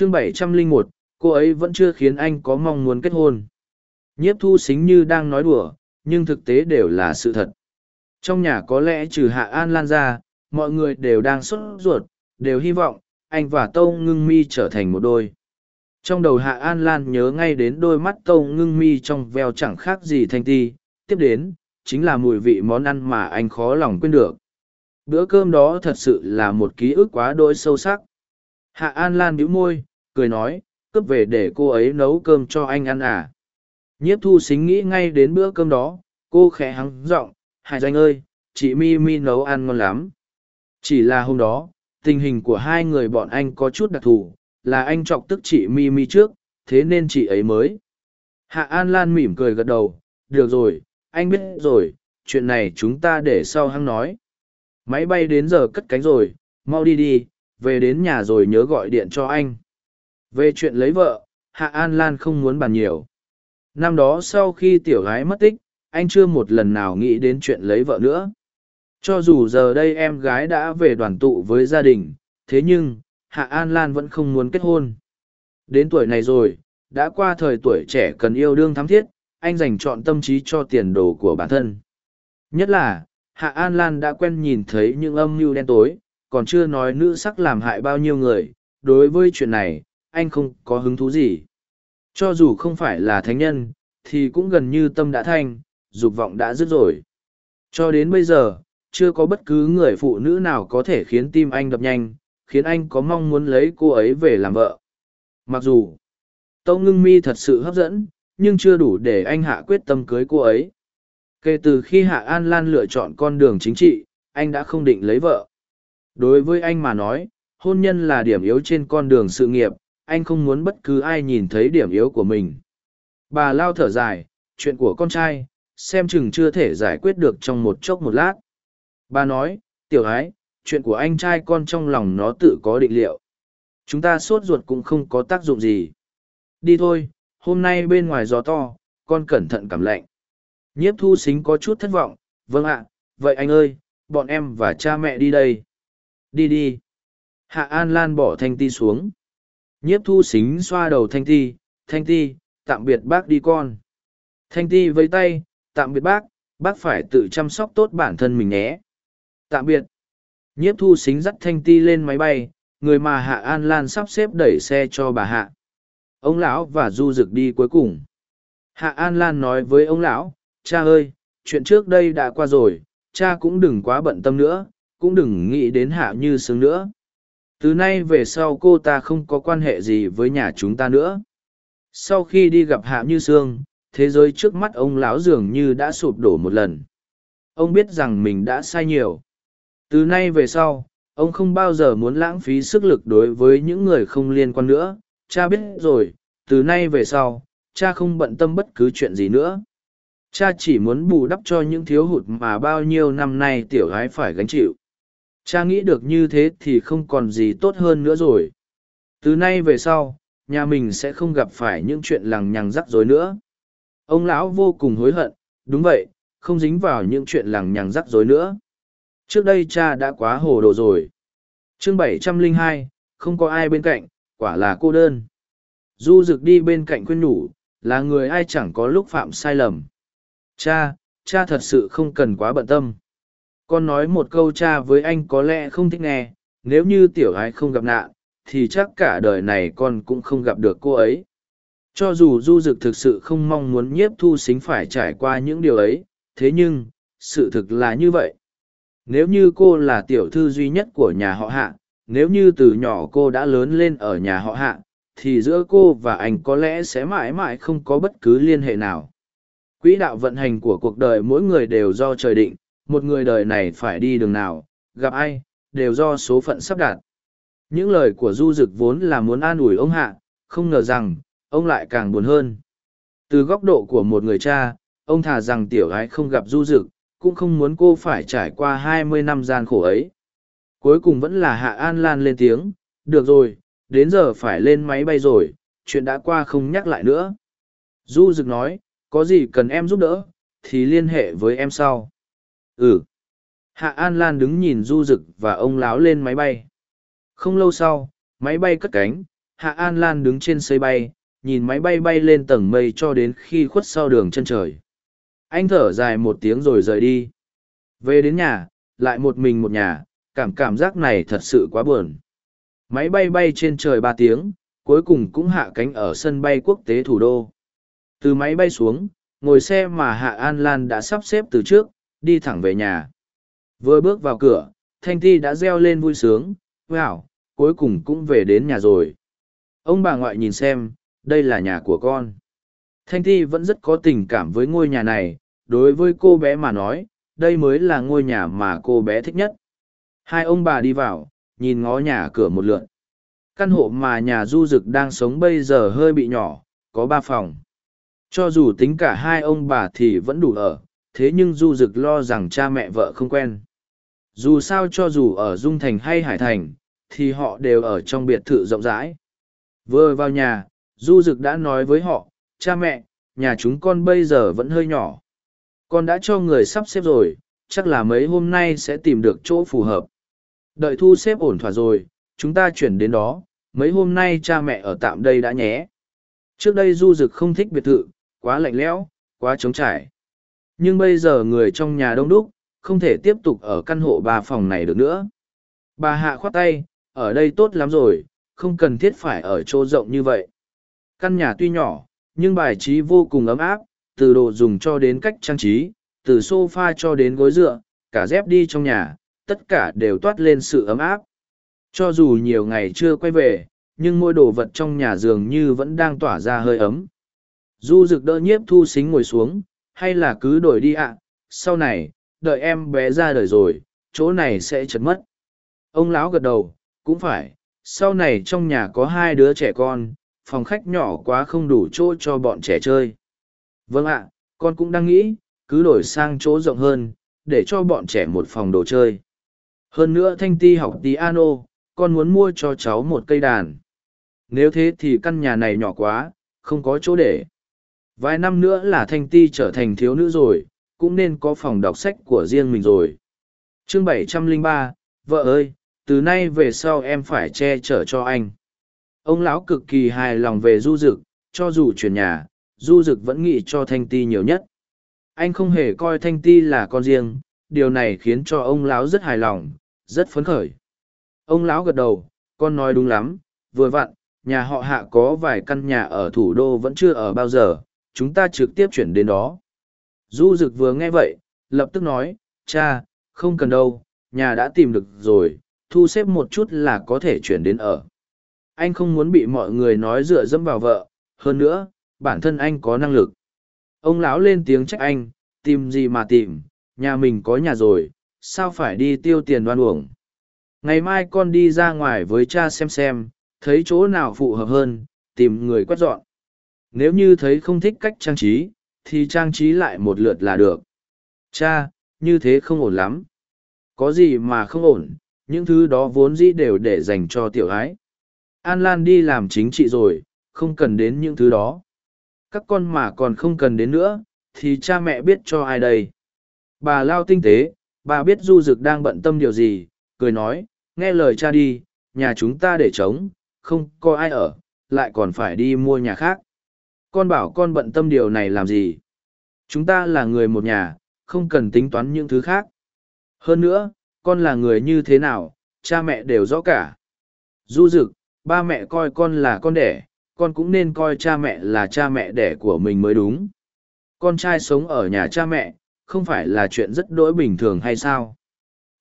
chương bảy trăm linh một, cô ấy vẫn chưa khiến anh có mong muốn kết hôn. Nhiếp thu xính như đang nói đùa, nhưng thực tế đều là sự thật. Trong nhà có lẽ trừ hạ an lan ra, mọi người đều đang sốt ruột, đều hy vọng anh và tâu ngưng mi trở thành một đôi. Trong đầu hạ an lan nhớ ngay đến đôi mắt tâu ngưng mi trong veo chẳng khác gì thanh ti, tiếp đến, chính là mùi vị món ăn mà anh khó lòng quên được. Bữa cơm đó thật sự là một ký ức quá đỗi sâu sắc. Hạ an lan bĩu môi cười nói, cướp về để cô ấy nấu cơm cho anh ăn à. Nhiếp thu xính nghĩ ngay đến bữa cơm đó, cô khẽ hắng giọng, hải danh ơi, chị mi mi nấu ăn ngon lắm. Chỉ là hôm đó, tình hình của hai người bọn anh có chút đặc thù, là anh chọc tức chị mi mi trước, thế nên chị ấy mới. Hạ an lan mỉm cười gật đầu, được rồi, anh biết rồi, chuyện này chúng ta để sau hăng nói. Máy bay đến giờ cất cánh rồi, mau đi đi, về đến nhà rồi nhớ gọi điện cho anh về chuyện lấy vợ, hạ an lan không muốn bàn nhiều. Năm đó sau khi tiểu gái mất tích, anh chưa một lần nào nghĩ đến chuyện lấy vợ nữa. Cho dù giờ đây em gái đã về đoàn tụ với gia đình, thế nhưng, hạ an lan vẫn không muốn kết hôn. Đến tuổi này rồi, đã qua thời tuổi trẻ cần yêu đương thắm thiết, anh dành chọn tâm trí cho tiền đồ của bản thân. Nhất là, hạ an lan đã quen nhìn thấy những âm mưu đen tối, còn chưa nói nữ sắc làm hại bao nhiêu người. Đối với chuyện này anh không có hứng thú gì. Cho dù không phải là thánh nhân, thì cũng gần như tâm đã thanh, dục vọng đã dứt rồi. Cho đến bây giờ, chưa có bất cứ người phụ nữ nào có thể khiến tim anh đập nhanh, khiến anh có mong muốn lấy cô ấy về làm vợ. Mặc dù, tâu ngưng mi thật sự hấp dẫn, nhưng chưa đủ để anh hạ quyết tâm cưới cô ấy. Kể từ khi hạ an lan lựa chọn con đường chính trị, anh đã không định lấy vợ. Đối với anh mà nói, hôn nhân là điểm yếu trên con đường sự nghiệp anh không muốn bất cứ ai nhìn thấy điểm yếu của mình. Bà lao thở dài, chuyện của con trai, xem chừng chưa thể giải quyết được trong một chốc một lát. Bà nói, tiểu ái, chuyện của anh trai con trong lòng nó tự có định liệu. Chúng ta sốt ruột cũng không có tác dụng gì. Đi thôi, hôm nay bên ngoài gió to, con cẩn thận cảm lạnh. Nhiếp thu xính có chút thất vọng vâng ạ, vậy anh ơi, bọn em và cha mẹ đi đây. Đi đi. Hạ an lan bỏ thanh ti xuống nhiếp thu xính xoa đầu thanh ti thanh ti, tạm biệt bác đi con. Thanh ti với tay, tạm biệt bác bác phải tự chăm sóc tốt bản thân mình nhé. Tạm biệt. Nhiếp thu xính dắt thanh ti lên máy bay, người mà hạ an lan sắp xếp đẩy xe cho bà hạ. Ông lão và du rực đi cuối cùng. Hạ an lan nói với ông lão, cha ơi, chuyện trước đây đã qua rồi, cha cũng đừng quá bận tâm nữa, cũng đừng nghĩ đến hạ như sướng nữa từ nay về sau cô ta không có quan hệ gì với nhà chúng ta nữa. Sau khi đi gặp hạ như sương, thế giới trước mắt ông lão dường như đã sụp đổ một lần. Ông biết rằng mình đã sai nhiều. Từ nay về sau, ông không bao giờ muốn lãng phí sức lực đối với những người không liên quan nữa. Cha biết rồi, từ nay về sau, cha không bận tâm bất cứ chuyện gì nữa. Cha chỉ muốn bù đắp cho những thiếu hụt mà bao nhiêu năm nay tiểu gái phải gánh chịu cha nghĩ được như thế thì không còn gì tốt hơn nữa rồi. Từ nay về sau, nhà mình sẽ không gặp phải những chuyện lằng nhằng rắc rối nữa. Ông lão vô cùng hối hận, đúng vậy, không dính vào những chuyện lằng nhằng rắc rối nữa. Trước đây cha đã quá hồ đồ rồi. Chương bảy trăm linh hai, không có ai bên cạnh, quả là cô đơn. Du rực đi bên cạnh khuyên nhủ, là người ai chẳng có lúc phạm sai lầm. Cha cha thật sự không cần quá bận tâm con nói một câu cha với anh có lẽ không thích nghe, nếu như tiểu ái không gặp nạn, thì chắc cả đời này con cũng không gặp được cô ấy. Cho dù du dực thực sự không mong muốn nhiếp thu xính phải trải qua những điều ấy, thế nhưng, sự thực là như vậy. Nếu như cô là tiểu thư duy nhất của nhà họ hạ, nếu như từ nhỏ cô đã lớn lên ở nhà họ hạ, thì giữa cô và anh có lẽ sẽ mãi mãi không có bất cứ liên hệ nào. Quỹ đạo vận hành của cuộc đời mỗi người đều do trời định một người đời này phải đi đường nào, gặp ai, đều do số phận sắp đặt những lời của du dực vốn là muốn an ủi ông hạ, không ngờ rằng, ông lại càng buồn hơn. Từ góc độ của một người cha, ông thà rằng tiểu gái không gặp du dực, cũng không muốn cô phải trải qua hai mươi năm gian khổ ấy. Cuối cùng vẫn là hạ an lan lên tiếng, được rồi, đến giờ phải lên máy bay rồi, chuyện đã qua không nhắc lại nữa. Du dực nói, có gì cần em giúp đỡ, thì liên hệ với em sau ừ hạ an lan đứng nhìn du rực và ông láo lên máy bay không lâu sau máy bay cất cánh Hạ An Lan đứng trên xây bay, nhìn máy bay bay lên tầng mây cho đến khi khuất sau đường chân trời. Anh thở dài một tiếng rồi rời đi. Về đến nhà, lại một mình một nhà, cảm cảm giác này thật sự quá buồn. Máy bay bay trên trời ba tiếng, cuối cùng cũng hạ cánh ở sân bay quốc tế thủ đô. Từ máy bay xuống, ngồi xe mà Hạ An Lan đã sắp xếp từ trước, đi thẳng về nhà. Vừa bước vào cửa, Thanh Ti đã reo lên vui sướng, wow, cuối cùng cũng về đến nhà rồi. Ông bà ngoại nhìn xem, đây là nhà của con. Thanh Ti vẫn rất có tình cảm với ngôi nhà này, đối với cô bé mà nói, đây mới là ngôi nhà mà cô bé thích nhất. Hai ông bà đi vào, nhìn ngó nhà cửa một lượt. Căn hộ mà nhà du dực đang sống bây giờ hơi bị nhỏ, có ba phòng. Cho dù tính cả hai ông bà thì vẫn đủ ở, thế nhưng du dực lo rằng cha mẹ vợ không quen. Dù sao cho dù ở Dung Thành hay Hải Thành, thì họ đều ở trong biệt thự rộng rãi. Vừa vào nhà, du dực đã nói với họ, cha mẹ, nhà chúng con bây giờ vẫn hơi nhỏ. Con đã cho người sắp xếp rồi, chắc là mấy hôm nay sẽ tìm được chỗ phù hợp. Đợi thu xếp ổn thỏa rồi, chúng ta chuyển đến đó, mấy hôm nay cha mẹ ở tạm đây đã nhé. Trước đây du dực không thích biệt thự, quá lạnh lẽo, quá trống trải. Nhưng bây giờ người trong nhà đông đúc, không thể tiếp tục ở căn hộ ba phòng này được nữa. Bà hạ khoát tay, ở đây tốt lắm rồi, không cần thiết phải ở chỗ rộng như vậy. Căn nhà tuy nhỏ, nhưng bài trí vô cùng ấm áp, từ đồ dùng cho đến cách trang trí, từ sofa cho đến gối dựa, cả dép đi trong nhà, tất cả đều toát lên sự ấm áp. Cho dù nhiều ngày chưa quay về, nhưng mỗi đồ vật trong nhà dường như vẫn đang tỏa ra hơi ấm. Du rực đỡ nhiếp thu xính ngồi xuống, hay là cứ đổi đi ạ, sau này, đợi em bé ra đời rồi, chỗ này sẽ chật mất. Ông lão gật đầu, cũng phải, sau này trong nhà có hai đứa trẻ con, phòng khách nhỏ quá không đủ chỗ cho bọn trẻ chơi. Vâng ạ, con cũng đang nghĩ, cứ đổi sang chỗ rộng hơn, để cho bọn trẻ một phòng đồ chơi. Hơn nữa Thanh Ti học piano, con muốn mua cho cháu một cây đàn. Nếu thế thì căn nhà này nhỏ quá, không có chỗ để. Vài năm nữa là Thanh Ti trở thành thiếu nữ rồi, cũng nên có phòng đọc sách của riêng mình rồi. Chương 703, vợ ơi, từ nay về sau em phải che chở cho anh. Ông lão cực kỳ hài lòng về du dực, cho dù chuyển nhà, du dực vẫn nghĩ cho Thanh Ti nhiều nhất. Anh không hề coi Thanh Ti là con riêng, điều này khiến cho ông lão rất hài lòng, rất phấn khởi. Ông lão gật đầu, con nói đúng lắm, vừa vặn, nhà họ hạ có vài căn nhà ở thủ đô vẫn chưa ở bao giờ, chúng ta trực tiếp chuyển đến đó. Du Dực vừa nghe vậy, lập tức nói, cha, không cần đâu, nhà đã tìm được rồi, thu xếp một chút là có thể chuyển đến ở. Anh không muốn bị mọi người nói dựa dẫm vào vợ, hơn nữa, bản thân anh có năng lực. Ông lão lên tiếng trách anh, tìm gì mà tìm, nhà mình có nhà rồi, sao phải đi tiêu tiền đoan uổng. Ngày mai con đi ra ngoài với cha xem xem, thấy chỗ nào phù hợp hơn, tìm người quét dọn. Nếu như thấy không thích cách trang trí, thì trang trí lại một lượt là được. Cha, như thế không ổn lắm. Có gì mà không ổn, những thứ đó vốn dĩ đều để dành cho tiểu ái. An Lan đi làm chính trị rồi, không cần đến những thứ đó. Các con mà còn không cần đến nữa, thì cha mẹ biết cho ai đây. Bà lao tinh tế, bà biết du dực đang bận tâm điều gì, cười nói, nghe lời cha đi, nhà chúng ta để trống, không có ai ở, lại còn phải đi mua nhà khác. Con bảo con bận tâm điều này làm gì? Chúng ta là người một nhà, không cần tính toán những thứ khác. Hơn nữa, con là người như thế nào, cha mẹ đều rõ cả. Du dực, ba mẹ coi con là con đẻ, con cũng nên coi cha mẹ là cha mẹ đẻ của mình mới đúng. Con trai sống ở nhà cha mẹ, không phải là chuyện rất đỗi bình thường hay sao?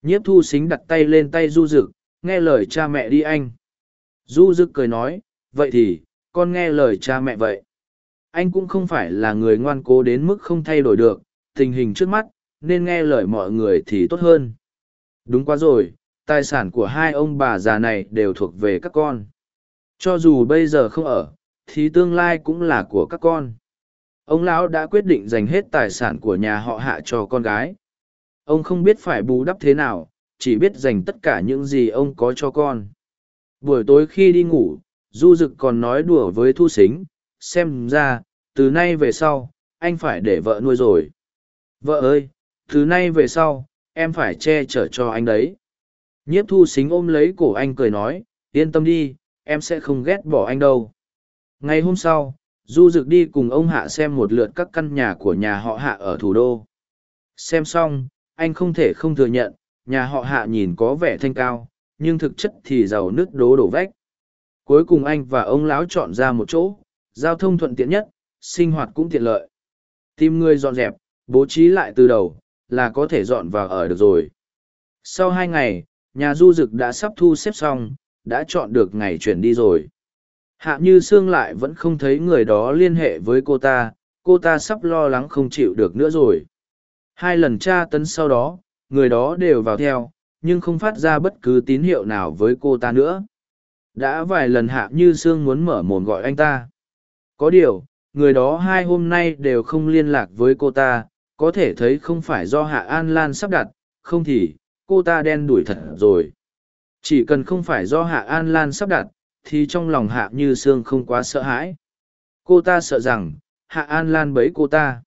Nhiếp thu xính đặt tay lên tay du dực, nghe lời cha mẹ đi anh. Du dực cười nói, vậy thì, con nghe lời cha mẹ vậy anh cũng không phải là người ngoan cố đến mức không thay đổi được, tình hình trước mắt, nên nghe lời mọi người thì tốt hơn. Đúng quá rồi, tài sản của hai ông bà già này đều thuộc về các con. Cho dù bây giờ không ở, thì tương lai cũng là của các con. Ông lão đã quyết định dành hết tài sản của nhà họ hạ cho con gái. Ông không biết phải bù đắp thế nào, chỉ biết dành tất cả những gì ông có cho con. Buổi tối khi đi ngủ, du d ự c còn nói đùa với thu xính xem ra, từ nay về sau, anh phải để vợ nuôi rồi. Vợ ơi, từ nay về sau, em phải che chở cho anh đấy. Nhiếp thu xính ôm lấy cổ anh cười nói, yên tâm đi, em sẽ không ghét bỏ anh đâu ngày hôm sau du dực đi cùng ông hạ xem một lượt các căn nhà của nhà họ hạ ở thủ đô xem xong anh không thể không thừa nhận nhà họ hạ nhìn có vẻ thanh cao nhưng thực chất thì giàu nứt đố đổ vách cuối cùng anh và ông lão chọn ra một chỗ giao thông thuận tiện nhất, sinh hoạt cũng tiện lợi. Tìm người dọn dẹp, bố trí lại từ đầu, là có thể dọn vào ở được rồi. Sau hai ngày, nhà du dực đã sắp thu xếp xong, đã chọn được ngày chuyển đi rồi. Hạ như sương lại vẫn không thấy người đó liên hệ với cô ta cô ta sắp lo lắng không chịu được nữa rồi. Hai lần tra tấn sau đó, người đó đều vào theo, nhưng không phát ra bất cứ tín hiệu nào với cô ta nữa. Đã vài lần hạ như sương muốn mở mồm gọi anh ta có điều, người đó hai hôm nay đều không liên lạc với cô ta, có thể thấy không phải do hạ an lan sắp đặt, không thì, cô ta đen đủi thật rồi. Chỉ cần không phải do hạ an lan sắp đặt, thì trong lòng hạ như sương không quá sợ hãi. Cô ta sợ rằng, hạ an lan bấy cô ta.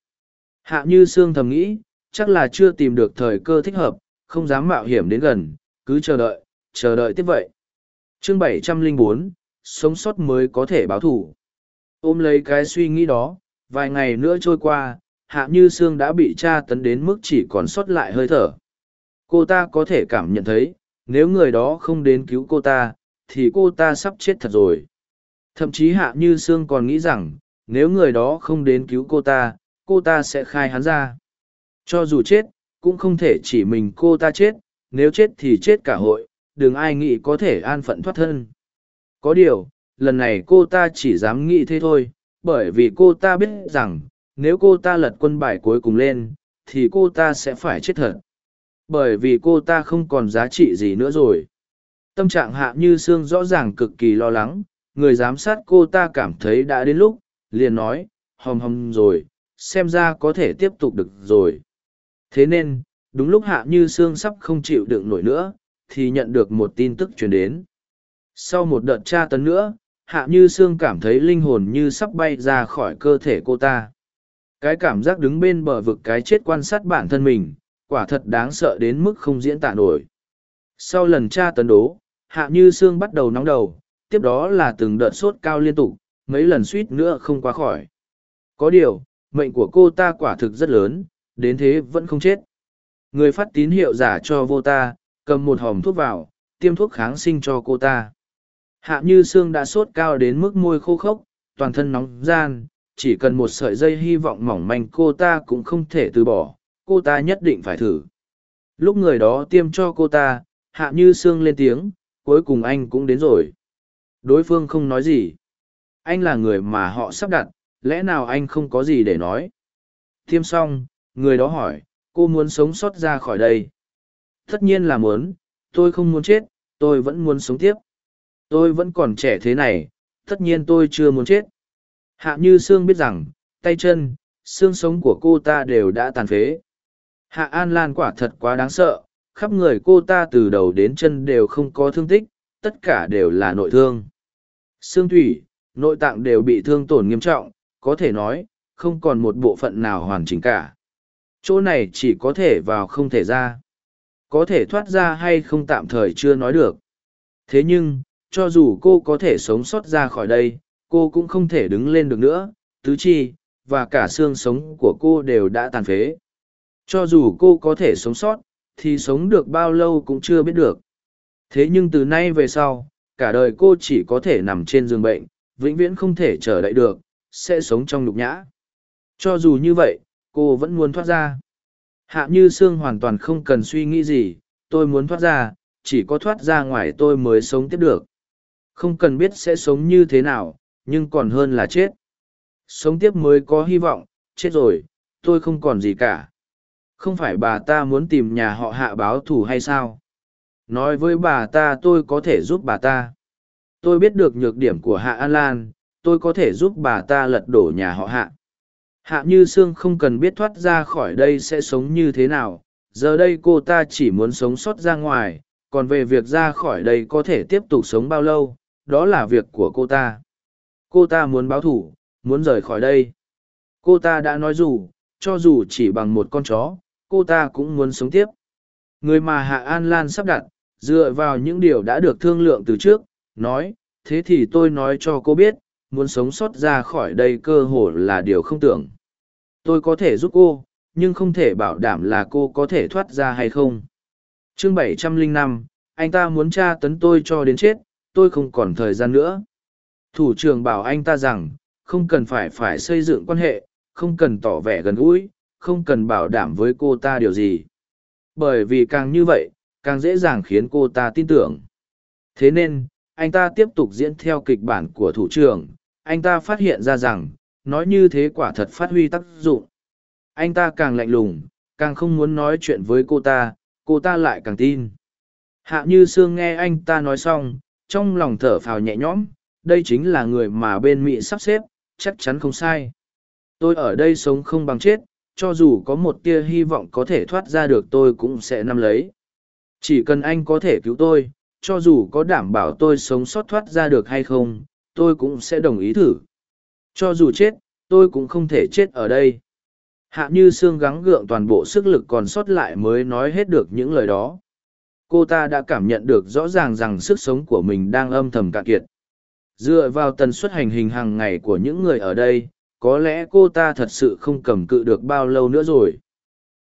Hạ như sương thầm nghĩ, chắc là chưa tìm được thời cơ thích hợp, không dám mạo hiểm đến gần, cứ chờ đợi chờ đợi tiếp vậy. Chương bảy trăm linh bốn, sống sót mới có thể báo thủ ôm lấy cái suy nghĩ đó, vài ngày nữa trôi qua, hạ như sương đã bị tra tấn đến mức chỉ còn sót lại hơi thở. Cô ta có thể cảm nhận thấy, nếu người đó không đến cứu cô ta, thì cô ta sắp chết thật rồi. Thậm chí hạ như sương còn nghĩ rằng, nếu người đó không đến cứu cô ta cô ta sẽ khai hắn ra. Cho dù chết, cũng không thể chỉ mình cô ta chết, nếu chết thì chết cả hội, đừng ai nghĩ có thể an phận thoát thân. Có điều lần này cô ta chỉ dám nghĩ thế thôi, bởi vì cô ta biết rằng, nếu cô ta lật quân bài cuối cùng lên, thì cô ta sẽ phải chết thật. Bởi vì cô ta không còn giá trị gì nữa rồi. Tâm trạng hạ như sương rõ ràng cực kỳ lo lắng, người giám sát cô ta cảm thấy đã đến lúc, liền nói hòm hòm rồi, xem ra có thể tiếp tục được rồi. Thế nên, đúng lúc hạ như sương sắp không chịu đựng nổi nữa, thì nhận được một tin tức truyền đến. Sau một đợt tra tấn nữa hạ như sương cảm thấy linh hồn như sắp bay ra khỏi cơ thể cô ta. Cái cảm giác đứng bên bờ vực cái chết quan sát bản thân mình, quả thật đáng sợ đến mức không diễn tả nổi. Sau lần tra tấn đố, hạ như sương bắt đầu nóng đầu, tiếp đó là từng đợt sốt cao liên tục, mấy lần suýt nữa không qua khỏi. Có điều, mệnh của cô ta quả thực rất lớn, đến thế vẫn không chết. Người phát tín hiệu giả cho vô ta, cầm một hòm thuốc vào, tiêm thuốc kháng sinh cho cô ta hạ như xương đã sốt cao đến mức môi khô khốc, toàn thân nóng gian, chỉ cần một sợi dây hy vọng mỏng manh cô ta cũng không thể từ bỏ, cô ta nhất định phải thử. Lúc người đó tiêm cho cô ta, hạ như xương lên tiếng, cuối cùng anh cũng đến rồi. Đối phương không nói gì. Anh là người mà họ sắp đặt, lẽ nào anh không có gì để nói? Tiêm xong, người đó hỏi, cô muốn sống sót ra khỏi đây? Tất nhiên là muốn, tôi không muốn chết, tôi vẫn muốn sống tiếp tôi vẫn còn trẻ thế này, tất nhiên tôi chưa muốn chết. Hạ như sương biết rằng, tay chân, xương sống của cô ta đều đã tàn phế. Hạ an lan quả thật quá đáng sợ, khắp người cô ta từ đầu đến chân đều không có thương tích, tất cả đều là nội thương. Xương thủy, nội tạng đều bị thương tổn nghiêm trọng, có thể nói, không còn một bộ phận nào hoàn chỉnh cả. Chỗ này chỉ có thể vào không thể ra. Có thể thoát ra hay không tạm thời chưa nói được. Thế nhưng cho dù cô có thể sống sót ra khỏi đây, cô cũng không thể đứng lên được nữa, tứ chi, và cả xương sống của cô đều đã tàn phế. Cho dù cô có thể sống sót, thì sống được bao lâu cũng chưa biết được. Thế nhưng từ nay về sau, cả đời cô chỉ có thể nằm trên giường bệnh, vĩnh viễn không thể trở đậy được, sẽ sống trong nhục nhã. Cho dù như vậy, cô vẫn muốn thoát ra. Hạ như sương hoàn toàn không cần suy nghĩ gì, tôi muốn thoát ra, chỉ có thoát ra ngoài tôi mới sống tiếp được không cần biết sẽ sống như thế nào, nhưng còn hơn là chết. Sống tiếp mới có hy vọng, chết rồi, tôi không còn gì cả. Không phải bà ta muốn tìm nhà họ hạ báo thù hay sao? Nói với bà ta tôi có thể giúp bà ta. Tôi biết được nhược điểm của hạ an lan, tôi có thể giúp bà ta lật đổ nhà họ hạ. Hạ như sương không cần biết thoát ra khỏi đây sẽ sống như thế nào, giờ đây cô ta chỉ muốn sống sót ra ngoài, còn về việc ra khỏi đây có thể tiếp tục sống bao lâu? Đó là việc của cô ta. Cô ta muốn báo thủ muốn rời khỏi đây. Cô ta đã nói dù cho dù chỉ bằng một con chó cô ta cũng muốn sống tiếp. Người mà hạ an lan sắp đặt dựa vào những điều đã được thương lượng từ trước nói thế thì tôi nói cho cô biết muốn sống sót ra khỏi đây cơ hồ là điều không tưởng. Tôi có thể giúp cô nhưng không thể bảo đảm là cô có thể thoát ra hay không. Chương 705, anh ta muốn tra tấn tôi cho đến chết tôi không còn thời gian nữa. Thủ trưởng bảo anh ta rằng, không cần phải phải xây dựng quan hệ, không cần tỏ vẻ gần gũi, không cần bảo đảm với cô ta điều gì. Bởi vì càng như vậy, càng dễ dàng khiến cô ta tin tưởng. Thế nên, anh ta tiếp tục diễn theo kịch bản của thủ trưởng. Anh ta phát hiện ra rằng, nói như thế quả thật phát huy tác dụng. Anh ta càng lạnh lùng, càng không muốn nói chuyện với cô ta cô ta lại càng tin. Hạ như sương nghe anh ta nói xong trong lòng thở phào nhẹ nhõm, đây chính là người mà bên mỹ sắp xếp, chắc chắn không sai. Tôi ở đây sống không bằng chết, cho dù có một tia hy vọng có thể thoát ra được tôi cũng sẽ nắm lấy. Chỉ cần anh có thể cứu tôi, cho dù có đảm bảo tôi sống sót thoát ra được hay không, tôi cũng sẽ đồng ý thử. Cho dù chết, tôi cũng không thể chết ở đây. Hạ như sương gắng gượng toàn bộ sức lực còn sót lại mới nói hết được những lời đó cô ta đã cảm nhận được rõ ràng rằng sức sống của mình đang âm thầm cạn kiệt. Dựa vào tần suất hành hình hàng ngày của những người ở đây, có lẽ cô ta thật sự không cầm cự được bao lâu nữa rồi.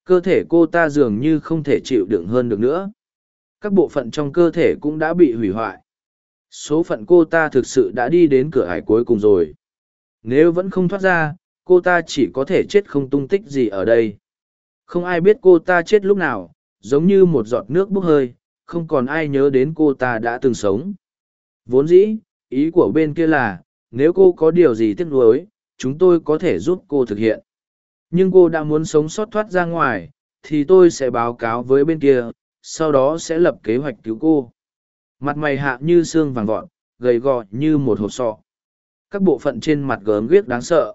Cơ thể cô ta dường như không thể chịu đựng hơn được nữa. Các bộ phận trong cơ thể cũng đã bị hủy hoại. Số phận cô ta thực sự đã đi đến cửa hải cuối cùng rồi. Nếu vẫn không thoát ra, cô ta chỉ có thể chết không tung tích gì ở đây. Không ai biết cô ta chết lúc nào, giống như một giọt nước bốc hơi không còn ai nhớ đến cô ta đã từng sống. Vốn dĩ, ý của bên kia là, nếu cô có điều gì tiếc nuối, chúng tôi có thể giúp cô thực hiện. Nhưng cô đã muốn sống sót thoát ra ngoài, thì tôi sẽ báo cáo với bên kia, sau đó sẽ lập kế hoạch cứu cô. Mặt mày hạ như xương vàng vọt, gầy gò như một hộp sọ. Các bộ phận trên mặt gớm ghiếc đáng sợ.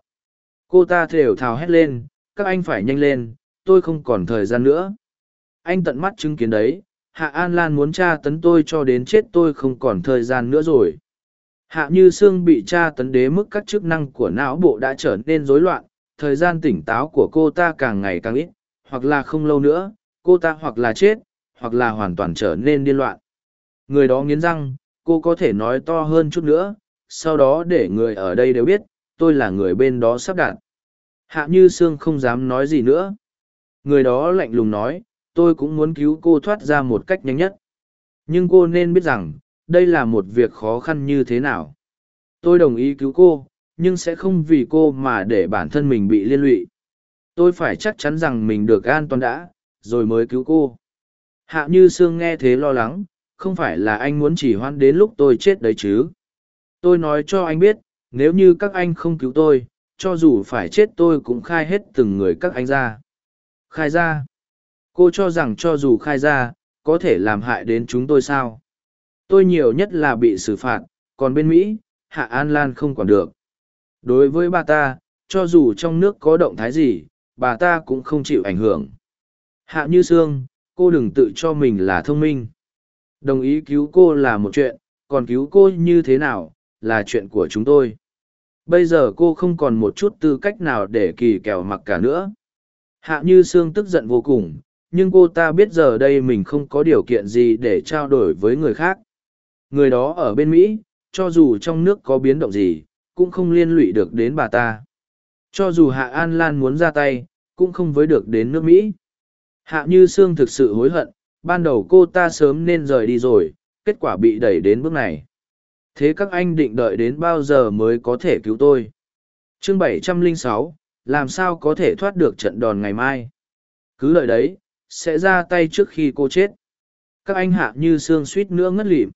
Cô ta thều thào hét lên, các anh phải nhanh lên, tôi không còn thời gian nữa. Anh tận mắt chứng kiến đấy hạ an lan muốn tra tấn tôi cho đến chết tôi không còn thời gian nữa rồi. Hạ như Sương bị tra tấn đế mức các chức năng của não bộ đã trở nên rối loạn, thời gian tỉnh táo của cô ta càng ngày càng ít, hoặc là không lâu nữa, cô ta hoặc là chết, hoặc là hoàn toàn trở nên điên loạn. Người đó nghiến răng, cô có thể nói to hơn chút nữa, sau đó để người ở đây đều biết, tôi là người bên đó sắp đặt hạ như sương không dám nói gì nữa. Người đó lạnh lùng nói tôi cũng muốn cứu cô thoát ra một cách nhanh nhất. Nhưng cô nên biết rằng, đây là một việc khó khăn như thế nào. Tôi đồng ý cứu cô, nhưng sẽ không vì cô mà để bản thân mình bị liên lụy. Tôi phải chắc chắn rằng mình được an toàn đã, rồi mới cứu cô. Hạ như sương nghe thế lo lắng, không phải là anh muốn chỉ hoãn đến lúc tôi chết đấy chứ. Tôi nói cho anh biết, nếu như các anh không cứu tôi, cho dù phải chết tôi cũng khai hết từng người các anh ra. Khai ra cô cho rằng cho dù khai ra, có thể làm hại đến chúng tôi sao? Tôi nhiều nhất là bị xử phạt, còn bên mỹ, hạ an lan không còn được. Đối với bà ta, cho dù trong nước có động thái gì, bà ta cũng không chịu ảnh hưởng. Hạ như sương, cô đừng tự cho mình là thông minh. Đồng ý cứu cô là một chuyện, còn cứu cô như thế nào là chuyện của chúng tôi. Bây giờ cô không còn một chút tư cách nào để kỳ kèo mặc cả nữa. Hạ như sương tức giận vô cùng nhưng cô ta biết giờ đây mình không có điều kiện gì để trao đổi với người khác. Người đó ở bên mỹ cho dù trong nước có biến động gì cũng không liên lụy được đến bà ta. Cho dù hạ an lan muốn ra tay cũng không với được đến nước mỹ. Hạ như sương thực sự hối hận ban đầu cô ta sớm nên rời đi rồi kết quả bị đẩy đến bước này. Thế các anh định đợi đến bao giờ mới có thể cứu tôi? Chương 706, làm sao có thể thoát được trận đòn ngày mai? Cứ lời đấy sẽ ra tay trước khi cô chết. Các anh hạ như xương suýt nữa ngất lịm.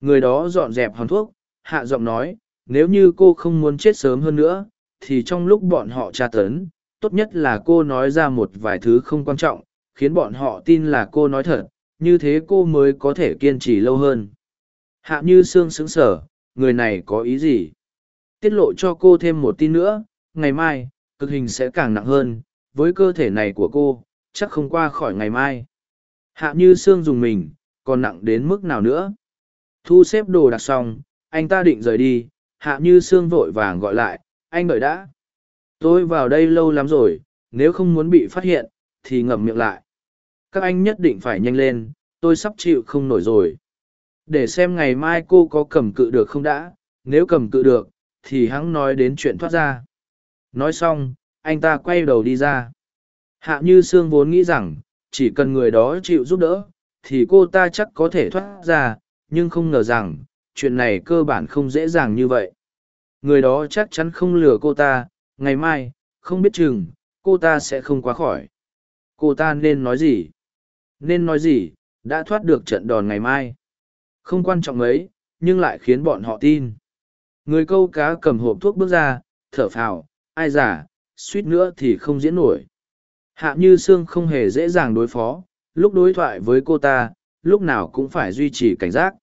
Người đó dọn dẹp hòn thuốc, hạ giọng nói, nếu như cô không muốn chết sớm hơn nữa, thì trong lúc bọn họ tra tấn, tốt nhất là cô nói ra một vài thứ không quan trọng, khiến bọn họ tin là cô nói thật, như thế cô mới có thể kiên trì lâu hơn. Hạ như sương xứng sở người này có ý gì? Tiết lộ cho cô thêm một tin nữa, ngày mai, cực hình sẽ càng nặng hơn, với cơ thể này của cô chắc không qua khỏi ngày mai. Hạ như sương dùng mình, còn nặng đến mức nào nữa? Thu xếp đồ đặt xong, anh ta định rời đi, hạ như sương vội vàng gọi lại, anh đợi đã. Tôi vào đây lâu lắm rồi, nếu không muốn bị phát hiện, thì ngậm miệng lại. Các anh nhất định phải nhanh lên, tôi sắp chịu không nổi rồi. Để xem ngày mai cô có cầm cự được không đã, nếu cầm cự được, thì hắn nói đến chuyện thoát ra. Nói xong, anh ta quay đầu đi ra hạ như sương vốn nghĩ rằng, chỉ cần người đó chịu giúp đỡ, thì cô ta chắc có thể thoát ra, nhưng không ngờ rằng, chuyện này cơ bản không dễ dàng như vậy. Người đó chắc chắn không lừa cô ta, ngày mai, không biết chừng, cô ta sẽ không quá khỏi. Cô ta nên nói gì? Nên nói gì, đã thoát được trận đòn ngày mai? Không quan trọng mấy nhưng lại khiến bọn họ tin. Người câu cá cầm hộp thuốc bước ra, thở phào, ai giả suýt nữa thì không diễn nổi hạ như sương không hề dễ dàng đối phó, lúc đối thoại với cô ta, lúc nào cũng phải duy trì cảnh giác.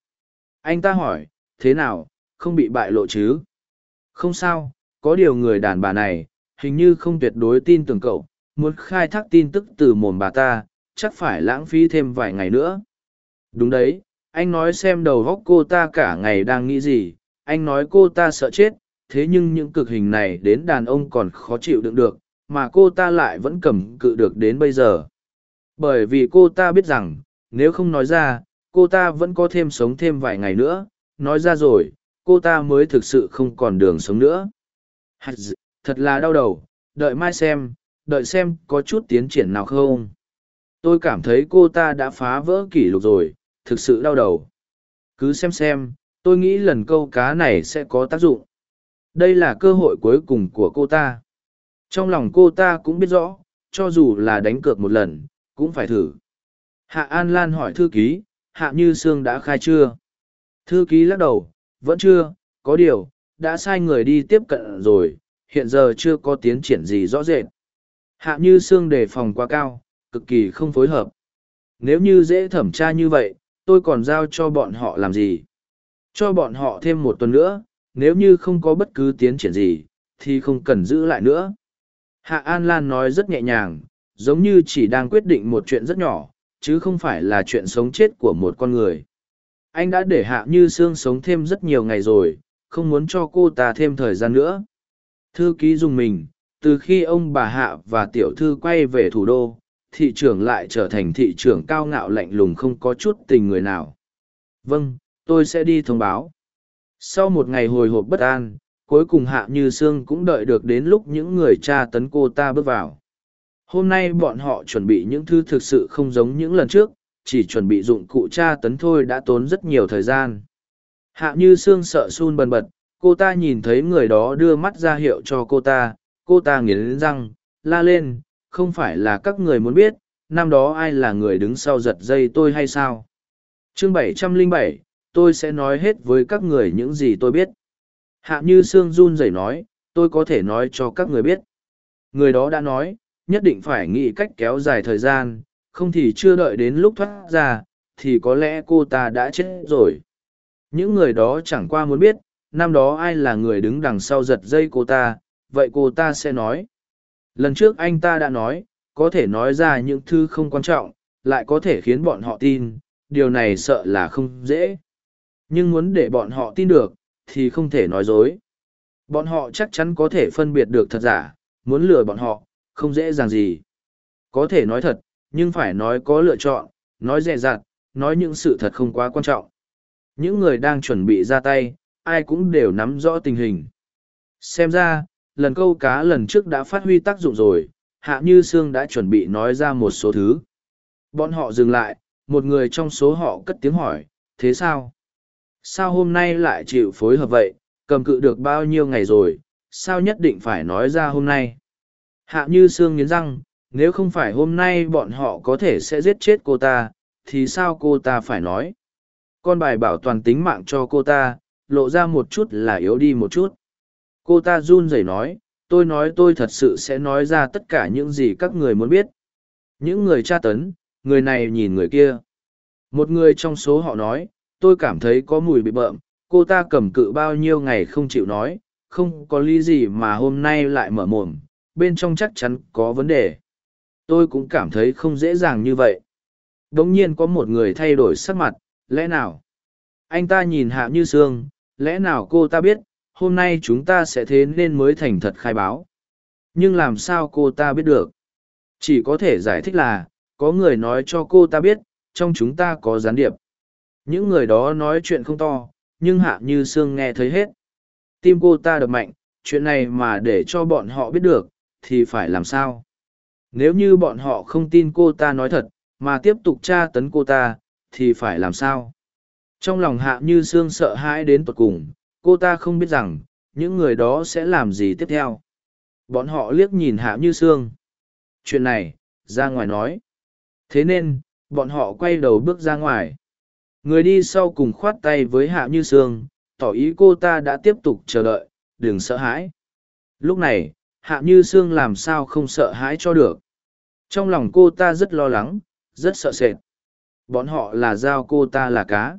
Anh ta hỏi, thế nào, không bị bại lộ chứ? Không sao, có điều người đàn bà này, hình như không tuyệt đối tin tưởng cậu, muốn khai thác tin tức từ mồm bà ta, chắc phải lãng phí thêm vài ngày nữa. Đúng đấy, anh nói xem đầu góc cô ta cả ngày đang nghĩ gì, anh nói cô ta sợ chết, thế nhưng những cực hình này đến đàn ông còn khó chịu đựng được mà cô ta lại vẫn cầm cự được đến bây giờ. Bởi vì cô ta biết rằng, nếu không nói ra, cô ta vẫn có thêm sống thêm vài ngày nữa. Nói ra rồi, cô ta mới thực sự không còn đường sống nữa. Thật là đau đầu. Đợi mai xem, đợi xem có chút tiến triển nào không. Tôi cảm thấy cô ta đã phá vỡ kỷ lục rồi, thực sự đau đầu. Cứ xem xem, tôi nghĩ lần câu cá này sẽ có tác dụng. Đây là cơ hội cuối cùng của cô ta trong lòng cô ta cũng biết rõ, cho dù là đánh cược một lần, cũng phải thử. Hạ an lan hỏi thư ký, hạ như sương đã khai chưa? Thư ký lắc đầu, vẫn chưa, có điều, đã sai người đi tiếp cận rồi, hiện giờ chưa có tiến triển gì rõ rệt. Hạ như sương đề phòng quá cao, cực kỳ không phối hợp. Nếu như dễ thẩm tra như vậy, tôi còn giao cho bọn họ làm gì? Cho bọn họ thêm một tuần nữa, nếu như không có bất cứ tiến triển gì, thì không cần giữ lại nữa hạ an lan nói rất nhẹ nhàng, giống như chỉ đang quyết định một chuyện rất nhỏ, chứ không phải là chuyện sống chết của một con người. Anh đã để hạ như sương sống thêm rất nhiều ngày rồi, không muốn cho cô ta thêm thời gian nữa. Thư ký dùng mình, từ khi ông bà hạ và tiểu thư quay về thủ đô, thị trưởng lại trở thành thị trưởng cao ngạo lạnh lùng không có chút tình người nào. Vâng tôi sẽ đi thông báo. Sau một ngày hồi hộp bất an cuối cùng hạ như sương cũng đợi được đến lúc những người tra tấn cô ta bước vào. Hôm nay bọn họ chuẩn bị những thứ thực sự không giống những lần trước chỉ chuẩn bị dụng cụ tra tấn thôi đã tốn rất nhiều thời gian. Hạ như sương sợ sun bần bật cô ta nhìn thấy người đó đưa mắt ra hiệu cho cô ta cô ta nghiến răng la lên không phải là các người muốn biết năm đó ai là người đứng sau giật dây tôi hay sao? Chương 707, tôi sẽ nói hết với các người những gì tôi biết hạ như sương run rẩy nói, tôi có thể nói cho các người biết. Người đó đã nói, nhất định phải nghĩ cách kéo dài thời gian, không thì chưa đợi đến lúc thoát ra, thì có lẽ cô ta đã chết rồi. Những người đó chẳng qua muốn biết, năm đó ai là người đứng đằng sau giật dây cô ta, vậy cô ta sẽ nói. Lần trước anh ta đã nói, có thể nói ra những thứ không quan trọng, lại có thể khiến bọn họ tin, điều này sợ là không dễ. Nhưng muốn để bọn họ tin được thì không thể nói dối. Bọn họ chắc chắn có thể phân biệt được thật giả, muốn lừa bọn họ, không dễ dàng gì. Có thể nói thật, nhưng phải nói có lựa chọn, nói dè dặt, nói những sự thật không quá quan trọng. Những người đang chuẩn bị ra tay, ai cũng đều nắm rõ tình hình. Xem ra, lần câu cá lần trước đã phát huy tác dụng rồi, hạ như sương đã chuẩn bị nói ra một số thứ. Bọn họ dừng lại, một người trong số họ cất tiếng hỏi, thế sao? Sao hôm nay lại chịu phối hợp vậy? Cầm cự được bao nhiêu ngày rồi? Sao nhất định phải nói ra hôm nay? Hạ như sương nghiến răng, nếu không phải hôm nay bọn họ có thể sẽ giết chết cô ta, thì sao cô ta phải nói? Con bài bảo toàn tính mạng cho cô ta, lộ ra một chút là yếu đi một chút. Cô ta run rẩy nói, tôi nói tôi thật sự sẽ nói ra tất cả những gì các người muốn biết. Những người tra tấn, người này nhìn người kia. Một người trong số họ nói tôi cảm thấy có mùi bị bợm, cô ta cầm cự bao nhiêu ngày không chịu nói, không có lý gì mà hôm nay lại mở mồm, bên trong chắc chắn có vấn đề. Tôi cũng cảm thấy không dễ dàng như vậy. Đ ỗ n g nhiên có một người thay đổi sắc mặt, lẽ nào? Anh ta nhìn hạ như sương, lẽ nào cô ta biết, hôm nay chúng ta sẽ thế nên mới thành thật khai báo? Nhưng làm sao cô ta biết được? Chỉ có thể giải thích là, có người nói cho cô ta biết, trong chúng ta có gián điệp những người đó nói chuyện không to, nhưng hạ như sương nghe thấy hết. Tim cô ta đập mạnh, chuyện này mà để cho bọn họ biết được, thì phải làm sao? Nếu như bọn họ không tin cô ta nói thật, mà tiếp tục tra tấn cô ta, thì phải làm sao? Trong lòng hạ như sương sợ hãi đến tột cùng, cô ta không biết rằng, những người đó sẽ làm gì tiếp theo. Bọn họ liếc nhìn hạ như sương. Chuyện này, ra ngoài nói. Thế nên, bọn họ quay đầu bước ra ngoài người đi sau cùng khoát tay với hạ như sương, tỏ ý cô ta đã tiếp tục chờ đợi, đừng sợ hãi. Lúc này, hạ như sương làm sao không sợ hãi cho được? Trong lòng cô ta rất lo lắng, rất sợ sệt. Bọn họ là dao cô ta là cá.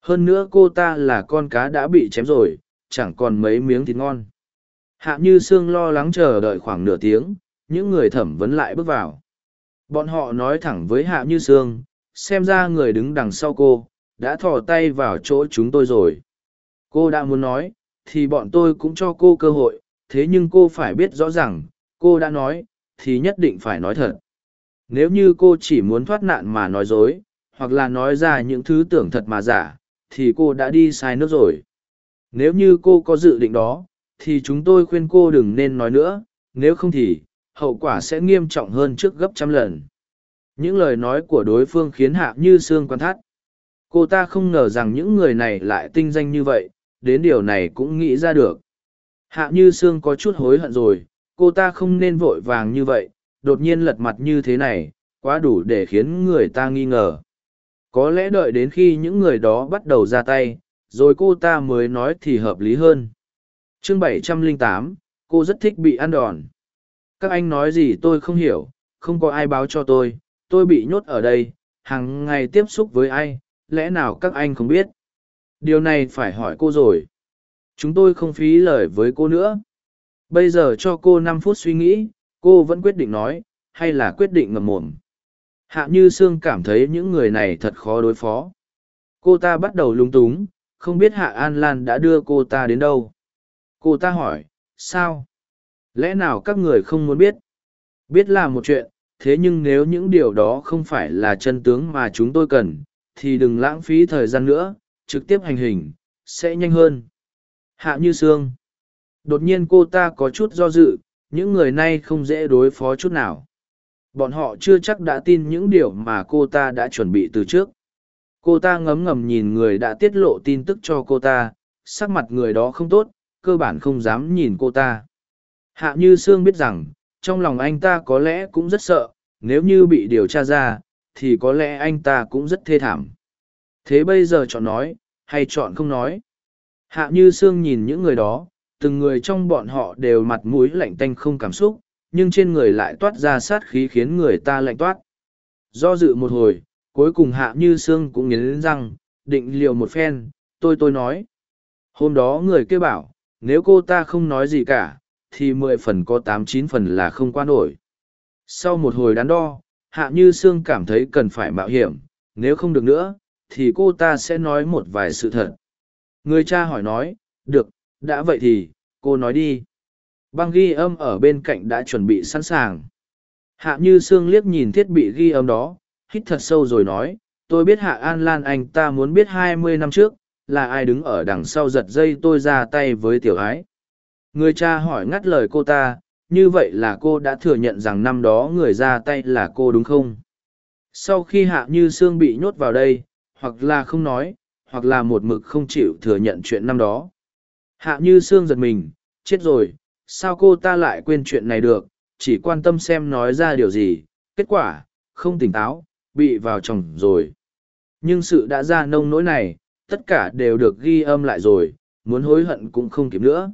Hơn nữa cô ta là con cá đã bị chém rồi, chẳng còn mấy miếng thịt ngon. Hạ như sương lo lắng chờ đợi khoảng nửa tiếng, những người thẩm vấn lại bước vào. Bọn họ nói thẳng với hạ như sương xem ra người đứng đằng sau cô đã thò tay vào chỗ chúng tôi rồi. Cô đã muốn nói, thì bọn tôi cũng cho cô cơ hội, thế nhưng cô phải biết rõ rằng cô đã nói, thì nhất định phải nói thật. Nếu như cô chỉ muốn thoát nạn mà nói dối, hoặc là nói ra những thứ tưởng thật mà giả, thì cô đã đi sai nước rồi. Nếu như cô có dự định đó, thì chúng tôi khuyên cô đừng nên nói nữa, nếu không thì, hậu quả sẽ nghiêm trọng hơn trước gấp trăm lần những lời nói của đối phương khiến hạ như sương quan thắt. Cô ta không ngờ rằng những người này lại tinh danh như vậy đến điều này cũng nghĩ ra được. Hạ như sương có chút hối hận rồi cô ta không nên vội vàng như vậy đột nhiên lật mặt như thế này quá đủ để khiến người ta nghi ngờ. Có lẽ đợi đến khi những người đó bắt đầu ra tay rồi cô ta mới nói thì hợp lý hơn. Chương 708, cô rất thích bị ăn đòn. Các anh nói gì tôi không hiểu không có ai báo cho tôi tôi bị nhốt ở đây, hàng ngày tiếp xúc với ai, lẽ nào các anh không biết? Điều này phải hỏi cô rồi. Chúng tôi không phí lời với cô nữa. Bây giờ cho cô năm phút suy nghĩ, cô vẫn quyết định nói, hay là quyết định ngầm mồm? Hạ như sương cảm thấy những người này thật khó đối phó. Cô ta bắt đầu lung túng, không biết hạ an lan đã đưa cô ta đến đâu. Cô ta hỏi, sao? Lẽ nào các người không muốn biết? Biết là một chuyện thế nhưng nếu những điều đó không phải là chân tướng mà chúng tôi cần, thì đừng lãng phí thời gian nữa, trực tiếp hành hình, sẽ nhanh hơn. Hạ như sương. Đột nhiên cô ta có chút do dự, những người này không dễ đối phó chút nào. Bọn họ chưa chắc đã tin những điều mà cô ta đã chuẩn bị từ trước. Cô ta ngấm ngầm nhìn người đã tiết lộ tin tức cho cô ta, sắc mặt người đó không tốt, cơ bản không dám nhìn cô ta. Hạ như sương biết rằng trong lòng anh ta có lẽ cũng rất sợ, nếu như bị điều tra ra, thì có lẽ anh ta cũng rất thê thảm. Thế bây giờ chọn nói, hay chọn không nói? Hạ như sương nhìn những người đó, từng người trong bọn họ đều mặt mũi lạnh tanh không cảm xúc, nhưng trên người lại toát ra sát khí khiến người ta lạnh toát. Do dự một hồi, cuối cùng hạ như sương cũng nghiến răng, định liều một phen, tôi tôi nói. Hôm đó người kêu bảo, nếu cô ta không nói gì cả thì mười phần có tám chín phần là không qua nổi. Sau một hồi đắn đo, hạ như sương cảm thấy cần phải mạo hiểm, nếu không được nữa, thì cô ta sẽ nói một vài sự thật. Người cha hỏi nói, được, đã vậy thì, cô nói đi. Băng ghi âm ở bên cạnh đã chuẩn bị sẵn sàng. Hạ như sương liếc nhìn thiết bị ghi âm đó, hít thật sâu rồi nói, tôi biết hạ an lan anh ta muốn biết hai mươi năm trước, là ai đứng ở đằng sau giật dây tôi ra tay với tiểu ái người cha hỏi ngắt lời cô ta, như vậy là cô đã thừa nhận rằng năm đó người ra tay là cô đúng không? Sau khi hạ như sương bị nhốt vào đây, hoặc là không nói, hoặc là một mực không chịu thừa nhận chuyện năm đó. Hạ như sương giật mình, chết rồi, sao cô ta lại quên chuyện này được, chỉ quan tâm xem nói ra điều gì, kết quả, không tỉnh táo, bị vào chồng rồi. Nhưng sự đã ra nông nỗi này, tất cả đều được ghi âm lại rồi, muốn hối hận cũng không kịp nữa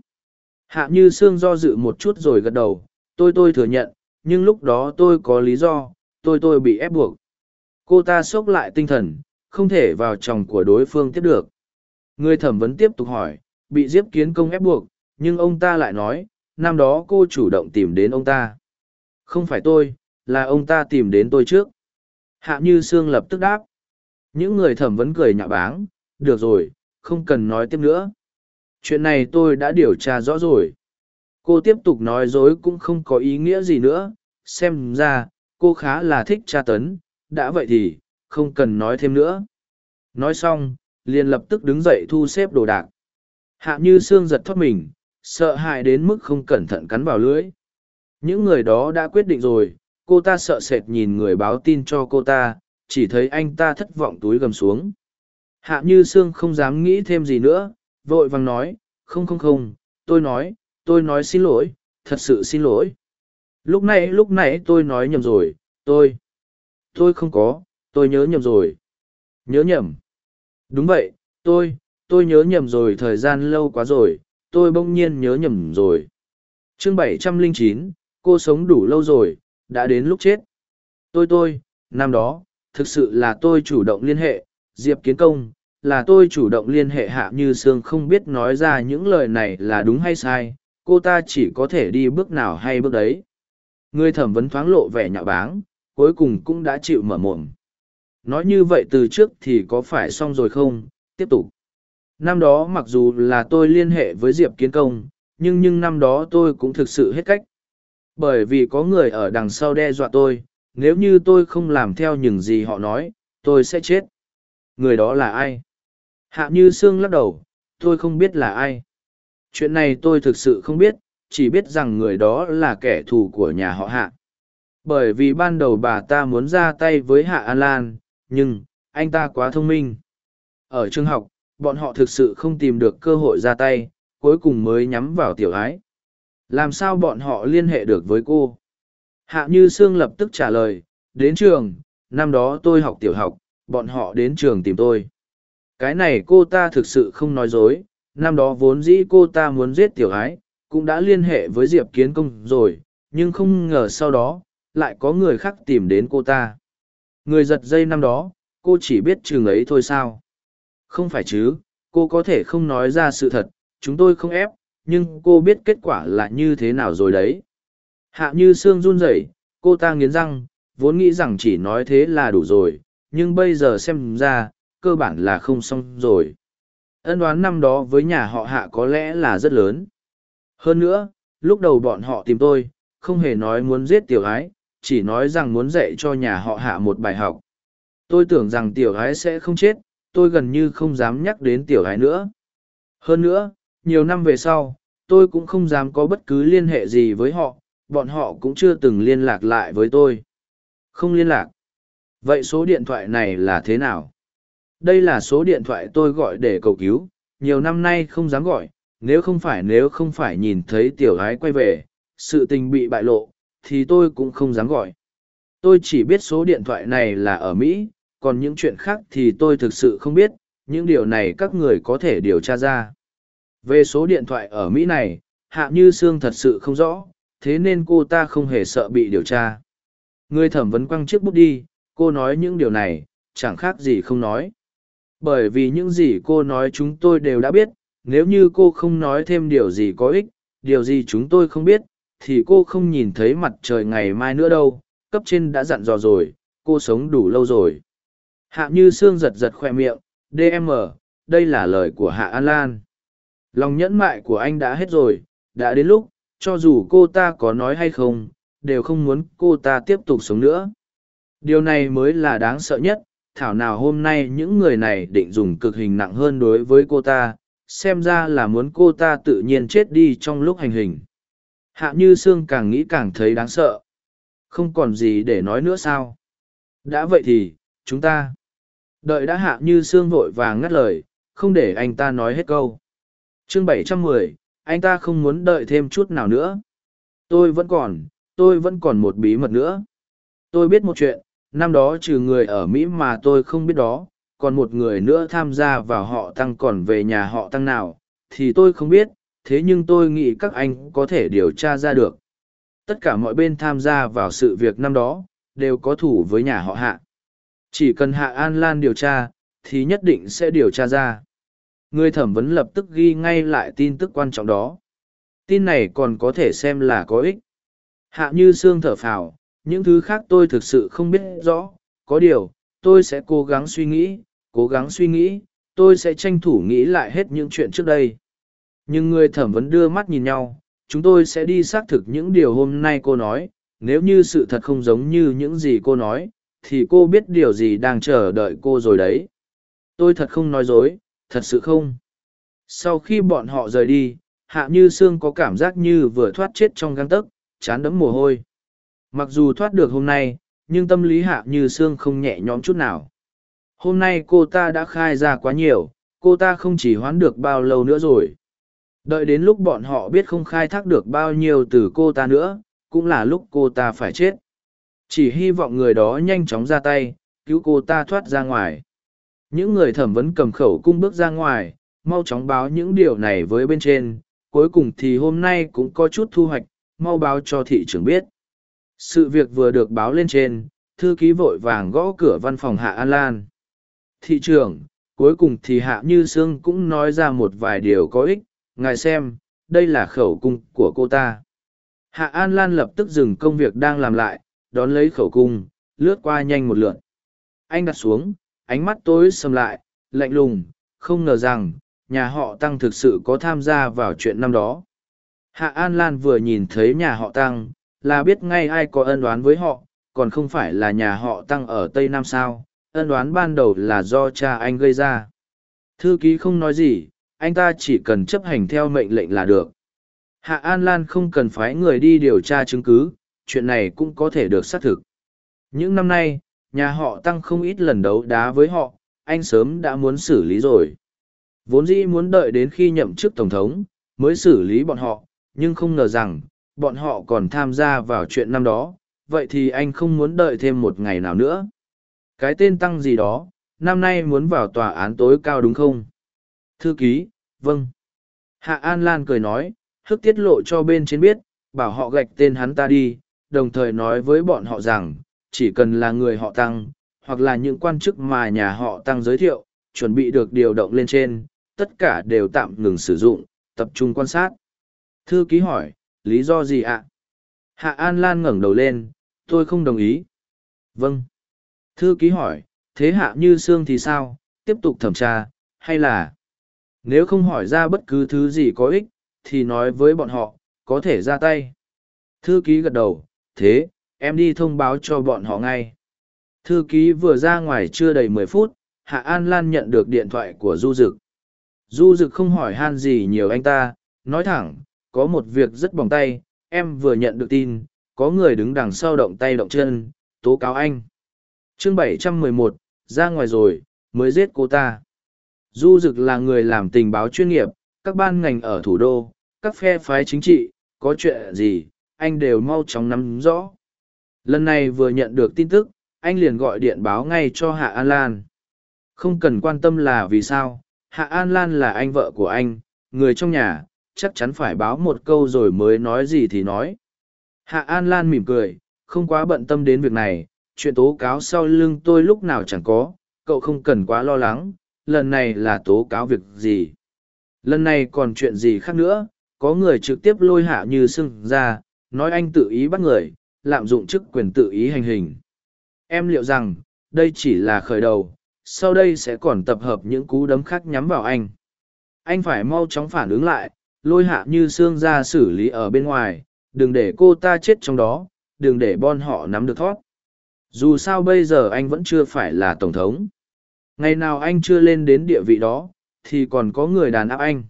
hạ như sương do dự một chút rồi gật đầu, tôi tôi thừa nhận, nhưng lúc đó tôi có lý do, tôi tôi bị ép buộc. Cô ta sốc lại tinh thần, không thể vào chồng của đối phương tiếp được. Người thẩm vấn tiếp tục hỏi, bị diếp kiến công ép buộc, nhưng ông ta lại nói, năm đó cô chủ động tìm đến ông ta. Không phải tôi, là ông ta tìm đến tôi trước. Hạ như sương lập tức đáp. Những người thẩm vấn cười nhạo báng, được rồi, không cần nói tiếp nữa chuyện này tôi đã điều tra rõ rồi cô tiếp tục nói dối cũng không có ý nghĩa gì nữa xem ra cô khá là thích tra tấn đã vậy thì không cần nói thêm nữa Nói xong, liền lập tức đứng dậy thu xếp đồ đạc. Hạ như xương giật thoát mình, sợ hãi đến mức không cẩn thận cắn vào lưỡi. Những người đó đã quyết định rồi, cô ta sợ sệt nhìn người báo tin cho cô ta, chỉ thấy anh ta thất vọng túi gầm xuống. Hạ như xương không dám nghĩ thêm gì nữa, vội vàng nói, không không không, tôi nói, tôi nói xin lỗi, thật sự xin lỗi. Lúc nãy lúc nãy tôi nói nhầm rồi, tôi, tôi không có, tôi nhớ nhầm rồi. Nhớ nhầm. Đúng vậy, tôi, tôi nhớ nhầm rồi thời gian lâu quá rồi, tôi bỗng nhiên nhớ nhầm rồi. chương bảy trăm linh chín, cô sống đủ lâu rồi, đã đến lúc chết. Tôi tôi, năm đó, thực sự là tôi chủ động liên hệ, Diệp Kiến Công, là tôi chủ động liên hệ Hạ Như Sương không biết nói ra những lời này là đúng hay sai, cô ta chỉ có thể đi bước nào hay bước đấy. Người thẩm vấn thoáng lộ vẻ nhạo báng, cuối cùng cũng đã chịu mở mồm. Nói như vậy từ trước thì có phải xong rồi không? Tiếp tục. Năm đó mặc dù là tôi liên hệ với Diệp Kiến Công, nhưng nhưng năm đó tôi cũng thực sự hết cách. Bởi vì có người ở đằng sau đe dọa tôi, nếu như tôi không làm theo những gì họ nói, tôi sẽ chết. Người đó là ai? Hạ Như Sương lắc đầu, tôi không biết là ai. Chuyện này tôi thực sự không biết, chỉ biết rằng người đó là kẻ thù của nhà họ Hạ. Bởi vì ban đầu bà ta muốn ra tay với Hạ An Lan, nhưng, anh ta quá thông minh. Ở trường học, bọn họ thực sự không tìm được cơ hội ra tay, cuối cùng mới nhắm vào tiểu ái. Làm sao bọn họ liên hệ được với cô? Hạ Như Sương lập tức trả lời, đến trường, năm đó tôi học tiểu học, bọn họ đến trường tìm tôi. Cái này cô ta thực sự không nói dối, năm đó vốn dĩ cô ta muốn giết tiểu ái, cũng đã liên hệ với Diệp Kiến Công rồi, nhưng không ngờ sau đó, lại có người khác tìm đến cô ta. Người giật dây năm đó, cô chỉ biết trường ấy thôi sao? Không phải chứ, cô có thể không nói ra sự thật, chúng tôi không ép, nhưng cô biết kết quả là như thế nào rồi đấy. Hạ như xương run rẩy, cô ta nghiến răng, vốn nghĩ rằng chỉ nói thế là đủ rồi, nhưng bây giờ xem ra, cơ bản là không xong rồi. Ân đoán năm đó với nhà họ hạ có lẽ là rất lớn. Hơn nữa, lúc đầu bọn họ tìm tôi, không hề nói muốn giết tiểu ái, chỉ nói rằng muốn dạy cho nhà họ hạ một bài học. Tôi tưởng rằng tiểu ái sẽ không chết, tôi gần như không dám nhắc đến tiểu ái nữa. Hơn nữa, nhiều năm về sau, tôi cũng không dám có bất cứ liên hệ gì với họ, bọn họ cũng chưa từng liên lạc lại với tôi. Không liên lạc. Vậy số điện thoại này là thế nào? Đây là số điện thoại tôi gọi để cầu cứu, nhiều năm nay không dám gọi, nếu không phải nếu không phải nhìn thấy tiểu gái quay về, sự tình bị bại lộ, thì tôi cũng không dám gọi. Tôi chỉ biết số điện thoại này là ở Mỹ, còn những chuyện khác thì tôi thực sự không biết, những điều này các người có thể điều tra ra. Về số điện thoại ở Mỹ này, Hạ Như Sương thật sự không rõ, thế nên cô ta không hề sợ bị điều tra. Người thẩm vấn quăng chiếc bút đi, cô nói những điều này, chẳng khác gì không nói. Bởi vì những gì cô nói chúng tôi đều đã biết, nếu như cô không nói thêm điều gì có ích, điều gì chúng tôi không biết, thì cô không nhìn thấy mặt trời ngày mai nữa đâu, cấp trên đã dặn dò rồi, cô sống đủ lâu rồi. Hạ như xương giật giật khoe miệng, DM, đây là lời của Hạ An Lan. Lòng nhẫn mại của anh đã hết rồi, đã đến lúc, cho dù cô ta có nói hay không, đều không muốn cô ta tiếp tục sống nữa. Điều này mới là đáng sợ nhất, thảo nào hôm nay những người này định dùng cực hình nặng hơn đối với cô ta, xem ra là muốn cô ta tự nhiên chết đi trong lúc hành hình. Hạ Như Sương càng nghĩ càng thấy đáng sợ. Không còn gì để nói nữa sao? Đã vậy thì, chúng ta. Đợi đã Hạ Như Sương vội vàng ngắt lời, không để anh ta nói hết câu. chương bảy trăm mười, anh ta không muốn đợi thêm chút nào nữa. Tôi vẫn còn, tôi vẫn còn một bí mật nữa. Tôi biết một chuyện, năm đó trừ người ở Mỹ mà tôi không biết đó, còn một người nữa tham gia vào họ tăng còn về nhà họ tăng nào, thì tôi không biết, thế nhưng tôi nghĩ các anh có thể điều tra ra được. Tất cả mọi bên tham gia vào sự việc năm đó, đều có thủ với nhà họ hạ. Chỉ cần hạ An Lan điều tra, thì nhất định sẽ điều tra ra. Người thẩm vấn lập tức ghi ngay lại tin tức quan trọng đó. Tin này còn có thể xem là có ích. Hạ như xương thở phào, những thứ khác tôi thực sự không biết rõ, có điều, tôi sẽ cố gắng suy nghĩ, cố gắng suy nghĩ, tôi sẽ tranh thủ nghĩ lại hết những chuyện trước đây. Nhưng người thẩm vấn đưa mắt nhìn nhau, chúng tôi sẽ đi xác thực những điều hôm nay cô nói, nếu như sự thật không giống như những gì cô nói, thì cô biết điều gì đang chờ đợi cô rồi đấy. tôi thật không nói dối thật sự không. Sau khi bọn họ rời đi hạ như sương có cảm giác như vừa thoát chết trong găng tấc chán đẫm mồ hôi mặc dù thoát được hôm nay, nhưng tâm lý hạ như sương không nhẹ nhõm chút nào. Hôm nay cô ta đã khai ra quá nhiều, cô ta không chỉ hoán được bao lâu nữa rồi. Đợi đến lúc bọn họ biết không khai thác được bao nhiêu từ cô ta nữa, cũng là lúc cô ta phải chết. Chỉ hy vọng người đó nhanh chóng ra tay, cứu cô ta thoát ra ngoài. Những người thẩm vấn cầm khẩu cung bước ra ngoài, mau chóng báo những điều này với bên trên, cuối cùng thì hôm nay cũng có chút thu hoạch, mau báo cho thị trưởng biết sự việc vừa được báo lên trên, thư ký vội vàng gõ cửa văn phòng hạ an lan. Thị trưởng, cuối cùng thì hạ như sương cũng nói ra một vài điều có ích, ngài xem, đây là khẩu cung của cô ta. Hạ an lan lập tức dừng công việc đang làm lại, đón lấy khẩu cung, lướt qua nhanh một lượn anh đặt xuống, ánh mắt tối sầm lại, lạnh lùng, không ngờ rằng, nhà họ tăng thực sự có tham gia vào chuyện năm đó. Hạ an lan vừa nhìn thấy nhà họ tăng là biết ngay ai có ân đoán với họ, còn không phải là nhà họ tăng ở tây nam sao, ân đoán ban đầu là do cha anh gây ra. Thư ký không nói gì, anh ta chỉ cần chấp hành theo mệnh lệnh là được. Hạ an lan không cần phái người đi điều tra chứng cứ, chuyện này cũng có thể được xác thực. Những năm nay, nhà họ tăng không ít lần đấu đá với họ, anh sớm đã muốn xử lý rồi. Vốn dĩ muốn đợi đến khi nhậm chức tổng thống, mới xử lý bọn họ, nhưng không ngờ rằng bọn họ còn tham gia vào chuyện năm đó, vậy thì anh không muốn đợi thêm một ngày nào nữa. Cái tên tăng gì đó, năm nay muốn vào tòa án tối cao đúng không? Thư ký vâng. Hạ an lan cười nói, hức tiết lộ cho bên trên biết, bảo họ gạch tên hắn ta đi, đồng thời nói với bọn họ rằng, chỉ cần là người họ tăng, hoặc là những quan chức mà nhà họ tăng giới thiệu, chuẩn bị được điều động lên trên, tất cả đều tạm ngừng sử dụng, tập trung quan sát. Thư ký hỏi lý do gì ạ? Hạ an lan ngẩng đầu lên, tôi không đồng ý. Vâng. Thư ký hỏi, thế hạ như sương thì sao? Tiếp tục thẩm tra, hay là? Nếu không hỏi ra bất cứ thứ gì có ích, thì nói với bọn họ, có thể ra tay. Thư ký gật đầu, thế, em đi thông báo cho bọn họ ngay. Thư ký vừa ra ngoài chưa đầy mười phút, hạ an lan nhận được điện thoại của du Dực. du Dực không hỏi han gì nhiều anh ta, nói thẳng có một việc rất bỏng tay em vừa nhận được tin có người đứng đằng sau động tay động chân tố cáo anh. Chương 711, ra ngoài rồi mới giết cô ta. Du dực là người làm tình báo chuyên nghiệp các ban ngành ở thủ đô các phe phái chính trị có chuyện gì anh đều mau chóng nắm rõ. Lần này vừa nhận được tin tức anh liền gọi điện báo ngay cho hạ an lan. Không cần quan tâm là vì sao hạ an lan là anh vợ của anh người trong nhà chắc chắn phải báo một câu rồi mới nói gì thì nói hạ an lan mỉm cười không quá bận tâm đến việc này chuyện tố cáo sau lưng tôi lúc nào chẳng có cậu không cần quá lo lắng lần này là tố cáo việc gì lần này còn chuyện gì khác nữa có người trực tiếp lôi hạ như sưng ra nói anh tự ý bắt người lạm dụng chức quyền tự ý hành hình. Em liệu rằng, đây chỉ là khởi đầu, sau đây sẽ còn tập hợp những cú đấm khác nhắm vào anh. Anh phải mau chóng phản ứng lại, lôi hạ như xương ra xử lý ở bên ngoài, đừng để cô ta chết trong đó, đừng để bọn họ nắm được thoát. Dù sao bây giờ anh vẫn chưa phải là Tổng thống. Ngày nào anh chưa lên đến địa vị đó, thì còn có người đàn áp anh.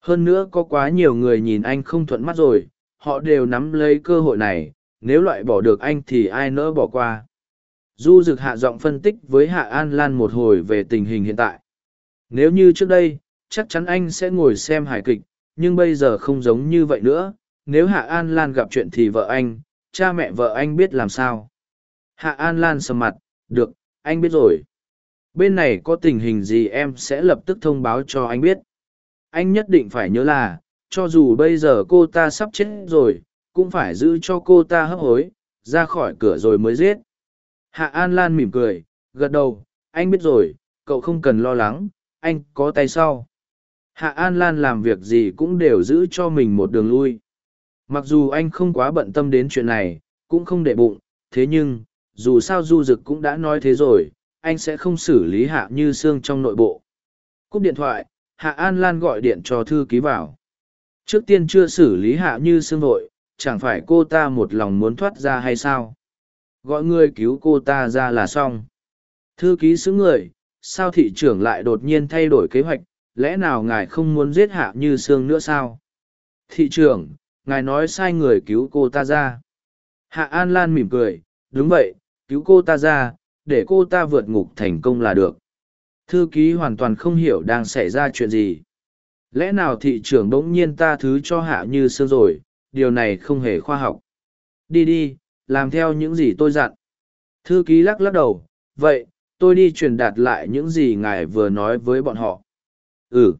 Hơn nữa có quá nhiều người nhìn anh không thuận mắt rồi, họ đều nắm lấy cơ hội này, nếu loại bỏ được anh thì ai nỡ bỏ qua. Du Dực hạ giọng phân tích với Hạ An Lan một hồi về tình hình hiện tại. Nếu như trước đây, chắc chắn anh sẽ ngồi xem hài kịch, nhưng bây giờ không giống như vậy nữa. Nếu Hạ An Lan gặp chuyện thì vợ anh, cha mẹ vợ anh biết làm sao. Hạ An Lan sầm mặt, được, anh biết rồi. Bên này có tình hình gì em sẽ lập tức thông báo cho anh biết. Anh nhất định phải nhớ là, cho dù bây giờ cô ta sắp chết rồi, cũng phải giữ cho cô ta hấp hối, ra khỏi cửa rồi mới giết. Hạ An Lan mỉm cười, gật đầu, anh biết rồi, cậu không cần lo lắng, anh có tay sau. Hạ An Lan làm việc gì cũng đều giữ cho mình một đường lui. Mặc dù anh không quá bận tâm đến chuyện này, cũng không để bụng, thế nhưng, dù sao Du Dực cũng đã nói thế rồi, anh sẽ không xử lý Hạ Như Sương trong nội bộ. Cúp điện thoại, Hạ An Lan gọi điện cho thư ký vào. Trước tiên chưa xử lý Hạ Như Sương vội, chẳng phải cô ta một lòng muốn thoát ra hay sao gọi người cứu cô ta ra là xong thư ký xứ người sao thị trưởng lại đột nhiên thay đổi kế hoạch, lẽ nào ngài không muốn giết hạ như xương nữa sao? Thị trưởng, ngài nói sai người cứu cô ta ra. Hạ An Lan mỉm cười, đúng vậy, cứu cô ta ra, để cô ta vượt ngục thành công là được. Thư ký hoàn toàn không hiểu đang xảy ra chuyện gì. Lẽ nào thị trưởng bỗng nhiên ta thứ cho hạ như sương rồi, điều này không hề khoa học. Đi đi, làm theo những gì tôi dặn. Thư ký lắc lắc đầu, vậy, tôi đi truyền đạt lại những gì ngài vừa nói với bọn họ. Ừ.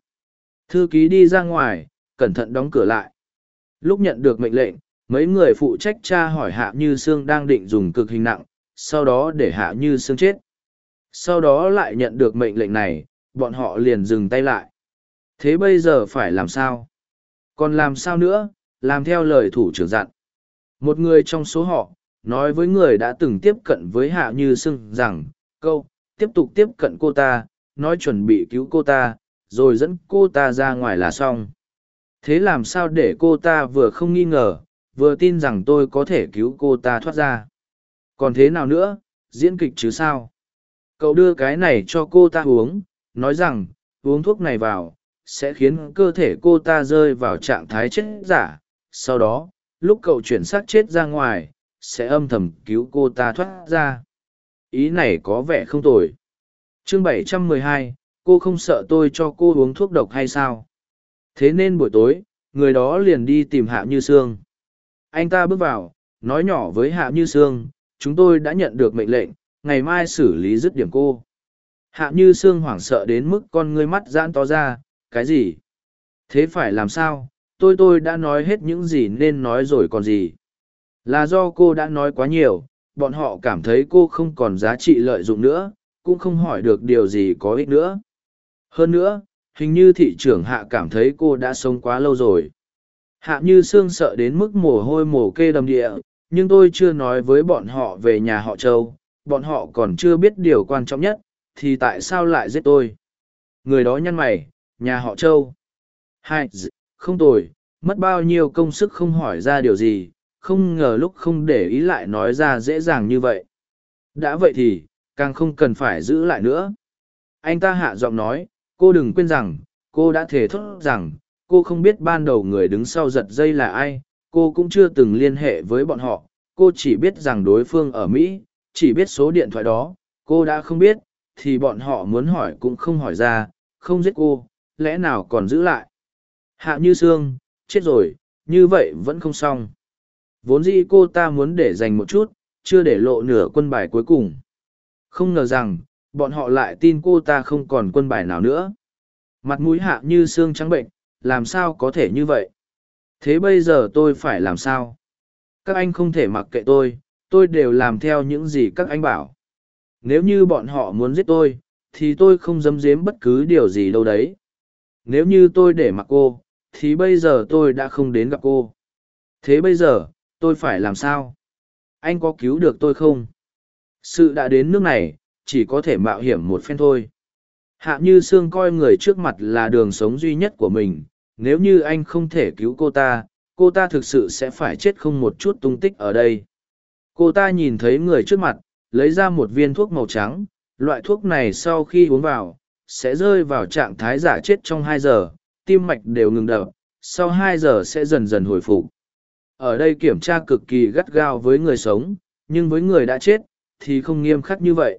Thư ký đi ra ngoài, cẩn thận đóng cửa lại. Lúc nhận được mệnh lệnh, mấy người phụ trách tra hỏi Hạ Như Sương đang định dùng cực hình nặng, sau đó để Hạ Như Sương chết. Sau đó lại nhận được mệnh lệnh này, bọn họ liền dừng tay lại. Thế bây giờ phải làm sao? Còn làm sao nữa? Làm theo lời thủ trưởng dặn. Một người trong số họ, nói với người đã từng tiếp cận với Hạ Như Sương rằng, câu, tiếp tục tiếp cận cô ta, nói chuẩn bị cứu cô ta, rồi dẫn cô ta ra ngoài là xong. Thế làm sao để cô ta vừa không nghi ngờ, vừa tin rằng tôi có thể cứu cô ta thoát ra. Còn thế nào nữa, diễn kịch chứ sao? Cậu đưa cái này cho cô ta uống, nói rằng, uống thuốc này vào, sẽ khiến cơ thể cô ta rơi vào trạng thái chết giả. Sau đó, lúc cậu chuyển xác chết ra ngoài, sẽ âm thầm cứu cô ta thoát ra. Ý này có vẻ không tồi. Chương 712, cô không sợ tôi cho cô uống thuốc độc hay sao? Thế nên buổi tối, người đó liền đi tìm Hạ Như Sương. Anh ta bước vào, nói nhỏ với Hạ Như Sương, chúng tôi đã nhận được mệnh lệnh, ngày mai xử lý dứt điểm cô. Hạ Như Sương hoảng sợ đến mức con ngươi mắt giãn to ra, cái gì? Thế phải làm sao? Tôi tôi đã nói hết những gì nên nói rồi còn gì? Là do cô đã nói quá nhiều, bọn họ cảm thấy cô không còn giá trị lợi dụng nữa, cũng không hỏi được điều gì có ích nữa. Hơn nữa, hình như thị trưởng hạ cảm thấy cô đã sống quá lâu rồi. Hạ như sương sợ đến mức mồ hôi mồ kê đầm địa nhưng tôi chưa nói với bọn họ về nhà họ châu. Bọn họ còn chưa biết điều quan trọng nhất thì tại sao lại giết tôi? Người đó nhăn mày nhà họ châu. Hai không tồi mất bao nhiêu công sức không hỏi ra điều gì không ngờ lúc không để ý lại nói ra dễ dàng như vậy. Đã vậy thì càng không cần phải giữ lại nữa. Anh ta hạ giọng nói cô đừng quên rằng, cô đã thể thốt rằng, cô không biết ban đầu người đứng sau giật dây là ai, cô cũng chưa từng liên hệ với bọn họ. Cô chỉ biết rằng đối phương ở mỹ, chỉ biết số điện thoại đó. Cô đã không biết, thì bọn họ muốn hỏi cũng không hỏi ra, không giết cô, lẽ nào còn giữ lại? Hạ như sương, chết rồi, như vậy vẫn không xong. Vốn dĩ cô ta muốn để dành một chút, chưa để lộ nửa quân bài cuối cùng. Không ngờ rằng bọn họ lại tin cô ta không còn quân bài nào nữa. Mặt mũi hạ như xương trắng bệnh, làm sao có thể như vậy? Thế bây giờ tôi phải làm sao? Các anh không thể mặc kệ tôi, tôi đều làm theo những gì các anh bảo. Nếu như bọn họ muốn giết tôi, thì tôi không dám dếm bất cứ điều gì đâu đấy. Nếu như tôi để mặc cô, thì bây giờ tôi đã không đến gặp cô. Thế bây giờ, tôi phải làm sao? Anh có cứu được tôi không? Sự đã đến nước này, chỉ có thể mạo hiểm một phen thôi. Hạ Như Sương coi người trước mặt là đường sống duy nhất của mình, nếu như anh không thể cứu cô ta, cô ta thực sự sẽ phải chết không một chút tung tích ở đây. Cô ta nhìn thấy người trước mặt, lấy ra một viên thuốc màu trắng, loại thuốc này sau khi uống vào, sẽ rơi vào trạng thái giả chết trong hai giờ, tim mạch đều ngừng đập, sau hai giờ sẽ dần dần hồi phục. Ở đây kiểm tra cực kỳ gắt gao với người sống, nhưng với người đã chết, thì không nghiêm khắc như vậy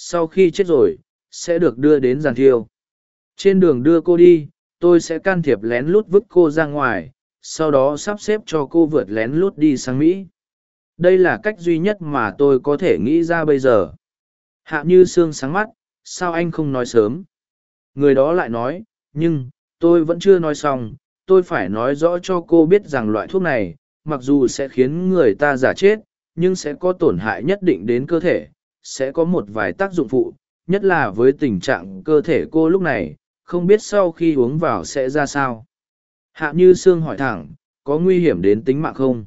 sau khi chết rồi, sẽ được đưa đến giàn thiêu. Trên đường đưa cô đi, tôi sẽ can thiệp lén lút vứt cô ra ngoài, sau đó sắp xếp cho cô vượt lén lút đi sang mỹ. Đây là cách duy nhất mà tôi có thể nghĩ ra bây giờ. Hạ như sương sáng mắt, sao anh không nói sớm? Người đó lại nói, nhưng, tôi vẫn chưa nói xong, tôi phải nói rõ cho cô biết rằng loại thuốc này, mặc dù sẽ khiến người ta giả chết, nhưng sẽ có tổn hại nhất định đến cơ thể sẽ có một vài tác dụng phụ, nhất là với tình trạng cơ thể cô lúc này, không biết sau khi uống vào sẽ ra sao. Hạ Như Sương hỏi thẳng, có nguy hiểm đến tính mạng không?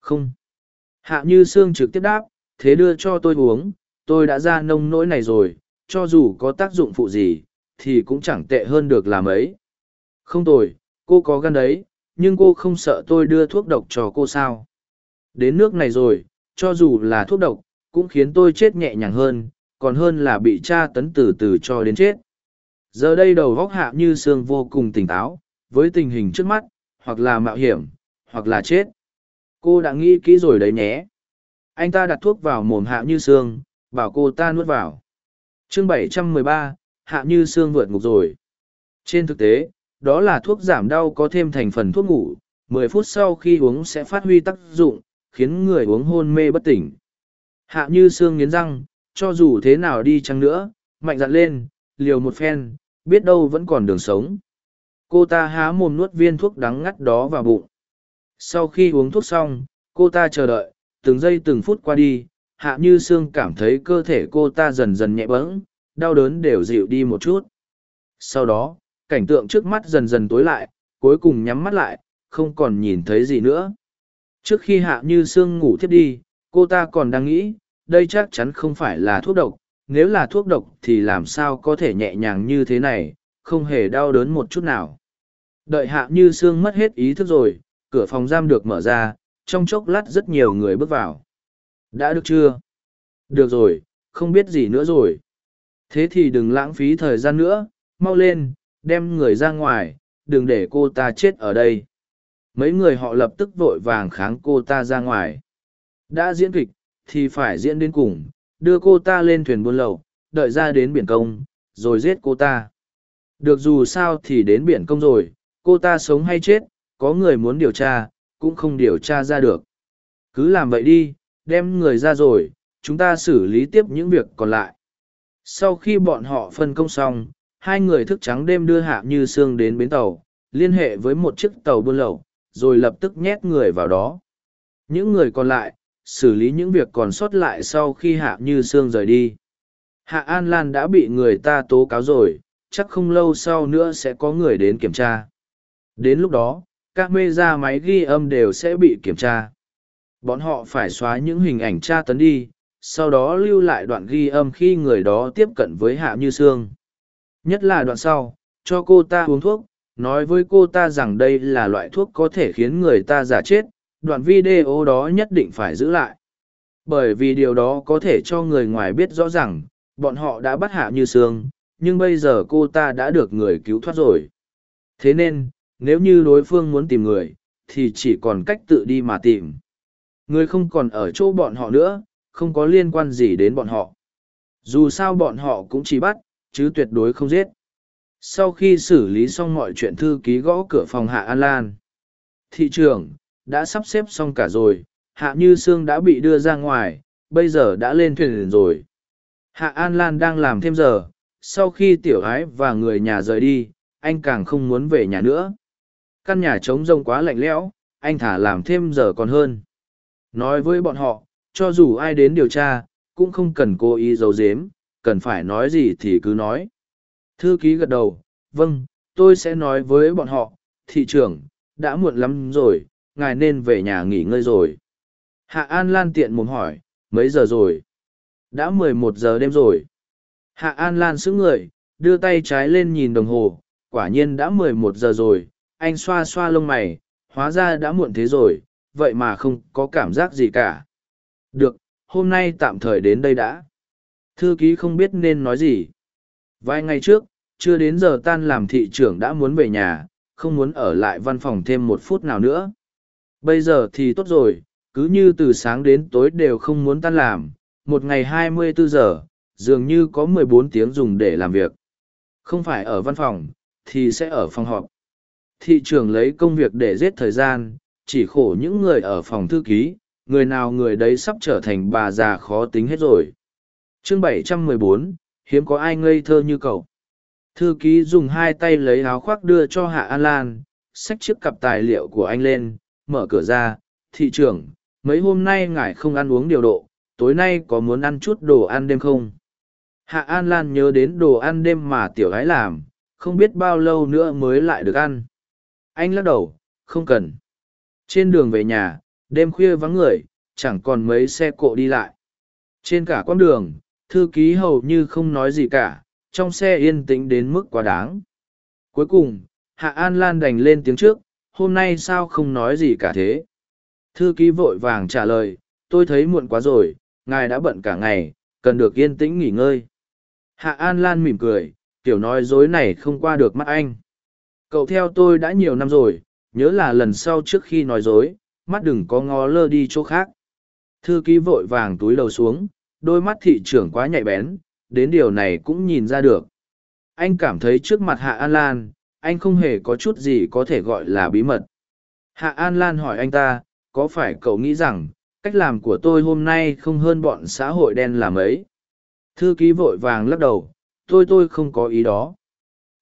Không. Hạ Như Sương trực tiếp đáp, thế đưa cho tôi uống, tôi đã ra nông nỗi này rồi, cho dù có tác dụng phụ gì, thì cũng chẳng tệ hơn được làm ấy. Không tồi, cô có gan đấy, nhưng cô không sợ tôi đưa thuốc độc cho cô sao? Đến nước này rồi, cho dù là thuốc độc, cũng khiến tôi chết nhẹ nhàng hơn, còn hơn là bị tra tấn từ từ cho đến chết. Giờ đây đầu góc hạ như xương vô cùng tỉnh táo, với tình hình trước mắt, hoặc là mạo hiểm, hoặc là chết. Cô đã nghĩ kỹ rồi đấy nhé. Anh ta đặt thuốc vào mồm hạ như xương, bảo cô ta nuốt vào. chương 713, hạ như xương vượt ngục rồi. Trên thực tế, đó là thuốc giảm đau có thêm thành phần thuốc ngủ, 10 phút sau khi uống sẽ phát huy tác dụng, khiến người uống hôn mê bất tỉnh. Hạ như xương nghiến răng, cho dù thế nào đi chăng nữa, mạnh dạn lên, liều một phen, biết đâu vẫn còn đường sống. Cô ta há mồm nuốt viên thuốc đắng ngắt đó vào bụng. Sau khi uống thuốc xong, cô ta chờ đợi, từng giây từng phút qua đi, hạ như xương cảm thấy cơ thể cô ta dần dần nhẹ bẫng, đau đớn đều dịu đi một chút. Sau đó, cảnh tượng trước mắt dần dần tối lại, cuối cùng nhắm mắt lại, không còn nhìn thấy gì nữa. Trước khi hạ như xương ngủ thiếp đi, cô ta còn đang nghĩ, đây chắc chắn không phải là thuốc độc, nếu là thuốc độc thì làm sao có thể nhẹ nhàng như thế này, không hề đau đớn một chút nào. Đợi hạ như xương mất hết ý thức rồi, cửa phòng giam được mở ra, trong chốc lát rất nhiều người bước vào. Đã được chưa? Được rồi, không biết gì nữa rồi. Thế thì đừng lãng phí thời gian nữa, mau lên, đem người ra ngoài, đừng để cô ta chết ở đây. Mấy người họ lập tức vội vàng kháng cô ta ra ngoài. Đã diễn kịch, thì phải diễn đến cùng, đưa cô ta lên thuyền buôn lậu, đợi ra đến biển công, rồi giết cô ta. Được dù sao thì đến biển công rồi, cô ta sống hay chết, có người muốn điều tra, cũng không điều tra ra được. Cứ làm vậy đi, đem người ra rồi, chúng ta xử lý tiếp những việc còn lại. Sau khi bọn họ phân công xong, hai người thức trắng đêm đưa Hạ Như Sương đến bến tàu, liên hệ với một chiếc tàu buôn lậu, rồi lập tức nhét người vào đó. Những người còn lại, xử lý những việc còn sót lại sau khi Hạ Như Sương rời đi. Hạ An Lan đã bị người ta tố cáo rồi, chắc không lâu sau nữa sẽ có người đến kiểm tra. Đến lúc đó, các mê ra máy ghi âm đều sẽ bị kiểm tra. Bọn họ phải xóa những hình ảnh tra tấn đi, sau đó lưu lại đoạn ghi âm khi người đó tiếp cận với Hạ Như Sương. Nhất là đoạn sau, cho cô ta uống thuốc, nói với cô ta rằng đây là loại thuốc có thể khiến người ta giả chết, đoạn video đó nhất định phải giữ lại. Bởi vì điều đó có thể cho người ngoài biết rõ rằng, bọn họ đã bắt Hạ Như Sương, nhưng bây giờ cô ta đã được người cứu thoát rồi. Thế nên, nếu như đối phương muốn tìm người, thì chỉ còn cách tự đi mà tìm. Người không còn ở chỗ bọn họ nữa, không có liên quan gì đến bọn họ. Dù sao bọn họ cũng chỉ bắt, chứ tuyệt đối không giết. Sau khi xử lý xong mọi chuyện thư ký gõ cửa phòng Hạ An Lan. Thị trưởng, đã sắp xếp xong cả rồi, Hạ Như Sương đã bị đưa ra ngoài, bây giờ đã lên thuyền rồi. Hạ An Lan đang làm thêm giờ, sau khi tiểu ái và người nhà rời đi, anh càng không muốn về nhà nữa. Căn nhà trống rông quá lạnh lẽo, anh thả làm thêm giờ còn hơn. Nói với bọn họ, cho dù ai đến điều tra, cũng không cần cố ý giấu giếm, cần phải nói gì thì cứ nói. Thư ký gật đầu, vâng, tôi sẽ nói với bọn họ, thị trưởng, đã muộn lắm rồi, ngài nên về nhà nghỉ ngơi rồi. Hạ An Lan tiện mồm hỏi, mấy giờ rồi? Đã mười một giờ đêm rồi. Hạ An Lan sững người, đưa tay trái lên nhìn đồng hồ, quả nhiên đã mười một giờ rồi, anh xoa xoa lông mày, hóa ra đã muộn thế rồi, vậy mà không có cảm giác gì cả. Được, hôm nay tạm thời đến đây đã. Thư ký không biết nên nói gì. Vài ngày trước, chưa đến giờ tan làm thị trưởng đã muốn về nhà, không muốn ở lại văn phòng thêm một phút nào nữa. Bây giờ thì tốt rồi, cứ như từ sáng đến tối đều không muốn tan làm, một ngày 24 giờ, dường như có 14 tiếng dùng để làm việc. Không phải ở văn phòng, thì sẽ ở phòng họp. Thị trường lấy công việc để giết thời gian, chỉ khổ những người ở phòng thư ký, người nào người đấy sắp trở thành bà già khó tính hết rồi. Chương 714, hiếm có ai ngây thơ như cậu. Thư ký dùng hai tay lấy áo khoác đưa cho Hạ An Lan, xách chiếc cặp tài liệu của anh lên, mở cửa ra. Thị trưởng, mấy hôm nay ngài không ăn uống điều độ, tối nay có muốn ăn chút đồ ăn đêm không? Hạ An Lan nhớ đến đồ ăn đêm mà tiểu gái làm, không biết bao lâu nữa mới lại được ăn. Anh lắc đầu, không cần. Trên đường về nhà, đêm khuya vắng người, chẳng còn mấy xe cộ đi lại. Trên cả con đường, thư ký hầu như không nói gì cả, trong xe yên tĩnh đến mức quá đáng. Cuối cùng, Hạ An Lan đành lên tiếng trước, hôm nay sao không nói gì cả thế? Thư ký vội vàng trả lời, tôi thấy muộn quá rồi, ngài đã bận cả ngày, cần được yên tĩnh nghỉ ngơi. Hạ An Lan mỉm cười, kiểu nói dối này không qua được mắt anh. Cậu theo tôi đã nhiều năm rồi, nhớ là lần sau trước khi nói dối, mắt đừng có ngó lơ đi chỗ khác. Thư ký vội vàng túi đầu xuống, đôi mắt thị trưởng quá nhạy bén, đến điều này cũng nhìn ra được. Anh cảm thấy trước mặt Hạ An Lan, anh không hề có chút gì có thể gọi là bí mật. Hạ An Lan hỏi anh ta, có phải cậu nghĩ rằng, cách làm của tôi hôm nay không hơn bọn xã hội đen làm ấy? Thư ký vội vàng lắc đầu, tôi tôi không có ý đó.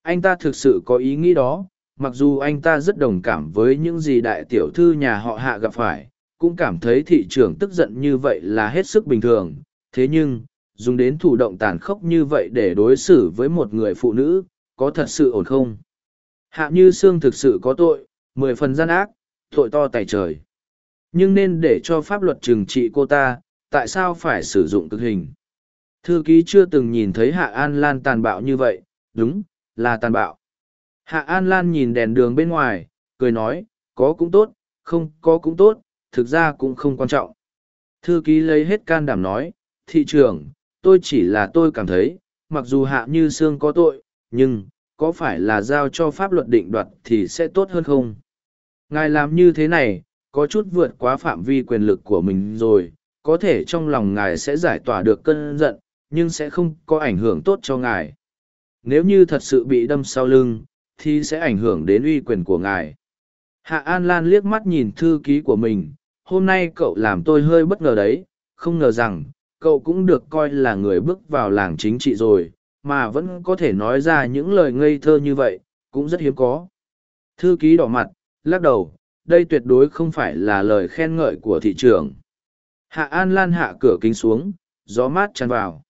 Anh ta thực sự có ý nghĩ đó, mặc dù anh ta rất đồng cảm với những gì đại tiểu thư nhà họ hạ gặp phải, cũng cảm thấy thị trường tức giận như vậy là hết sức bình thường. Thế nhưng, dùng đến thủ động tàn khốc như vậy để đối xử với một người phụ nữ, có thật sự ổn không? Hạ Như Sương thực sự có tội, mười phần gian ác, tội to tài trời. Nhưng nên để cho pháp luật trừng trị cô ta, tại sao phải sử dụng cực hình? Thư ký chưa từng nhìn thấy Hạ An Lan tàn bạo như vậy, đúng, là tàn bạo. Hạ An Lan nhìn đèn đường bên ngoài, cười nói, có cũng tốt, không có cũng tốt, thực ra cũng không quan trọng. Thư ký lấy hết can đảm nói, thị trưởng, tôi chỉ là tôi cảm thấy, mặc dù Hạ Như Sương có tội, nhưng, có phải là giao cho pháp luật định đoạt thì sẽ tốt hơn không? Ngài làm như thế này, có chút vượt quá phạm vi quyền lực của mình rồi, có thể trong lòng ngài sẽ giải tỏa được cơn giận, nhưng sẽ không có ảnh hưởng tốt cho ngài. Nếu như thật sự bị đâm sau lưng, thì sẽ ảnh hưởng đến uy quyền của ngài. Hạ An Lan liếc mắt nhìn thư ký của mình, hôm nay cậu làm tôi hơi bất ngờ đấy, không ngờ rằng, cậu cũng được coi là người bước vào làng chính trị rồi, mà vẫn có thể nói ra những lời ngây thơ như vậy, cũng rất hiếm có. Thư ký đỏ mặt, lắc đầu, đây tuyệt đối không phải là lời khen ngợi của thị trường. Hạ An Lan hạ cửa kính xuống, gió mát tràn vào.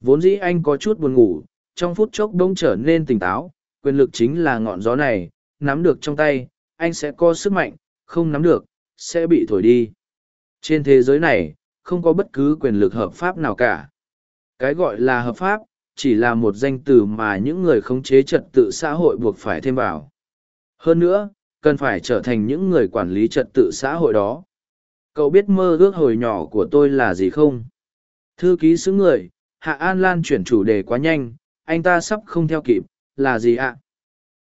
Vốn dĩ anh có chút buồn ngủ, trong phút chốc đông trở nên tỉnh táo, quyền lực chính là ngọn gió này, nắm được trong tay, anh sẽ có sức mạnh, không nắm được, sẽ bị thổi đi. Trên thế giới này, không có bất cứ quyền lực hợp pháp nào cả. Cái gọi là hợp pháp, chỉ là một danh từ mà những người khống chế trật tự xã hội buộc phải thêm vào. Hơn nữa, cần phải trở thành những người quản lý trật tự xã hội đó. Cậu biết mơ ước hồi nhỏ của tôi là gì không? Thư ký xứ người, Hạ An Lan chuyển chủ đề quá nhanh, anh ta sắp không theo kịp, là gì ạ?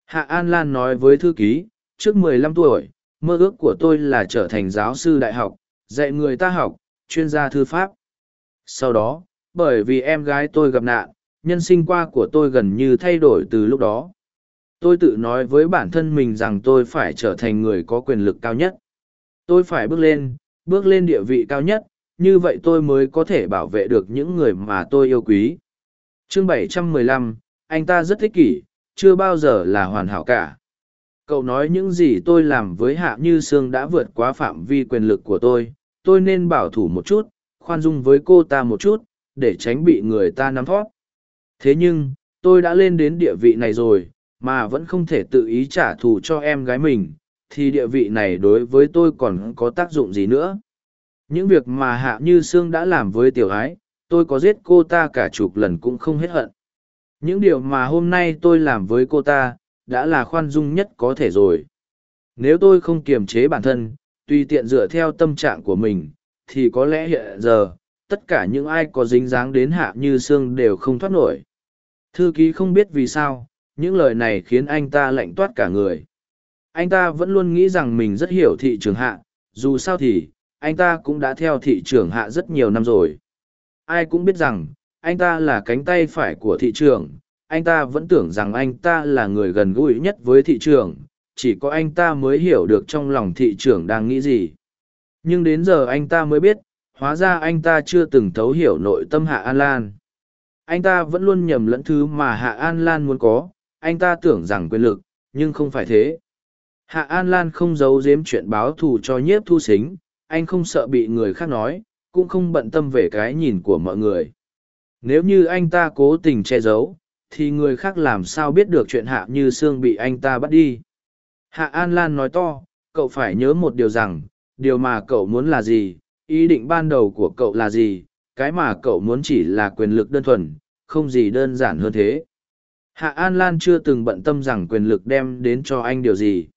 Hạ An Lan nói với thư ký, trước 15 tuổi, mơ ước của tôi là trở thành giáo sư đại học, dạy người ta học, chuyên gia thư pháp. Sau đó, bởi vì em gái tôi gặp nạn, nhân sinh qua của tôi gần như thay đổi từ lúc đó. Tôi tự nói với bản thân mình rằng tôi phải trở thành người có quyền lực cao nhất. Tôi phải bước lên, bước lên địa vị cao nhất, như vậy tôi mới có thể bảo vệ được những người mà tôi yêu quý. Chương 715, anh ta rất thích kỷ, chưa bao giờ là hoàn hảo cả. Cậu nói những gì tôi làm với Hạ Như Sương đã vượt quá phạm vi quyền lực của tôi, tôi nên bảo thủ một chút, khoan dung với cô ta một chút, để tránh bị người ta nắm thoát. Thế nhưng, tôi đã lên đến địa vị này rồi, mà vẫn không thể tự ý trả thù cho em gái mình, thì địa vị này đối với tôi còn có tác dụng gì nữa. Những việc mà Hạ Như Sương đã làm với tiểu ái, tôi có giết cô ta cả chục lần cũng không hết hận. Những điều mà hôm nay tôi làm với cô ta, đã là khoan dung nhất có thể rồi. Nếu tôi không kiềm chế bản thân, tùy tiện dựa theo tâm trạng của mình, thì có lẽ hiện giờ, tất cả những ai có dính dáng đến Hạ Như Sương đều không thoát nổi. Thư ký không biết vì sao, những lời này khiến anh ta lạnh toát cả người. Anh ta vẫn luôn nghĩ rằng mình rất hiểu thị trường hạ, dù sao thì, anh ta cũng đã theo thị trường hạ rất nhiều năm rồi. Ai cũng biết rằng, anh ta là cánh tay phải của thị trường, anh ta vẫn tưởng rằng anh ta là người gần gũi nhất với thị trường, chỉ có anh ta mới hiểu được trong lòng thị trường đang nghĩ gì. Nhưng đến giờ anh ta mới biết, hóa ra anh ta chưa từng thấu hiểu nội tâm Hạ An Lan. Anh ta vẫn luôn nhầm lẫn thứ mà Hạ An Lan muốn có, anh ta tưởng rằng quyền lực, nhưng không phải thế. Hạ An Lan không giấu giếm chuyện báo thù cho nhiếp thu xính, anh không sợ bị người khác nói, cũng không bận tâm về cái nhìn của mọi người. Nếu như anh ta cố tình che giấu, thì người khác làm sao biết được chuyện Hạ Như Sương bị anh ta bắt đi. Hạ An Lan nói to, cậu phải nhớ một điều rằng, điều mà cậu muốn là gì, ý định ban đầu của cậu là gì, cái mà cậu muốn chỉ là quyền lực đơn thuần, không gì đơn giản hơn thế. Hạ An Lan chưa từng bận tâm rằng quyền lực đem đến cho anh điều gì.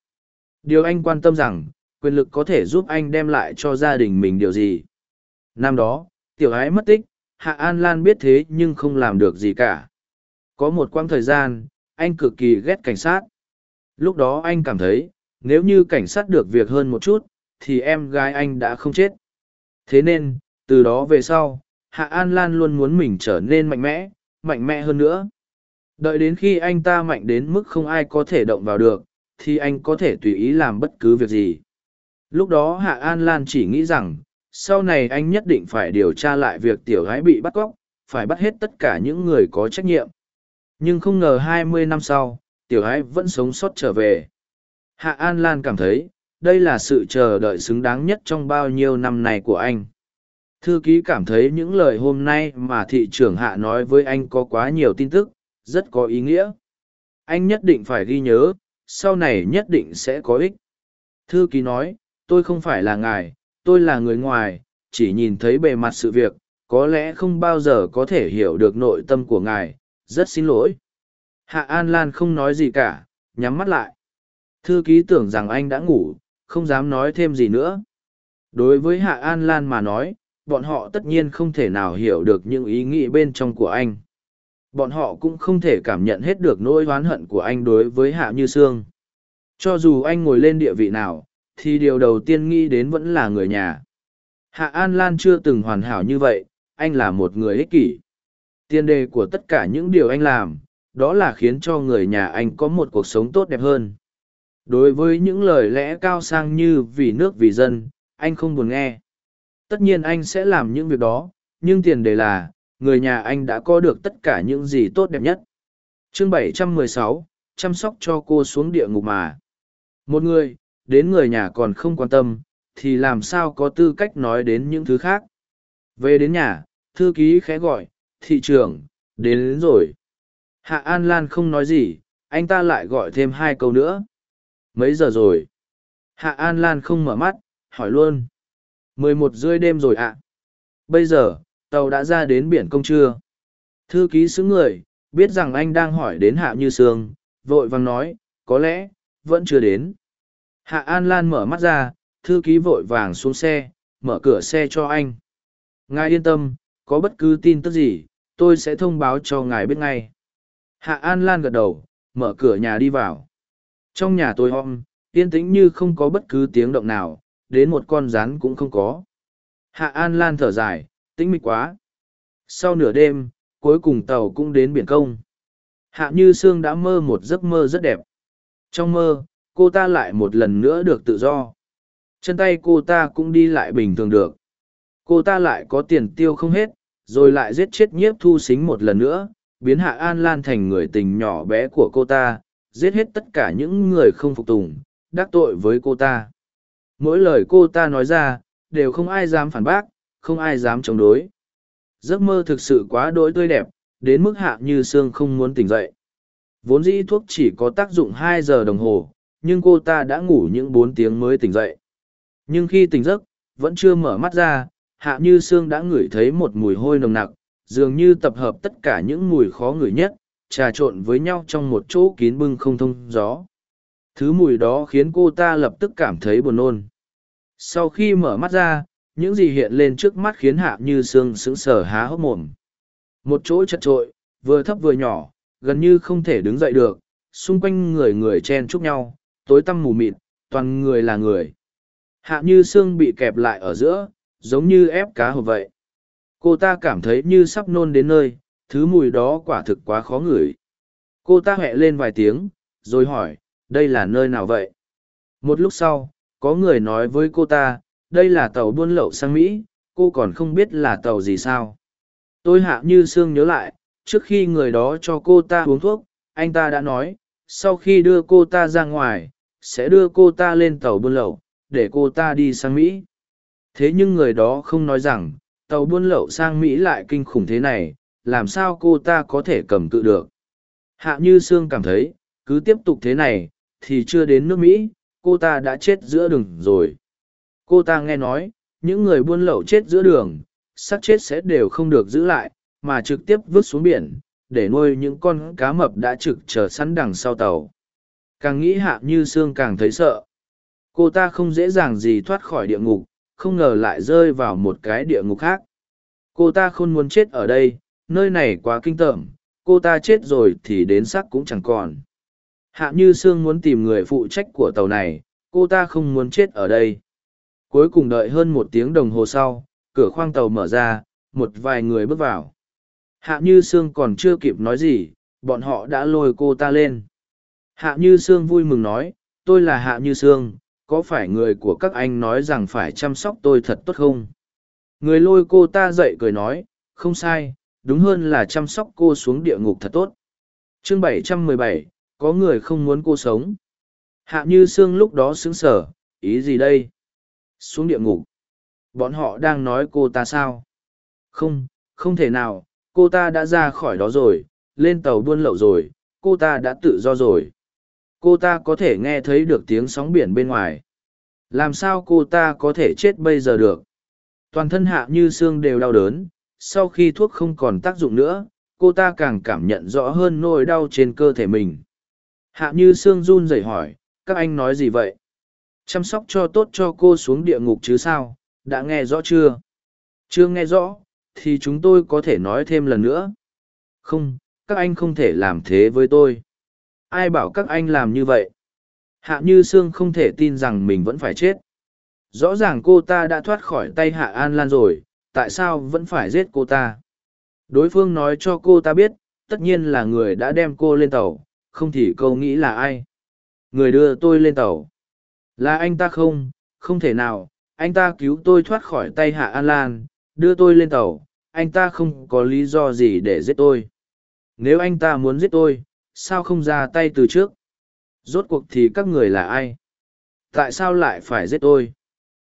Điều anh quan tâm rằng, quyền lực có thể giúp anh đem lại cho gia đình mình điều gì. Năm đó, tiểu ái mất tích, Hạ An Lan biết thế nhưng không làm được gì cả. Có một quãng thời gian, anh cực kỳ ghét cảnh sát. Lúc đó anh cảm thấy, nếu như cảnh sát được việc hơn một chút, thì em gái anh đã không chết. Thế nên, từ đó về sau, Hạ An Lan luôn muốn mình trở nên mạnh mẽ, mạnh mẽ hơn nữa. Đợi đến khi anh ta mạnh đến mức không ai có thể động vào được, thì anh có thể tùy ý làm bất cứ việc gì. Lúc đó Hạ An Lan chỉ nghĩ rằng, sau này anh nhất định phải điều tra lại việc tiểu gái bị bắt cóc, phải bắt hết tất cả những người có trách nhiệm. Nhưng không ngờ hai mươi năm sau, tiểu gái vẫn sống sót trở về. Hạ An Lan cảm thấy, đây là sự chờ đợi xứng đáng nhất trong bao nhiêu năm này của anh. Thư ký cảm thấy những lời hôm nay mà thị trưởng Hạ nói với anh có quá nhiều tin tức, rất có ý nghĩa. Anh nhất định phải ghi nhớ, sau này nhất định sẽ có ích. Thư ký nói, tôi không phải là ngài, tôi là người ngoài, chỉ nhìn thấy bề mặt sự việc, có lẽ không bao giờ có thể hiểu được nội tâm của ngài, rất xin lỗi. Hạ An Lan không nói gì cả, nhắm mắt lại. Thư ký tưởng rằng anh đã ngủ, không dám nói thêm gì nữa. Đối với Hạ An Lan mà nói, bọn họ tất nhiên không thể nào hiểu được những ý nghĩ bên trong của anh. Bọn họ cũng không thể cảm nhận hết được nỗi oán hận của anh đối với Hạ Như Sương. Cho dù anh ngồi lên địa vị nào, thì điều đầu tiên nghĩ đến vẫn là người nhà. Hạ An Lan chưa từng hoàn hảo như vậy, anh là một người ích kỷ. Tiên đề của tất cả những điều anh làm, đó là khiến cho người nhà anh có một cuộc sống tốt đẹp hơn. Đối với những lời lẽ cao sang như vì nước vì dân, anh không buồn nghe. Tất nhiên anh sẽ làm những việc đó, nhưng tiền đề là, người nhà anh đã có được tất cả những gì tốt đẹp nhất. Chương 716, chăm sóc cho cô xuống địa ngục mà. Một người, đến người nhà còn không quan tâm, thì làm sao có tư cách nói đến những thứ khác. Về đến nhà, thư ký khẽ gọi, thị trưởng, đến, đến rồi. Hạ An Lan không nói gì, anh ta lại gọi thêm hai câu nữa. Mấy giờ rồi? Hạ An Lan không mở mắt, hỏi luôn mười một rưỡi đêm rồi ạ. Bây giờ, tàu đã ra đến biển công chưa? Thư ký xứng người, biết rằng anh đang hỏi đến Hạ Như Sương, vội vàng nói, có lẽ, vẫn chưa đến. Hạ An Lan mở mắt ra, thư ký vội vàng xuống xe, mở cửa xe cho anh. Ngài yên tâm, có bất cứ tin tức gì, tôi sẽ thông báo cho ngài biết ngay. Hạ An Lan gật đầu, mở cửa nhà đi vào. Trong nhà tôi om, yên tĩnh như không có bất cứ tiếng động nào, đến một con rắn cũng không có. Hạ An Lan thở dài, tĩnh mịch quá. Sau nửa đêm, cuối cùng tàu cũng đến biển công. Hạ Như Sương đã mơ một giấc mơ rất đẹp. Trong mơ, cô ta lại một lần nữa được tự do. Chân tay cô ta cũng đi lại bình thường được. Cô ta lại có tiền tiêu không hết, rồi lại giết chết nhiếp thu xính một lần nữa, biến Hạ An Lan thành người tình nhỏ bé của cô ta, giết hết tất cả những người không phục tùng, đắc tội với cô ta. Mỗi lời cô ta nói ra, đều không ai dám phản bác, không ai dám chống đối. Giấc mơ thực sự quá đỗi tươi đẹp, đến mức hạ như xương không muốn tỉnh dậy. Vốn dĩ thuốc chỉ có tác dụng hai giờ đồng hồ, nhưng cô ta đã ngủ những bốn tiếng mới tỉnh dậy. Nhưng khi tỉnh giấc, vẫn chưa mở mắt ra, hạ như xương đã ngửi thấy một mùi hôi nồng nặc, dường như tập hợp tất cả những mùi khó ngửi nhất, trà trộn với nhau trong một chỗ kín bưng không thông gió. Thứ mùi đó khiến cô ta lập tức cảm thấy buồn nôn. Sau khi mở mắt ra, những gì hiện lên trước mắt khiến hạ như xương sững sờ há hốc mồm. Một chỗ chật trội, vừa thấp vừa nhỏ, gần như không thể đứng dậy được, xung quanh người người chen chúc nhau, tối tăm mù mịt, toàn người là người. Hạ như xương bị kẹp lại ở giữa, giống như ép cá hộp vậy. Cô ta cảm thấy như sắp nôn đến nơi, thứ mùi đó quả thực quá khó ngửi. Cô ta hẹ lên vài tiếng, rồi hỏi, đây là nơi nào vậy? Một lúc sau, có người nói với cô ta, đây là tàu buôn lậu sang Mỹ, cô còn không biết là tàu gì sao. Tôi hạ như Sương nhớ lại, trước khi người đó cho cô ta uống thuốc, anh ta đã nói, sau khi đưa cô ta ra ngoài, sẽ đưa cô ta lên tàu buôn lậu, để cô ta đi sang Mỹ. Thế nhưng người đó không nói rằng, tàu buôn lậu sang Mỹ lại kinh khủng thế này, làm sao cô ta có thể cầm cự được. Hạ Như Sương cảm thấy, cứ tiếp tục thế này, thì chưa đến nước Mỹ, cô ta đã chết giữa đường rồi. Cô ta nghe nói, những người buôn lậu chết giữa đường, xác chết sẽ đều không được giữ lại, mà trực tiếp vứt xuống biển, để nuôi những con cá mập đã trực chờ sẵn đằng sau tàu. Càng nghĩ Hạ Như Sương càng thấy sợ. Cô ta không dễ dàng gì thoát khỏi địa ngục, không ngờ lại rơi vào một cái địa ngục khác. Cô ta không muốn chết ở đây, nơi này quá kinh tởm, cô ta chết rồi thì đến xác cũng chẳng còn. Hạ Như Sương muốn tìm người phụ trách của tàu này, cô ta không muốn chết ở đây. Cuối cùng đợi hơn một tiếng đồng hồ sau, cửa khoang tàu mở ra, một vài người bước vào. Hạ Như Sương còn chưa kịp nói gì, bọn họ đã lôi cô ta lên. Hạ Như Sương vui mừng nói, tôi là Hạ Như Sương, có phải người của các anh nói rằng phải chăm sóc tôi thật tốt không? Người lôi cô ta dậy cười nói, không sai, đúng hơn là chăm sóc cô xuống địa ngục thật tốt. Chương 717, có người không muốn cô sống. Hạ Như Sương lúc đó sững sở, ý gì đây? Xuống địa ngục. Bọn họ đang nói cô ta sao? Không, không thể nào, cô ta đã ra khỏi đó rồi, lên tàu buôn lậu rồi, cô ta đã tự do rồi. Cô ta có thể nghe thấy được tiếng sóng biển bên ngoài. Làm sao cô ta có thể chết bây giờ được? Toàn thân hạ như xương đều đau đớn, sau khi thuốc không còn tác dụng nữa, cô ta càng cảm nhận rõ hơn nỗi đau trên cơ thể mình. Hạ như xương run rẩy hỏi, các anh nói gì vậy? Chăm sóc cho tốt cho cô xuống địa ngục chứ sao, đã nghe rõ chưa? Chưa nghe rõ, thì chúng tôi có thể nói thêm lần nữa. Không, các anh không thể làm thế với tôi. Ai bảo các anh làm như vậy? Hạ Như Sương không thể tin rằng mình vẫn phải chết. Rõ ràng cô ta đã thoát khỏi tay Hạ An Lan rồi, tại sao vẫn phải giết cô ta? Đối phương nói cho cô ta biết, tất nhiên là người đã đem cô lên tàu, không thì câu nghĩ là ai. Người đưa tôi lên tàu. Là anh ta không, không thể nào, anh ta cứu tôi thoát khỏi tay Hạ An Lan, đưa tôi lên tàu, anh ta không có lý do gì để giết tôi. Nếu anh ta muốn giết tôi, sao không ra tay từ trước? Rốt cuộc thì các người là ai? Tại sao lại phải giết tôi?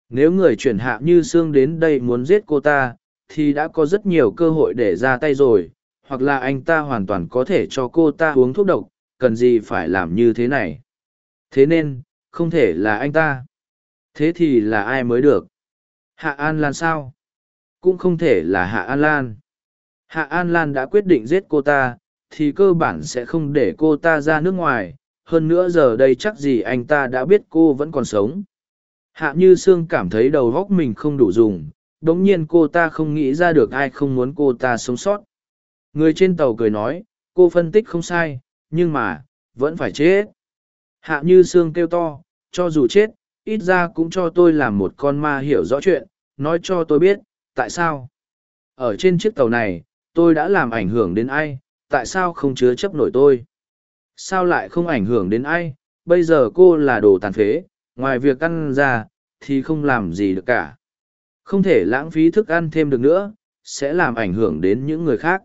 Nếu người chuyển hạ như Sương đến đây muốn giết cô ta, thì đã có rất nhiều cơ hội để ra tay rồi, hoặc là anh ta hoàn toàn có thể cho cô ta uống thuốc độc, cần gì phải làm như thế này. Thế nên, không thể là anh ta. Thế thì là ai mới được? Hạ An Lan sao? Cũng không thể là Hạ An Lan. Hạ An Lan đã quyết định giết cô ta, thì cơ bản sẽ không để cô ta ra nước ngoài, hơn nữa giờ đây chắc gì anh ta đã biết cô vẫn còn sống. Hạ Như Sương cảm thấy đầu óc mình không đủ dùng, đống nhiên cô ta không nghĩ ra được ai không muốn cô ta sống sót. Người trên tàu cười nói, cô phân tích không sai, nhưng mà, vẫn phải chết. Hạ Như xương kêu to, cho dù chết, ít ra cũng cho tôi làm một con ma hiểu rõ chuyện, nói cho tôi biết, tại sao. Ở trên chiếc tàu này, tôi đã làm ảnh hưởng đến ai, tại sao không chứa chấp nổi tôi? Sao lại không ảnh hưởng đến ai? Bây giờ cô là đồ tàn phế, ngoài việc ăn ra, thì không làm gì được cả. Không thể lãng phí thức ăn thêm được nữa, sẽ làm ảnh hưởng đến những người khác.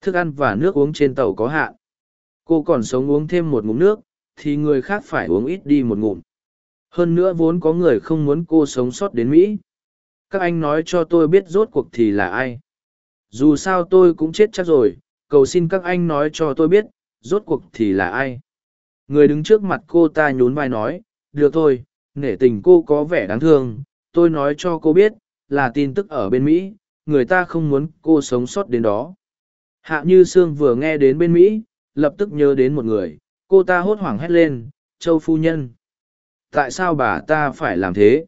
Thức ăn và nước uống trên tàu có hạn. Cô còn sống uống thêm một ngụm nước, thì người khác phải uống ít đi một ngụm. Hơn nữa vốn có người không muốn cô sống sót đến Mỹ. Các anh nói cho tôi biết rốt cuộc thì là ai. Dù sao tôi cũng chết chắc rồi, cầu xin các anh nói cho tôi biết, rốt cuộc thì là ai. Người đứng trước mặt cô ta nhún vai nói, được thôi, nể tình cô có vẻ đáng thương, tôi nói cho cô biết, là tin tức ở bên Mỹ, người ta không muốn cô sống sót đến đó. Hạ Như Sương vừa nghe đến bên Mỹ, lập tức nhớ đến một người, cô ta hốt hoảng hét lên, Châu Phu Nhân. Tại sao bà ta phải làm thế?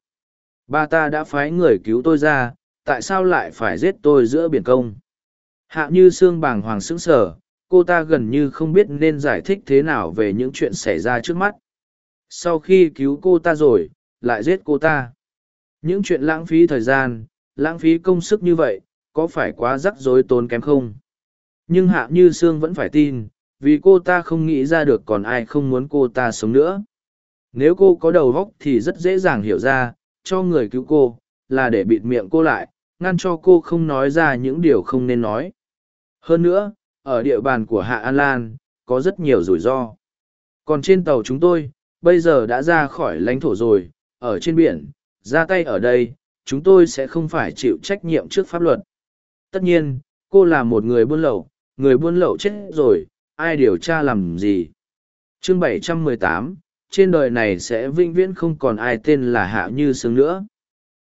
Bà ta đã phái người cứu tôi ra, tại sao lại phải giết tôi giữa biển công? Hạ như xương bàng hoàng sững sờ, cô ta gần như không biết nên giải thích thế nào về những chuyện xảy ra trước mắt. Sau khi cứu cô ta rồi, lại giết cô ta. Những chuyện lãng phí thời gian, lãng phí công sức như vậy, có phải quá rắc rối tốn kém không? Nhưng Hạ Như Sương vẫn phải tin, vì cô ta không nghĩ ra được còn ai không muốn cô ta sống nữa. Nếu cô có đầu óc thì rất dễ dàng hiểu ra, cho người cứu cô, là để bịt miệng cô lại, ngăn cho cô không nói ra những điều không nên nói. Hơn nữa, ở địa bàn của Hạ An Lan, có rất nhiều rủi ro. Còn trên tàu chúng tôi, bây giờ đã ra khỏi lãnh thổ rồi, ở trên biển, ra tay ở đây, chúng tôi sẽ không phải chịu trách nhiệm trước pháp luật. Tất nhiên, cô là một người buôn lậu, người buôn lậu chết rồi, ai điều tra làm gì. Chương 718, trên đời này sẽ vĩnh viễn không còn ai tên là Hạ Như Sương nữa.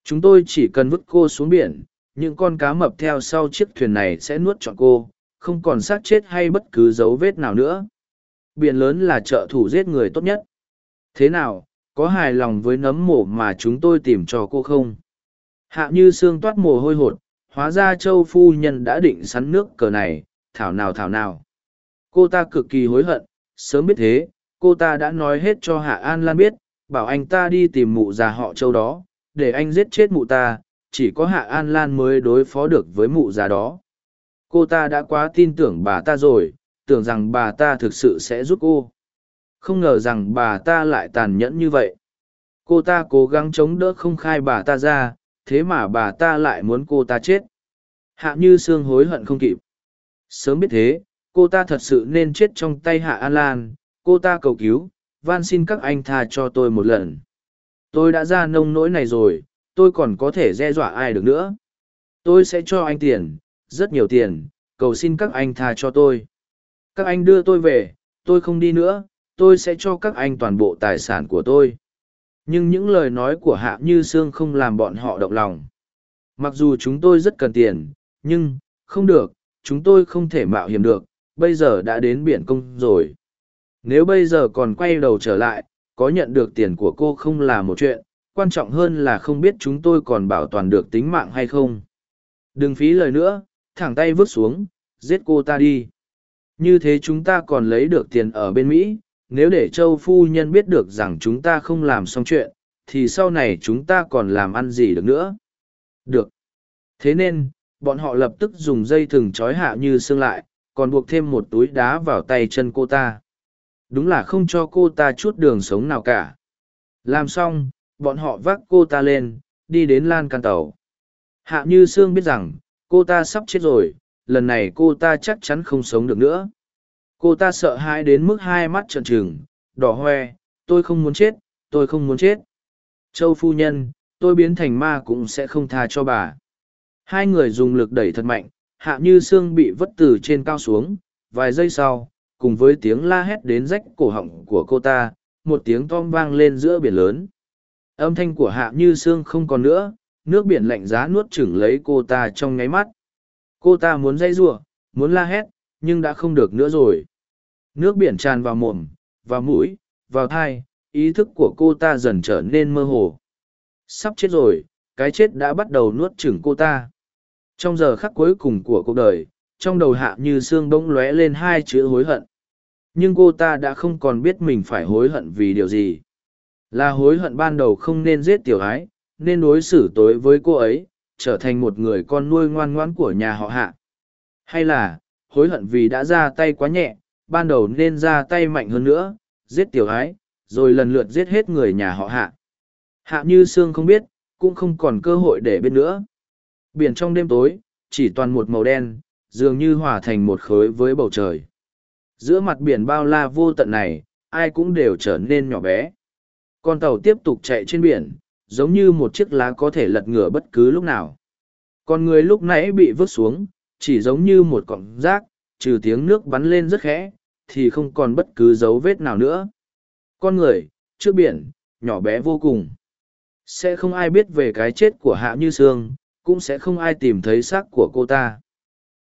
Chúng tôi chỉ cần vứt cô xuống biển, những con cá mập theo sau chiếc thuyền này sẽ nuốt trọn cô, không còn xác chết hay bất cứ dấu vết nào nữa. Biển lớn là trợ thủ giết người tốt nhất. Thế nào, có hài lòng với nấm mổ mà chúng tôi tìm cho cô không? Hạ như Sương toát mồ hôi hột, hóa ra châu phu nhân đã định sắn nước cờ này, thảo nào thảo nào. Cô ta cực kỳ hối hận, sớm biết thế, cô ta đã nói hết cho Hạ An Lan biết, bảo anh ta đi tìm mụ già họ châu đó, để anh giết chết mụ ta, chỉ có Hạ An Lan mới đối phó được với mụ già đó. Cô ta đã quá tin tưởng bà ta rồi, tưởng rằng bà ta thực sự sẽ giúp cô. Không ngờ rằng bà ta lại tàn nhẫn như vậy. Cô ta cố gắng chống đỡ không khai bà ta ra, thế mà bà ta lại muốn cô ta chết. Hạ như Sương hối hận không kịp. Sớm biết thế, cô ta thật sự nên chết trong tay Hạ An Lan, cô ta cầu cứu, van xin các anh tha cho tôi một lần. Tôi đã ra nông nỗi này rồi, tôi còn có thể đe dọa ai được nữa. Tôi sẽ cho anh tiền, rất nhiều tiền, cầu xin các anh tha cho tôi. Các anh đưa tôi về, tôi không đi nữa, tôi sẽ cho các anh toàn bộ tài sản của tôi. Nhưng những lời nói của Hạ Như Sương không làm bọn họ động lòng. Mặc dù chúng tôi rất cần tiền, nhưng, không được, chúng tôi không thể mạo hiểm được, bây giờ đã đến biển công rồi. Nếu bây giờ còn quay đầu trở lại, có nhận được tiền của cô không là một chuyện, quan trọng hơn là không biết chúng tôi còn bảo toàn được tính mạng hay không. Đừng phí lời nữa, thẳng tay vứt xuống, giết cô ta đi. Như thế chúng ta còn lấy được tiền ở bên Mỹ, nếu để châu phu nhân biết được rằng chúng ta không làm xong chuyện, thì sau này chúng ta còn làm ăn gì được nữa. Được. Thế nên, bọn họ lập tức dùng dây thừng trói hạ như xương lại, còn buộc thêm một túi đá vào tay chân cô ta. Đúng là không cho cô ta chút đường sống nào cả. Làm xong, bọn họ vác cô ta lên, đi đến lan can tàu. Hạ như xương biết rằng, cô ta sắp chết rồi, lần này cô ta chắc chắn không sống được nữa cô ta sợ hãi đến mức hai mắt trợn trừng đỏ hoe tôi không muốn chết tôi không muốn chết châu phu nhân tôi biến thành ma cũng sẽ không tha cho bà hai người dùng lực đẩy thật mạnh hạ như xương bị vất từ trên cao xuống vài giây sau cùng với tiếng la hét đến rách cổ họng của cô ta một tiếng tom vang lên giữa biển lớn âm thanh của hạ như xương không còn nữa nước biển lạnh giá nuốt chửng lấy cô ta trong nháy mắt cô ta muốn dây giụa muốn la hét nhưng đã không được nữa rồi Nước biển tràn vào mồm, vào mũi, vào thai, ý thức của cô ta dần trở nên mơ hồ. Sắp chết rồi, cái chết đã bắt đầu nuốt chửng cô ta. Trong giờ khắc cuối cùng của cuộc đời, trong đầu hạ như xương bỗng lóe lên hai chữ hối hận. Nhưng cô ta đã không còn biết mình phải hối hận vì điều gì. Là hối hận ban đầu không nên giết tiểu ái, nên đối xử tối với cô ấy, trở thành một người con nuôi ngoan ngoãn của nhà họ hạ. Hay là, hối hận vì đã ra tay quá nhẹ, ban đầu nên ra tay mạnh hơn nữa, giết tiểu ái, rồi lần lượt giết hết người nhà họ hạ. Hạ như Sương không biết, cũng không còn cơ hội để biết nữa. Biển trong đêm tối, chỉ toàn một màu đen, dường như hòa thành một khối với bầu trời. Giữa mặt biển bao la vô tận này, ai cũng đều trở nên nhỏ bé. Con tàu tiếp tục chạy trên biển, giống như một chiếc lá có thể lật ngửa bất cứ lúc nào. Con người lúc nãy bị vứt xuống, chỉ giống như một cọng rác, trừ tiếng nước bắn lên rất khẽ, thì không còn bất cứ dấu vết nào nữa. Con người, trước biển, nhỏ bé vô cùng. Sẽ không ai biết về cái chết của Hạ Như Sương, cũng sẽ không ai tìm thấy xác của cô ta.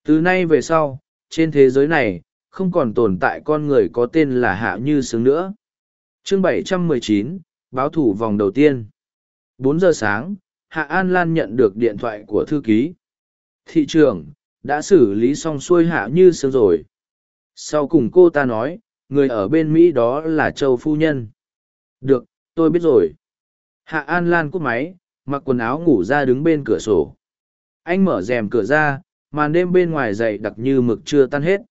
Từ nay về sau, trên thế giới này, không còn tồn tại con người có tên là Hạ Như sướng nữa. Chương 719, báo thủ vòng đầu tiên. 4 giờ sáng, Hạ An Lan nhận được điện thoại của thư ký. Thị trưởng, đã xử lý xong xuôi Hạ Như sướng rồi sau cùng cô ta nói người ở bên mỹ đó là châu phu nhân được tôi biết rồi hạ an lan cúp máy mặc quần áo ngủ ra đứng bên cửa sổ. Anh mở rèm cửa ra màn đêm bên ngoài dậy đặc như mực chưa tan hết.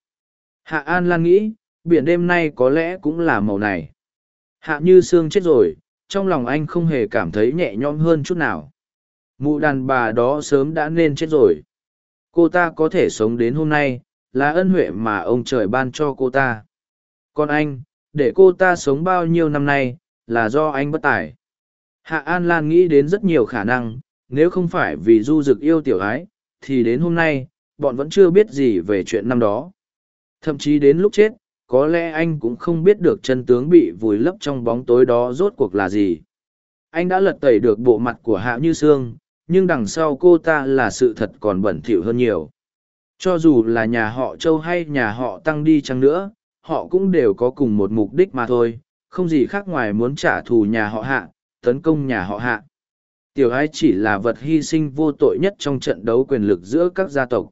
Hạ an lan nghĩ biển đêm nay có lẽ cũng là màu này. Hạ như sương chết rồi trong lòng anh không hề cảm thấy nhẹ nhõm hơn chút nào. Mụ đàn bà đó sớm đã nên chết rồi. Cô ta có thể sống đến hôm nay là ân huệ mà ông trời ban cho cô ta. Còn anh, để cô ta sống bao nhiêu năm nay, là do anh bất tài. Hạ An Lan nghĩ đến rất nhiều khả năng, nếu không phải vì du dực yêu tiểu ái, thì đến hôm nay, bọn vẫn chưa biết gì về chuyện năm đó. Thậm chí đến lúc chết, có lẽ anh cũng không biết được chân tướng bị vùi lấp trong bóng tối đó rốt cuộc là gì. Anh đã lật tẩy được bộ mặt của Hạ Như Sương, nhưng đằng sau cô ta là sự thật còn bẩn thỉu hơn nhiều. Cho dù là nhà họ Châu hay nhà họ Tăng đi chăng nữa, họ cũng đều có cùng một mục đích mà thôi, không gì khác ngoài muốn trả thù nhà họ Hạ, tấn công nhà họ Hạ. Tiểu ái chỉ là vật hy sinh vô tội nhất trong trận đấu quyền lực giữa các gia tộc.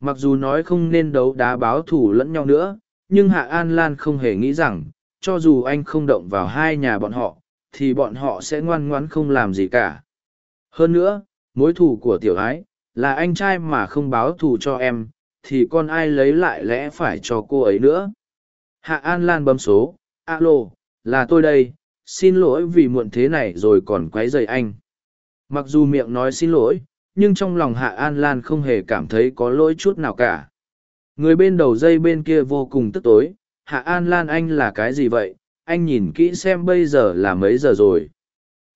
Mặc dù nói không nên đấu đá báo thù lẫn nhau nữa, nhưng Hạ An Lan không hề nghĩ rằng, cho dù anh không động vào hai nhà bọn họ, thì bọn họ sẽ ngoan ngoãn không làm gì cả. Hơn nữa, mối thù của tiểu ái, là anh trai mà không báo thù cho em, thì con ai lấy lại lẽ phải cho cô ấy nữa. Hạ An Lan bấm số, alo, là tôi đây, xin lỗi vì muộn thế này rồi còn quấy dày anh. Mặc dù miệng nói xin lỗi, nhưng trong lòng Hạ An Lan không hề cảm thấy có lỗi chút nào cả. Người bên đầu dây bên kia vô cùng tức tối, Hạ An Lan anh là cái gì vậy, anh nhìn kỹ xem bây giờ là mấy giờ rồi.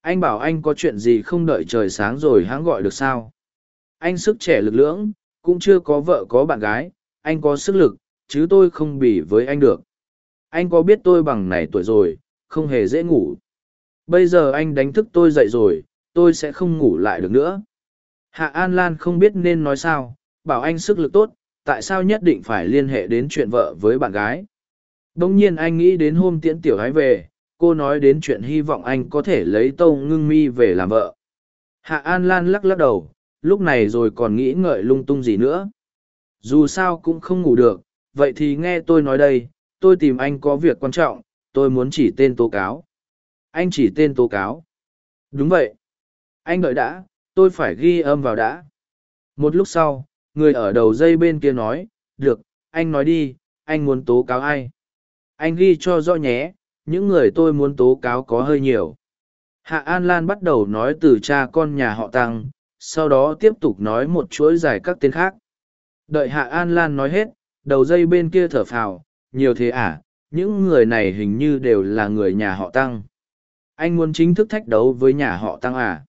Anh bảo anh có chuyện gì không đợi trời sáng rồi hãng gọi được sao. Anh sức trẻ lực lưỡng, cũng chưa có vợ có bạn gái, anh có sức lực, chứ tôi không bỉ với anh được. Anh có biết tôi bằng này tuổi rồi, không hề dễ ngủ. Bây giờ anh đánh thức tôi dậy rồi, tôi sẽ không ngủ lại được nữa. Hạ An Lan không biết nên nói sao, bảo anh sức lực tốt, tại sao nhất định phải liên hệ đến chuyện vợ với bạn gái. Đông nhiên anh nghĩ đến hôm tiễn tiểu gái về, cô nói đến chuyện hy vọng anh có thể lấy tâu ngưng mi về làm vợ. Hạ An Lan lắc lắc đầu, lúc này rồi còn nghĩ ngợi lung tung gì nữa. Dù sao cũng không ngủ được, vậy thì nghe tôi nói đây, tôi tìm anh có việc quan trọng, tôi muốn chỉ tên tố cáo. Anh chỉ tên tố cáo. Đúng vậy. Anh đợi đã, tôi phải ghi âm vào đã. Một lúc sau, người ở đầu dây bên kia nói, được, anh nói đi, anh muốn tố cáo ai? Anh ghi cho rõ nhé, những người tôi muốn tố cáo có hơi nhiều. Hạ An Lan bắt đầu nói từ cha con nhà họ Tăng, sau đó tiếp tục nói một chuỗi dài các tên khác. Đợi Hạ An Lan nói hết, đầu dây bên kia thở phào, nhiều thế à, những người này hình như đều là người nhà họ Tăng. Anh muốn chính thức thách đấu với nhà họ Tăng à?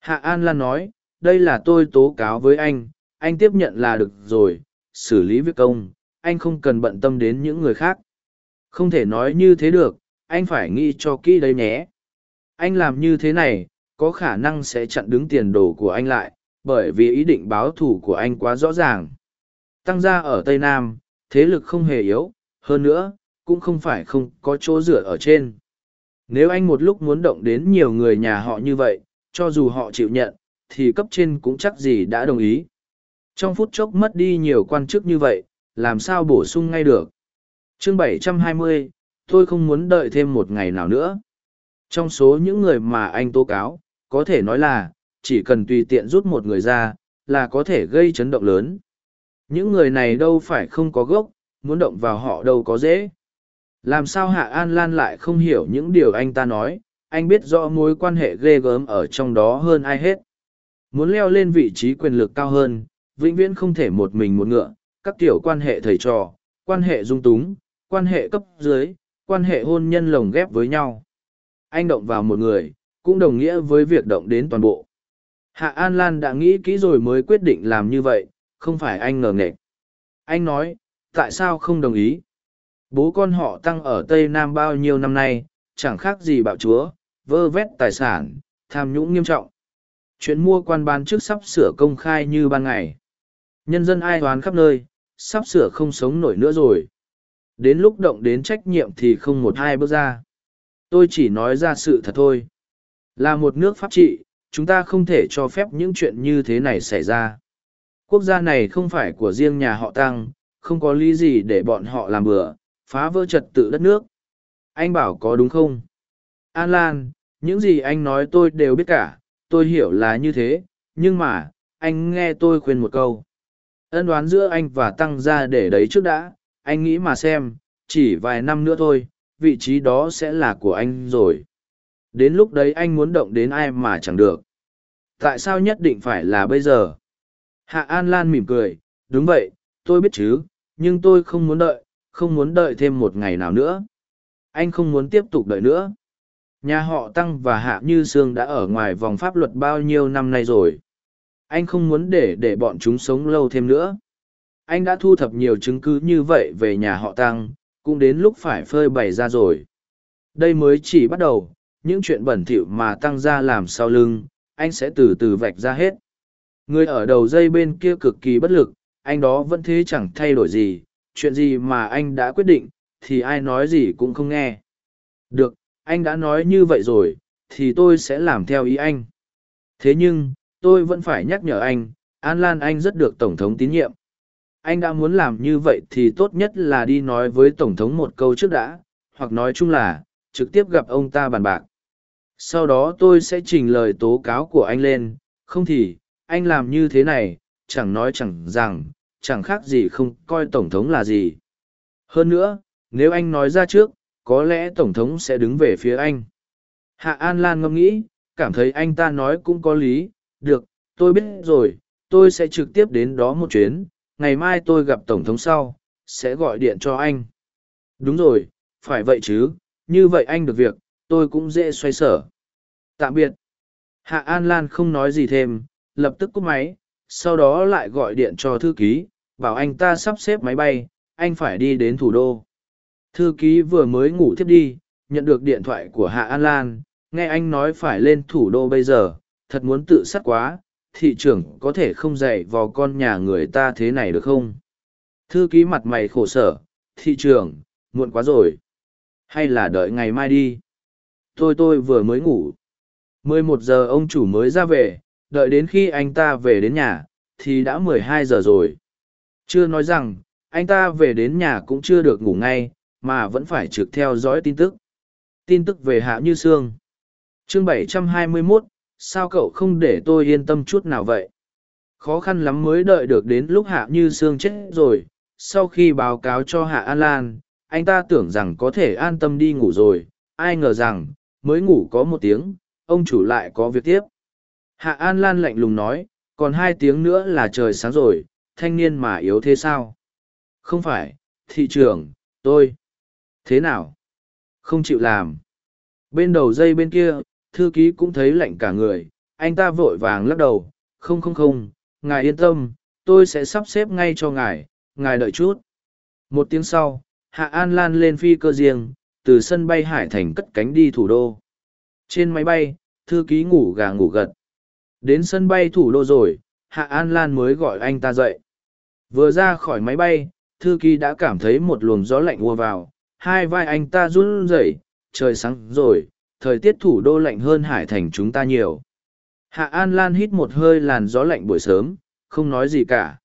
Hạ An Lan nói, đây là tôi tố cáo với anh, anh tiếp nhận là được rồi, xử lý việc công, anh không cần bận tâm đến những người khác. Không thể nói như thế được, anh phải nghĩ cho kỹ đấy nhé. Anh làm như thế này, có khả năng sẽ chặn đứng tiền đồ của anh lại, bởi vì ý định báo thù của anh quá rõ ràng. Tăng gia ở Tây Nam, thế lực không hề yếu, hơn nữa, cũng không phải không có chỗ dựa ở trên. Nếu anh một lúc muốn động đến nhiều người nhà họ như vậy, cho dù họ chịu nhận, thì cấp trên cũng chắc gì đã đồng ý. Trong phút chốc mất đi nhiều quan chức như vậy, làm sao bổ sung ngay được. Chương 720, tôi không muốn đợi thêm một ngày nào nữa. Trong số những người mà anh tố cáo, có thể nói là, chỉ cần tùy tiện rút một người ra, là có thể gây chấn động lớn. Những người này đâu phải không có gốc, muốn động vào họ đâu có dễ. Làm sao Hạ An Lan lại không hiểu những điều anh ta nói, anh biết rõ mối quan hệ ghê gớm ở trong đó hơn ai hết. Muốn leo lên vị trí quyền lực cao hơn, vĩnh viễn không thể một mình một ngựa, các kiểu quan hệ thầy trò, quan hệ dung túng, quan hệ cấp dưới, quan hệ hôn nhân lồng ghép với nhau. Anh động vào một người, cũng đồng nghĩa với việc động đến toàn bộ. Hạ An Lan đã nghĩ kỹ rồi mới quyết định làm như vậy, không phải anh ngờ nghệch. Anh nói, tại sao không đồng ý? Bố con họ tăng ở Tây Nam bao nhiêu năm nay, chẳng khác gì bạo chúa, vơ vét tài sản, tham nhũng nghiêm trọng. Chuyện mua quan bán trước sắp sửa công khai như ban ngày. Nhân dân ai toán khắp nơi, sắp sửa không sống nổi nữa rồi. Đến lúc động đến trách nhiệm thì không một hai bước ra. Tôi chỉ nói ra sự thật thôi. Là một nước pháp trị, chúng ta không thể cho phép những chuyện như thế này xảy ra. Quốc gia này không phải của riêng nhà họ Tăng, không có lý gì để bọn họ làm bừa, phá vỡ trật tự đất nước. Anh bảo có đúng không? An Lan, những gì anh nói tôi đều biết cả, tôi hiểu là như thế, nhưng mà, anh nghe tôi khuyên một câu. Ân đoán giữa anh và Tăng ra để đấy trước đã, anh nghĩ mà xem, chỉ vài năm nữa thôi, vị trí đó sẽ là của anh rồi. Đến lúc đấy anh muốn động đến ai mà chẳng được. Tại sao nhất định phải là bây giờ? Hạ An Lan mỉm cười, đúng vậy, tôi biết chứ, nhưng tôi không muốn đợi, không muốn đợi thêm một ngày nào nữa. Anh không muốn tiếp tục đợi nữa. Nhà họ Tăng và Hạ Như Sương đã ở ngoài vòng pháp luật bao nhiêu năm nay rồi. Anh không muốn để để bọn chúng sống lâu thêm nữa. Anh đã thu thập nhiều chứng cứ như vậy về nhà họ Tăng, cũng đến lúc phải phơi bày ra rồi. Đây mới chỉ bắt đầu, những chuyện bẩn thỉu mà Tăng ra làm sau lưng, anh sẽ từ từ vạch ra hết. Người ở đầu dây bên kia cực kỳ bất lực, anh đó vẫn thế chẳng thay đổi gì, chuyện gì mà anh đã quyết định, thì ai nói gì cũng không nghe. Được, anh đã nói như vậy rồi, thì tôi sẽ làm theo ý anh. Thế nhưng, tôi vẫn phải nhắc nhở anh, An Lan Anh rất được Tổng thống tín nhiệm. Anh đã muốn làm như vậy thì tốt nhất là đi nói với Tổng thống một câu trước đã, hoặc nói chung là, trực tiếp gặp ông ta bàn bạc. Sau đó tôi sẽ trình lời tố cáo của anh lên, không thì, anh làm như thế này, chẳng nói chẳng rằng, chẳng khác gì không coi Tổng thống là gì. Hơn nữa, nếu anh nói ra trước, có lẽ Tổng thống sẽ đứng về phía anh. Hạ An Lan ngẫm nghĩ, cảm thấy anh ta nói cũng có lý, được, tôi biết rồi, tôi sẽ trực tiếp đến đó một chuyến, ngày mai tôi gặp Tổng thống sau, sẽ gọi điện cho anh. Đúng rồi, phải vậy chứ, như vậy anh được việc, tôi cũng dễ xoay sở. Tạm biệt. Hạ An Lan không nói gì thêm, lập tức cúp máy, sau đó lại gọi điện cho thư ký, bảo anh ta sắp xếp máy bay, anh phải đi đến thủ đô. Thư ký vừa mới ngủ thiếp đi, nhận được điện thoại của Hạ An Lan, nghe anh nói phải lên thủ đô bây giờ, thật muốn tự sát quá, thị trưởng có thể không dạy vào con nhà người ta thế này được không? Thư ký mặt mày khổ sở, thị trưởng, muộn quá rồi. Hay là đợi ngày mai đi? Tôi tôi vừa mới ngủ. mười một giờ ông chủ mới ra về, đợi đến khi anh ta về đến nhà, thì đã mười hai giờ rồi. Chưa nói rằng, anh ta về đến nhà cũng chưa được ngủ ngay, mà vẫn phải trực theo dõi tin tức. Tin tức về Hạ Như Sương. Chương 721, sao cậu không để tôi yên tâm chút nào vậy? Khó khăn lắm mới đợi được đến lúc Hạ Như Sương chết rồi. Sau khi báo cáo cho Hạ An Lan, anh ta tưởng rằng có thể an tâm đi ngủ rồi, ai ngờ rằng, mới ngủ có một tiếng, ông chủ lại có việc tiếp. Hạ An Lan lạnh lùng nói, còn hai tiếng nữa là trời sáng rồi, thanh niên mà yếu thế sao? Không phải, thị trưởng, tôi. Thế nào? Không chịu làm. Bên đầu dây bên kia, thư ký cũng thấy lạnh cả người, anh ta vội vàng lắc đầu, không không không, ngài yên tâm, tôi sẽ sắp xếp ngay cho ngài, ngài đợi chút. Một tiếng sau, Hạ An Lan lên phi cơ riêng, từ sân bay Hải Thành cất cánh đi thủ đô. Trên máy bay, thư ký ngủ gà ngủ gật. Đến sân bay thủ đô rồi, Hạ An Lan mới gọi anh ta dậy. Vừa ra khỏi máy bay, thư ký đã cảm thấy một luồng gió lạnh ùa vào, hai vai anh ta run rẩy, trời sáng rồi, thời tiết thủ đô lạnh hơn Hải Thành chúng ta nhiều. Hạ An Lan hít một hơi làn gió lạnh buổi sớm, không nói gì cả.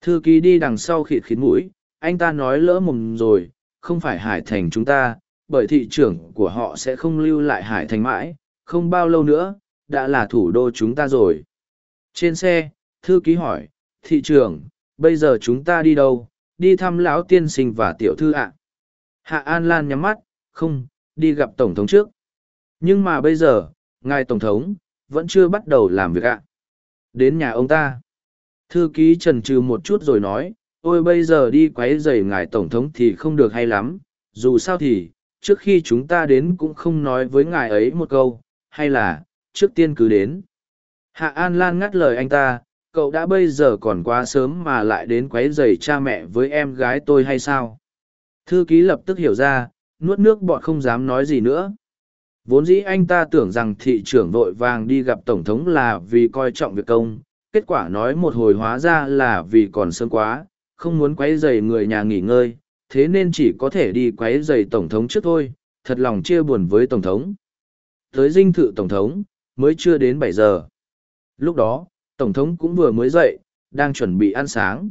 Thư ký đi đằng sau khịt khít mũi, anh ta nói lỡ mồm rồi, không phải Hải Thành chúng ta, bởi thị trưởng của họ sẽ không lưu lại Hải Thành mãi, không bao lâu nữa, đã là thủ đô chúng ta rồi. Trên xe, thư ký hỏi, thị trưởng, bây giờ chúng ta đi đâu, đi thăm lão tiên sinh và tiểu thư ạ. Hạ An Lan nhắm mắt, không, đi gặp Tổng thống trước. Nhưng mà bây giờ, ngài Tổng thống, vẫn chưa bắt đầu làm việc ạ. Đến nhà ông ta. Thư ký trần trừ một chút rồi nói, ôi bây giờ đi quấy rầy ngài Tổng thống thì không được hay lắm, dù sao thì, trước khi chúng ta đến cũng không nói với ngài ấy một câu, hay là, trước tiên cứ đến. Hạ An Lan ngắt lời anh ta, cậu đã bây giờ còn quá sớm mà lại đến quấy rầy cha mẹ với em gái tôi hay sao? Thư ký lập tức hiểu ra, nuốt nước bọt không dám nói gì nữa. Vốn dĩ anh ta tưởng rằng thị trưởng vội vàng đi gặp Tổng thống là vì coi trọng việc công, kết quả nói một hồi hóa ra là vì còn sớm quá, không muốn quấy rầy người nhà nghỉ ngơi, thế nên chỉ có thể đi quấy rầy Tổng thống trước thôi, thật lòng chia buồn với Tổng thống. Tới dinh thự Tổng thống, mới chưa đến bảy giờ. Lúc đó, Tổng thống cũng vừa mới dậy, đang chuẩn bị ăn sáng.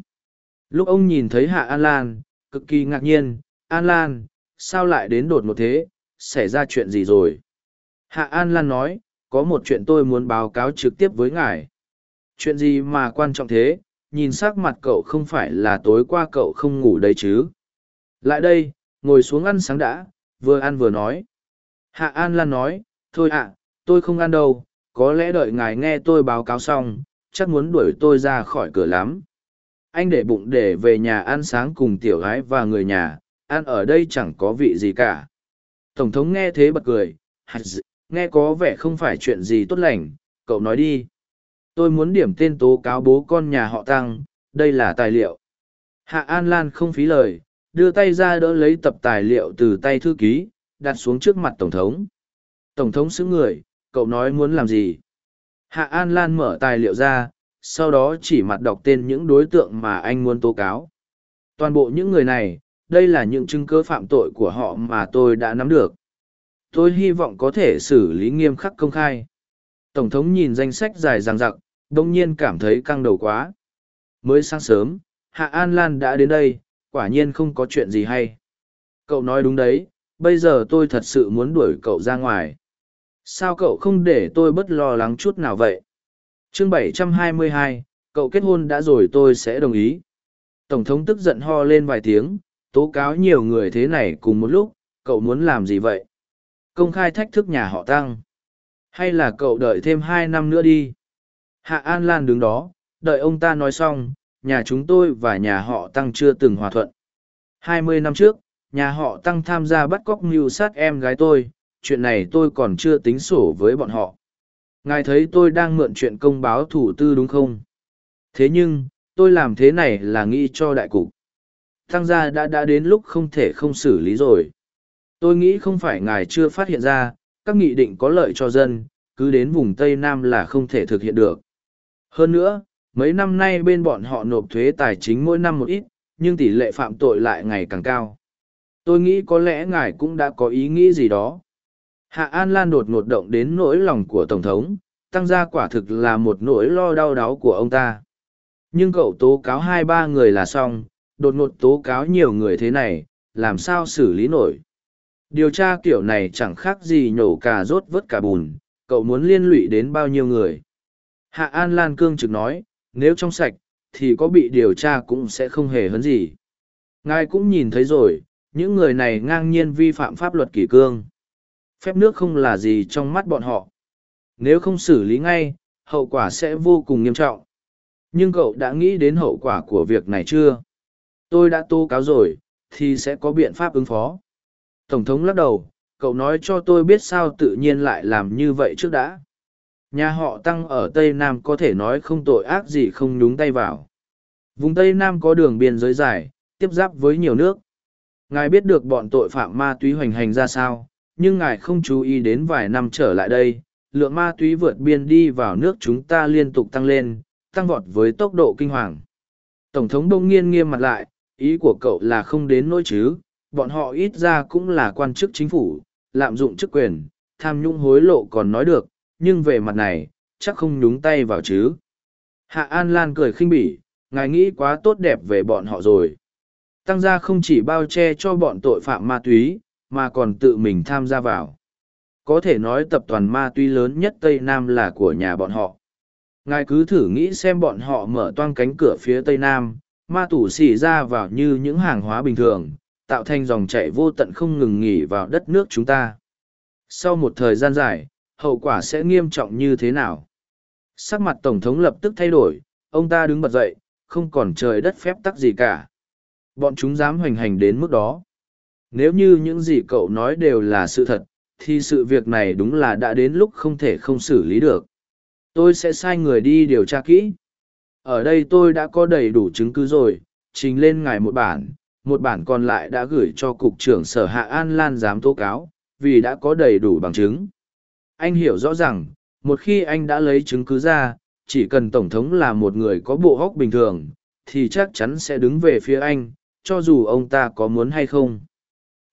Lúc ông nhìn thấy Hạ An Lan, cực kỳ ngạc nhiên, An Lan, sao lại đến đột một thế, xảy ra chuyện gì rồi? Hạ An Lan nói, có một chuyện tôi muốn báo cáo trực tiếp với ngài. Chuyện gì mà quan trọng thế, nhìn sắc mặt cậu không phải là tối qua cậu không ngủ đấy chứ. Lại đây, ngồi xuống ăn sáng đã, vừa ăn vừa nói. Hạ An Lan nói, thôi ạ, tôi không ăn đâu, có lẽ đợi ngài nghe tôi báo cáo xong, chắc muốn đuổi tôi ra khỏi cửa lắm. Anh để bụng để về nhà ăn sáng cùng tiểu gái và người nhà, ăn ở đây chẳng có vị gì cả. Tổng thống nghe thế bật cười, nghe có vẻ không phải chuyện gì tốt lành, cậu nói đi. Tôi muốn điểm tên tố cáo bố con nhà họ Tăng, đây là tài liệu. Hạ An Lan không phí lời, đưa tay ra đỡ lấy tập tài liệu từ tay thư ký, đặt xuống trước mặt Tổng thống. Tổng thống xứng người, cậu nói muốn làm gì? Hạ An Lan mở tài liệu ra, sau đó chỉ mặt đọc tên những đối tượng mà anh muốn tố cáo. Toàn bộ những người này, đây là những chứng cứ phạm tội của họ mà tôi đã nắm được tôi hy vọng có thể xử lý nghiêm khắc công khai Tổng thống nhìn danh sách dài dằng dặc, đông nhiên cảm thấy căng đầu quá. Mới sáng sớm, Hạ An Lan đã đến đây, quả nhiên không có chuyện gì hay. Cậu nói đúng đấy, bây giờ tôi thật sự muốn đuổi cậu ra ngoài. Sao cậu không để tôi bất lo lắng chút nào vậy? chương 722, cậu kết hôn đã rồi tôi sẽ đồng ý. Tổng thống tức giận ho lên vài tiếng, tố cáo nhiều người thế này cùng một lúc, cậu muốn làm gì vậy? Công khai thách thức nhà họ Tăng. Hay là cậu đợi thêm hai năm nữa đi? Hạ An Lan đứng đó, đợi ông ta nói xong, nhà chúng tôi và nhà họ Tăng chưa từng hòa thuận. Hai mươi năm trước, nhà họ Tăng tham gia bắt cóc mưu sát em gái tôi, chuyện này tôi còn chưa tính sổ với bọn họ. Ngài thấy tôi đang mượn chuyện công báo thủ tư đúng không? Thế nhưng, tôi làm thế này là nghĩ cho đại cục. Thăng gia đã đã đến lúc không thể không xử lý rồi. Tôi nghĩ không phải ngài chưa phát hiện ra, các nghị định có lợi cho dân, cứ đến vùng Tây Nam là không thể thực hiện được. Hơn nữa, mấy năm nay bên bọn họ nộp thuế tài chính mỗi năm một ít, nhưng tỷ lệ phạm tội lại ngày càng cao. Tôi nghĩ có lẽ ngài cũng đã có ý nghĩ gì đó. Hạ An Lan đột ngột động đến nỗi lòng của Tổng thống, tăng ra quả thực là một nỗi lo đau đáu của ông ta. Nhưng cậu tố cáo hai ba người là xong, đột ngột tố cáo nhiều người thế này, làm sao xử lý nổi. Điều tra kiểu này chẳng khác gì nhổ cà rốt vớt cả bùn, cậu muốn liên lụy đến bao nhiêu người. Hạ An Lan cương trực nói, nếu trong sạch, thì có bị điều tra cũng sẽ không hề hấn gì. Ngài cũng nhìn thấy rồi, những người này ngang nhiên vi phạm pháp luật kỷ cương. Phép nước không là gì trong mắt bọn họ. Nếu không xử lý ngay, hậu quả sẽ vô cùng nghiêm trọng. Nhưng cậu đã nghĩ đến hậu quả của việc này chưa? Tôi đã tố cáo rồi, thì sẽ có biện pháp ứng phó. Tổng thống lắc đầu, cậu nói cho tôi biết sao tự nhiên lại làm như vậy trước đã. Nhà họ Tăng ở Tây Nam có thể nói không tội ác gì không nhúng tay vào. Vùng Tây Nam có đường biên giới dài, tiếp giáp với nhiều nước. Ngài biết được bọn tội phạm ma túy hoành hành ra sao, nhưng ngài không chú ý đến vài năm trở lại đây, lượng ma túy vượt biên đi vào nước chúng ta liên tục tăng lên, tăng vọt với tốc độ kinh hoàng. Tổng thống đông nghiên nghiêm mặt lại, ý của cậu là không đến nỗi chứ, bọn họ ít ra cũng là quan chức chính phủ, lạm dụng chức quyền, tham nhũng hối lộ còn nói được, nhưng về mặt này, chắc không nhúng tay vào chứ. Hạ An Lan cười khinh bỉ, ngài nghĩ quá tốt đẹp về bọn họ rồi. Tăng gia không chỉ bao che cho bọn tội phạm ma túy, mà còn tự mình tham gia vào. Có thể nói tập đoàn ma túy lớn nhất Tây Nam là của nhà bọn họ. Ngài cứ thử nghĩ xem bọn họ mở toang cánh cửa phía Tây Nam, ma tủ xỉ ra vào như những hàng hóa bình thường, tạo thành dòng chảy vô tận không ngừng nghỉ vào đất nước chúng ta. Sau một thời gian dài, hậu quả sẽ nghiêm trọng như thế nào? Sắc mặt Tổng thống lập tức thay đổi, ông ta đứng bật dậy, không còn trời đất phép tắc gì cả. Bọn chúng dám hoành hành đến mức đó. Nếu như những gì cậu nói đều là sự thật, thì sự việc này đúng là đã đến lúc không thể không xử lý được. Tôi sẽ sai người đi điều tra kỹ. Ở đây tôi đã có đầy đủ chứng cứ rồi, trình lên ngài một bản, một bản còn lại đã gửi cho cục trưởng sở hạ an lan giám tố cáo vì đã có đầy đủ bằng chứng anh hiểu rõ rằng một khi anh đã lấy chứng cứ ra chỉ cần tổng thống là một người có bộ hóc bình thường thì chắc chắn sẽ đứng về phía anh cho dù ông ta có muốn hay không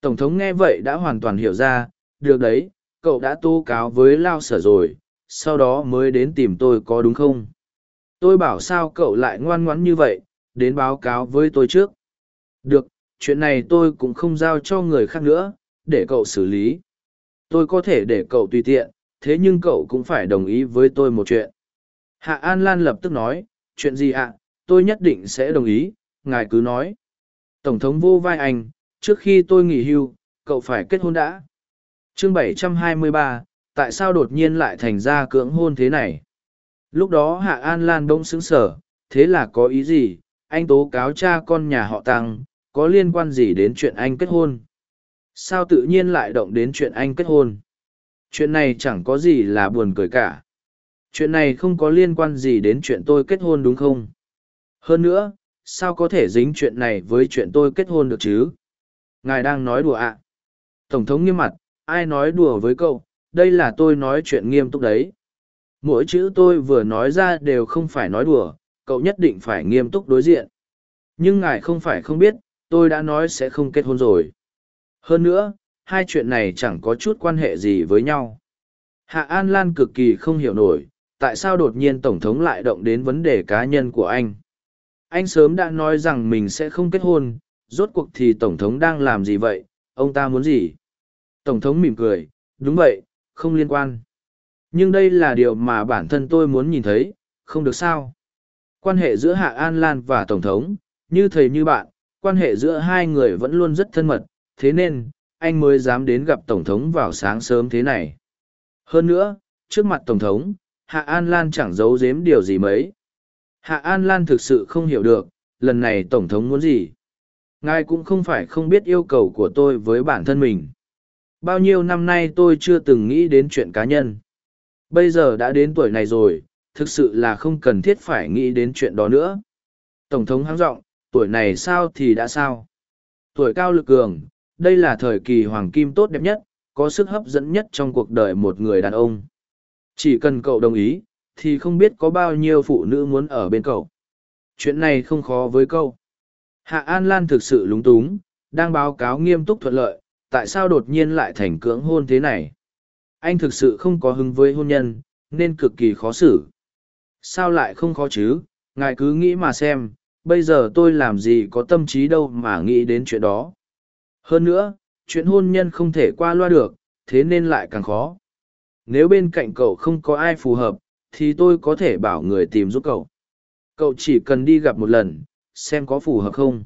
tổng thống nghe vậy đã hoàn toàn hiểu ra được đấy cậu đã tố cáo với lao sở rồi sau đó mới đến tìm tôi có đúng không tôi bảo sao cậu lại ngoan ngoãn như vậy đến báo cáo với tôi trước được, chuyện này tôi cũng không giao cho người khác nữa, để cậu xử lý. Tôi có thể để cậu tùy tiện, thế nhưng cậu cũng phải đồng ý với tôi một chuyện. Hạ An Lan lập tức nói, chuyện gì ạ, tôi nhất định sẽ đồng ý, ngài cứ nói. Tổng thống vô vai anh, trước khi tôi nghỉ hưu, cậu phải kết hôn đã. chương 723, tại sao đột nhiên lại thành ra cưỡng hôn thế này? Lúc đó Hạ An Lan bỗng xứng sở, thế là có ý gì? Anh tố cáo cha con nhà họ Tăng, có liên quan gì đến chuyện anh kết hôn? Sao tự nhiên lại động đến chuyện anh kết hôn? Chuyện này chẳng có gì là buồn cười cả. Chuyện này không có liên quan gì đến chuyện tôi kết hôn đúng không? Hơn nữa, sao có thể dính chuyện này với chuyện tôi kết hôn được chứ? Ngài đang nói đùa ạ. À? Tổng thống nghiêm mặt, ai nói đùa với cậu, đây là tôi nói chuyện nghiêm túc đấy. Mỗi chữ tôi vừa nói ra đều không phải nói đùa, cậu nhất định phải nghiêm túc đối diện. Nhưng ngài không phải không biết, tôi đã nói sẽ không kết hôn rồi hơn nữa hai chuyện này chẳng có chút quan hệ gì với nhau Hạ An Lan cực kỳ không hiểu nổi, tại sao đột nhiên Tổng thống lại động đến vấn đề cá nhân của anh. Anh sớm đã nói rằng mình sẽ không kết hôn, rốt cuộc thì Tổng thống đang làm gì vậy, ông ta muốn gì? Tổng thống mỉm cười, đúng vậy, không liên quan. Nhưng đây là điều mà bản thân tôi muốn nhìn thấy, không được sao. Quan hệ giữa Hạ An Lan và Tổng thống, như thầy như bạn, quan hệ giữa hai người vẫn luôn rất thân mật, thế nên, anh mới dám đến gặp Tổng thống vào sáng sớm thế này. Hơn nữa, trước mặt Tổng thống, Hạ An Lan chẳng giấu giếm điều gì mấy. Hạ An Lan thực sự không hiểu được, lần này Tổng thống muốn gì. Ngài cũng không phải không biết yêu cầu của tôi với bản thân mình. Bao nhiêu năm nay tôi chưa từng nghĩ đến chuyện cá nhân. Bây giờ đã đến tuổi này rồi, thực sự là không cần thiết phải nghĩ đến chuyện đó nữa. Tổng thống háng g tuổi này sao thì đã sao. Tuổi cao lực cường, đây là thời kỳ hoàng kim tốt đẹp nhất, có sức hấp dẫn nhất trong cuộc đời một người đàn ông. Chỉ cần cậu đồng ý, thì không biết có bao nhiêu phụ nữ muốn ở bên cậu. Chuyện này không khó với cậu. Hạ An Lan thực sự lúng túng, đang báo cáo nghiêm túc thuận lợi, tại sao đột nhiên lại thành cưỡng hôn thế này? Anh thực sự không có hứng với hôn nhân, nên cực kỳ khó xử. Sao lại không khó chứ? Ngài cứ nghĩ mà xem, bây giờ tôi làm gì có tâm trí đâu mà nghĩ đến chuyện đó. Hơn nữa, chuyện hôn nhân không thể qua loa được, thế nên lại càng khó. Nếu bên cạnh cậu không có ai phù hợp, thì tôi có thể bảo người tìm giúp cậu. Cậu chỉ cần đi gặp một lần, xem có phù hợp không.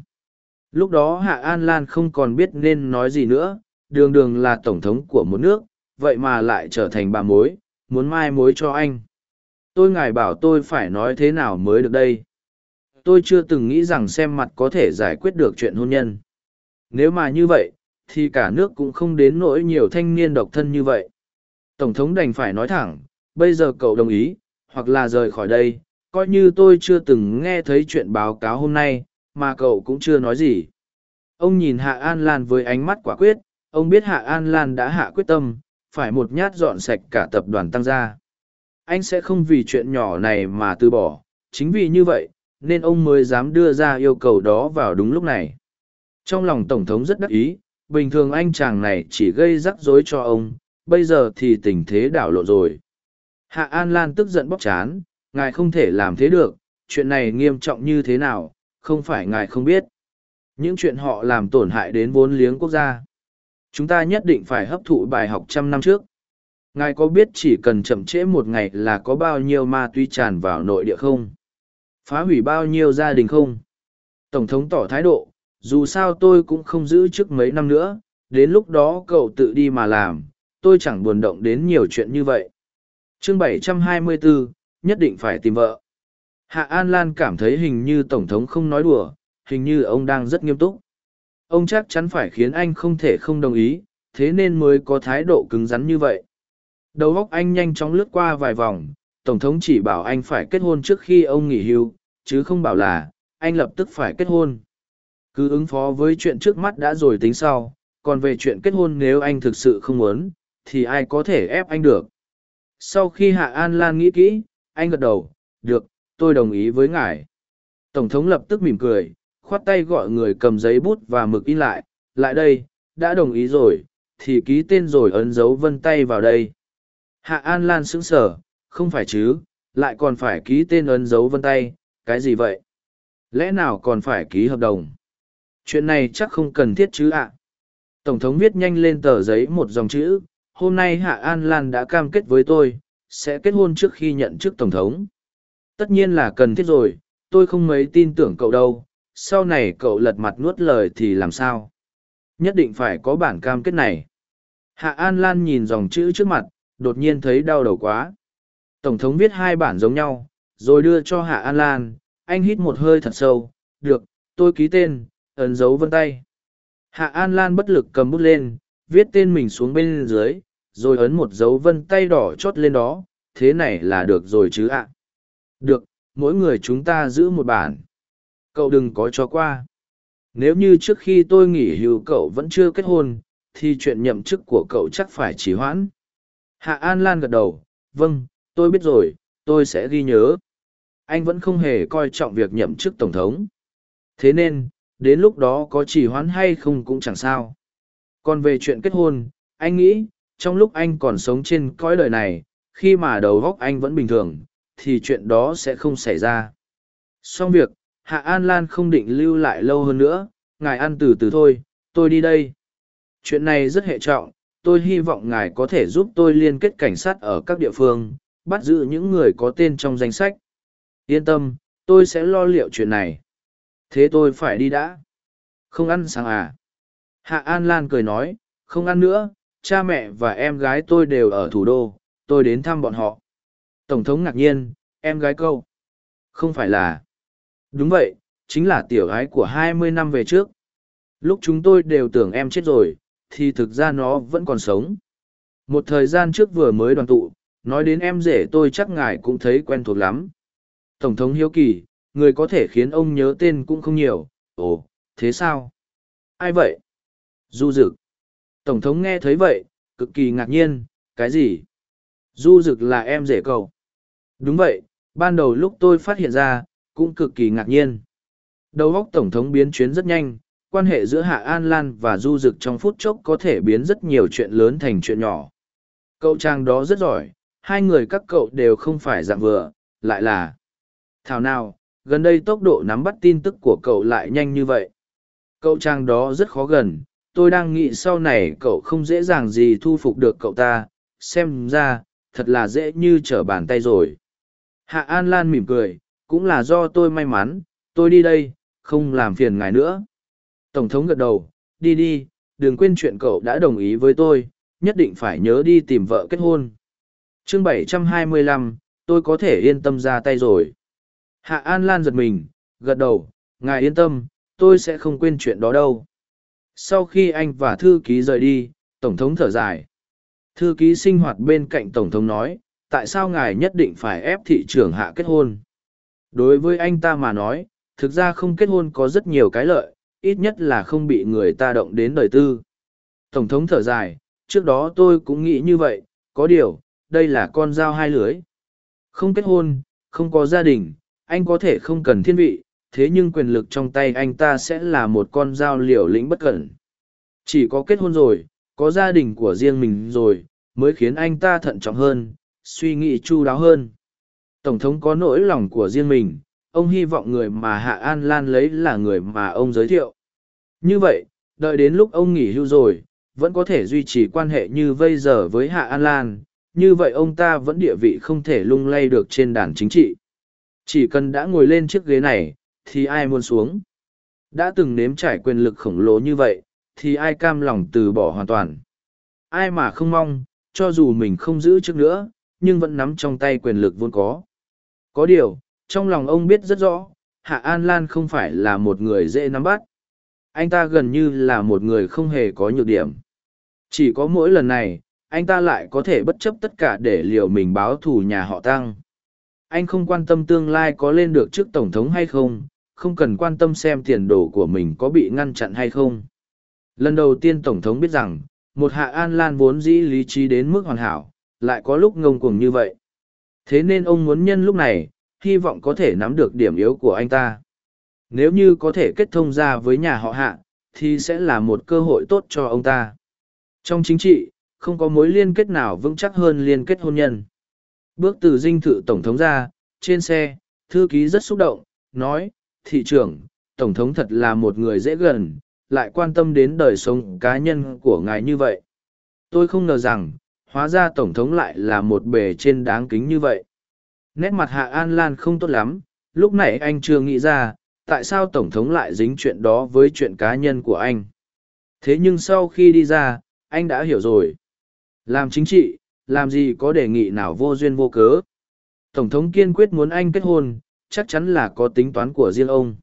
Lúc đó Hạ An Lan không còn biết nên nói gì nữa, đường đường là tổng thống của một nước, vậy mà lại trở thành bà mối, muốn mai mối cho anh. Tôi ngài bảo tôi phải nói thế nào mới được đây. Tôi chưa từng nghĩ rằng xem mặt có thể giải quyết được chuyện hôn nhân. Nếu mà như vậy, thì cả nước cũng không đến nỗi nhiều thanh niên độc thân như vậy. Tổng thống đành phải nói thẳng, bây giờ cậu đồng ý, hoặc là rời khỏi đây, coi như tôi chưa từng nghe thấy chuyện báo cáo hôm nay, mà cậu cũng chưa nói gì. Ông nhìn Hạ An Lan với ánh mắt quả quyết, ông biết Hạ An Lan đã hạ quyết tâm, phải một nhát dọn sạch cả tập đoàn tăng gia. Anh sẽ không vì chuyện nhỏ này mà từ bỏ, chính vì như vậy, nên ông mới dám đưa ra yêu cầu đó vào đúng lúc này. Trong lòng Tổng thống rất đắc ý, bình thường anh chàng này chỉ gây rắc rối cho ông, bây giờ thì tình thế đảo lộn rồi. Hạ An Lan tức giận bóc chán, ngài không thể làm thế được, chuyện này nghiêm trọng như thế nào, không phải ngài không biết. Những chuyện họ làm tổn hại đến vốn liếng quốc gia. Chúng ta nhất định phải hấp thụ bài học trăm năm trước. Ngài có biết chỉ cần chậm trễ một ngày là có bao nhiêu ma túy tràn vào nội địa không? Phá hủy bao nhiêu gia đình không? Tổng thống tỏ thái độ, dù sao tôi cũng không giữ chức mấy năm nữa, đến lúc đó cậu tự đi mà làm, tôi chẳng buồn động đến nhiều chuyện như vậy. Chương 724, nhất định phải tìm vợ. Hạ An Lan cảm thấy hình như Tổng thống không nói đùa, hình như ông đang rất nghiêm túc. Ông chắc chắn phải khiến anh không thể không đồng ý, thế nên mới có thái độ cứng rắn như vậy. Đầu óc anh nhanh chóng lướt qua vài vòng, Tổng thống chỉ bảo anh phải kết hôn trước khi ông nghỉ hưu, chứ không bảo là, anh lập tức phải kết hôn. Cứ ứng phó với chuyện trước mắt đã rồi tính sau, còn về chuyện kết hôn nếu anh thực sự không muốn, thì ai có thể ép anh được. Sau khi Hạ An Lan nghĩ kỹ, anh gật đầu, được, tôi đồng ý với ngài. Tổng thống lập tức mỉm cười, khoát tay gọi người cầm giấy bút và mực in lại, lại đây, đã đồng ý rồi, thì ký tên rồi ấn dấu vân tay vào đây. Hạ An Lan sững sờ, không phải chứ, lại còn phải ký tên ấn dấu vân tay, cái gì vậy? Lẽ nào còn phải ký hợp đồng? Chuyện này chắc không cần thiết chứ ạ. Tổng thống viết nhanh lên tờ giấy một dòng chữ, hôm nay Hạ An Lan đã cam kết với tôi, sẽ kết hôn trước khi nhận chức Tổng thống. Tất nhiên là cần thiết rồi, tôi không mấy tin tưởng cậu đâu, sau này cậu lật mặt nuốt lời thì làm sao? Nhất định phải có bản cam kết này. Hạ An Lan nhìn dòng chữ trước mặt, đột nhiên thấy đau đầu quá. Tổng thống viết hai bản giống nhau, rồi đưa cho Hạ An Lan, anh hít một hơi thật sâu, được, tôi ký tên, ấn dấu vân tay. Hạ An Lan bất lực cầm bút lên, viết tên mình xuống bên dưới, rồi ấn một dấu vân tay đỏ chót lên đó, thế này là được rồi chứ ạ. Được, mỗi người chúng ta giữ một bản. Cậu đừng có cho qua. Nếu như trước khi tôi nghỉ hưu cậu vẫn chưa kết hôn, thì chuyện nhậm chức của cậu chắc phải trì hoãn. Hạ An Lan gật đầu, vâng, tôi biết rồi, tôi sẽ ghi nhớ. Anh vẫn không hề coi trọng việc nhậm chức Tổng thống. Thế nên, đến lúc đó có trì hoãn hay không cũng chẳng sao. Còn về chuyện kết hôn, anh nghĩ, trong lúc anh còn sống trên cõi đời này, khi mà đầu góc anh vẫn bình thường, thì chuyện đó sẽ không xảy ra. Xong việc, Hạ An Lan không định lưu lại lâu hơn nữa, ngài ăn từ từ thôi, tôi đi đây. Chuyện này rất hệ trọng, tôi hy vọng ngài có thể giúp tôi liên kết cảnh sát ở các địa phương, bắt giữ những người có tên trong danh sách. Yên tâm, tôi sẽ lo liệu chuyện này. Thế tôi phải đi đã. Không ăn sáng à? Hạ An Lan cười nói, không ăn nữa, cha mẹ và em gái tôi đều ở thủ đô, tôi đến thăm bọn họ. Tổng thống ngạc nhiên, em gái câu. Không phải là. Đúng vậy, chính là tiểu gái của hai mươi năm về trước. Lúc chúng tôi đều tưởng em chết rồi, thì thực ra nó vẫn còn sống. Một thời gian trước vừa mới đoàn tụ, nói đến em rể tôi chắc ngài cũng thấy quen thuộc lắm. Tổng thống Hiếu Kỳ, người có thể khiến ông nhớ tên cũng không nhiều. Ồ, thế sao? Ai vậy? Du Dực. Tổng thống nghe thấy vậy, cực kỳ ngạc nhiên, cái gì? Du Dực là em rể cậu. Đúng vậy, ban đầu lúc tôi phát hiện ra, cũng cực kỳ ngạc nhiên. Đầu óc Tổng thống biến chuyến rất nhanh, quan hệ giữa Hạ An Lan và Du Dực trong phút chốc có thể biến rất nhiều chuyện lớn thành chuyện nhỏ. Cậu chàng đó rất giỏi, hai người các cậu đều không phải dạng vừa, lại là... Thảo nào, gần đây tốc độ nắm bắt tin tức của cậu lại nhanh như vậy. Cậu chàng đó rất khó gần, tôi đang nghĩ sau này cậu không dễ dàng gì thu phục được cậu ta, xem ra, thật là dễ như trở bàn tay rồi. Hạ An Lan mỉm cười, cũng là do tôi may mắn, tôi đi đây, không làm phiền ngài nữa. Tổng thống gật đầu, đi đi, đừng quên chuyện cậu đã đồng ý với tôi, nhất định phải nhớ đi tìm vợ kết hôn. chương 725, tôi có thể yên tâm ra tay rồi. Hạ An Lan giật mình, gật đầu, ngài yên tâm, tôi sẽ không quên chuyện đó đâu. Sau khi anh và thư ký rời đi, Tổng thống thở dài. Thư ký sinh hoạt bên cạnh Tổng thống nói, tại sao ngài nhất định phải ép thị trưởng hạ kết hôn? Đối với anh ta mà nói, thực ra không kết hôn có rất nhiều cái lợi, ít nhất là không bị người ta động đến đời tư. Tổng thống thở dài, trước đó tôi cũng nghĩ như vậy, có điều, đây là con dao hai lưới. Không kết hôn, không có gia đình, anh có thể không cần thiên vị, thế nhưng quyền lực trong tay anh ta sẽ là một con dao liều lĩnh bất cẩn. Chỉ có kết hôn rồi, có gia đình của riêng mình rồi, mới khiến anh ta thận trọng hơn, suy nghĩ chu đáo hơn. Tổng thống có nỗi lòng của riêng mình, ông hy vọng người mà Hạ An Lan lấy là người mà ông giới thiệu. Như vậy, đợi đến lúc ông nghỉ hưu rồi, vẫn có thể duy trì quan hệ như bây giờ với Hạ An Lan, như vậy ông ta vẫn địa vị không thể lung lay được trên đàn chính trị. Chỉ cần đã ngồi lên chiếc ghế này, thì ai muốn xuống. Đã từng nếm trải quyền lực khổng lồ như vậy, thì ai cam lòng từ bỏ hoàn toàn. Ai mà không mong, cho dù mình không giữ trước nữa, nhưng vẫn nắm trong tay quyền lực vốn có. Có điều, trong lòng ông biết rất rõ, Hạ An Lan không phải là một người dễ nắm bắt. Anh ta gần như là một người không hề có nhược điểm. Chỉ có mỗi lần này, anh ta lại có thể bất chấp tất cả để liều mình báo thù nhà họ tăng. Anh không quan tâm tương lai có lên được chức Tổng thống hay không, không cần quan tâm xem tiền đồ của mình có bị ngăn chặn hay không. Lần đầu tiên Tổng thống biết rằng, một Hạ An Lan vốn dĩ lý trí đến mức hoàn hảo, lại có lúc ngông cuồng như vậy. Thế nên ông muốn nhân lúc này, hy vọng có thể nắm được điểm yếu của anh ta. Nếu như có thể kết thông ra với nhà họ hạ, thì sẽ là một cơ hội tốt cho ông ta. Trong chính trị, không có mối liên kết nào vững chắc hơn liên kết hôn nhân. Bước từ dinh thự tổng thống ra, trên xe, thư ký rất xúc động, nói, thị trưởng, tổng thống thật là một người dễ gần, lại quan tâm đến đời sống cá nhân của ngài như vậy. Tôi không ngờ rằng, hóa ra tổng thống lại là một bề trên đáng kính như vậy. Nét mặt Hạ An Lan không tốt lắm, lúc này anh chưa nghĩ ra, tại sao Tổng thống lại dính chuyện đó với chuyện cá nhân của anh. Thế nhưng sau khi đi ra, anh đã hiểu rồi. Làm chính trị, làm gì có đề nghị nào vô duyên vô cớ. Tổng thống kiên quyết muốn anh kết hôn, chắc chắn là có tính toán của riêng ông.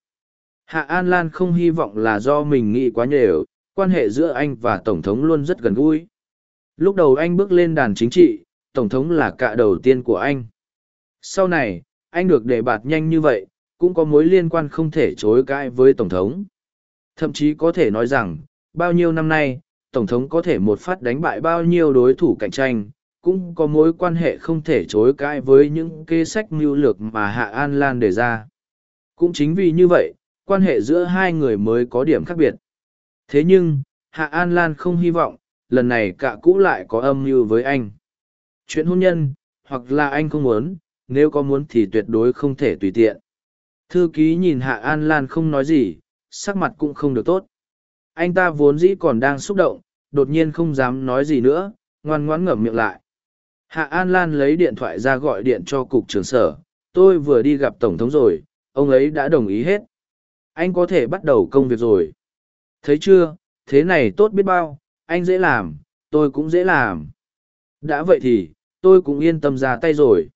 Hạ An Lan không hy vọng là do mình nghĩ quá nhiều, quan hệ giữa anh và Tổng thống luôn rất gần gũi. Lúc đầu anh bước lên đàn chính trị, Tổng thống là cạ đầu tiên của anh. Sau này, anh được đề bạt nhanh như vậy, cũng có mối liên quan không thể chối cãi với Tổng thống. Thậm chí có thể nói rằng, bao nhiêu năm nay, Tổng thống có thể một phát đánh bại bao nhiêu đối thủ cạnh tranh, cũng có mối quan hệ không thể chối cãi với những kế sách mưu lược mà Hạ An Lan đề ra. Cũng chính vì như vậy, quan hệ giữa hai người mới có điểm khác biệt. Thế nhưng, Hạ An Lan không hy vọng, lần này Cả cũ lại có âm mưu với anh. Chuyện hôn nhân, hoặc là anh không muốn, nếu có muốn thì tuyệt đối không thể tùy tiện. Thư ký nhìn Hạ An Lan không nói gì, sắc mặt cũng không được tốt. Anh ta vốn dĩ còn đang xúc động, đột nhiên không dám nói gì nữa, ngoan ngoãn ngậm miệng lại. Hạ An Lan lấy điện thoại ra gọi điện cho cục trưởng sở, tôi vừa đi gặp Tổng thống rồi, ông ấy đã đồng ý hết. Anh có thể bắt đầu công việc rồi. Thấy chưa, thế này tốt biết bao, anh dễ làm, tôi cũng dễ làm. Đã vậy thì, tôi cũng yên tâm ra tay rồi.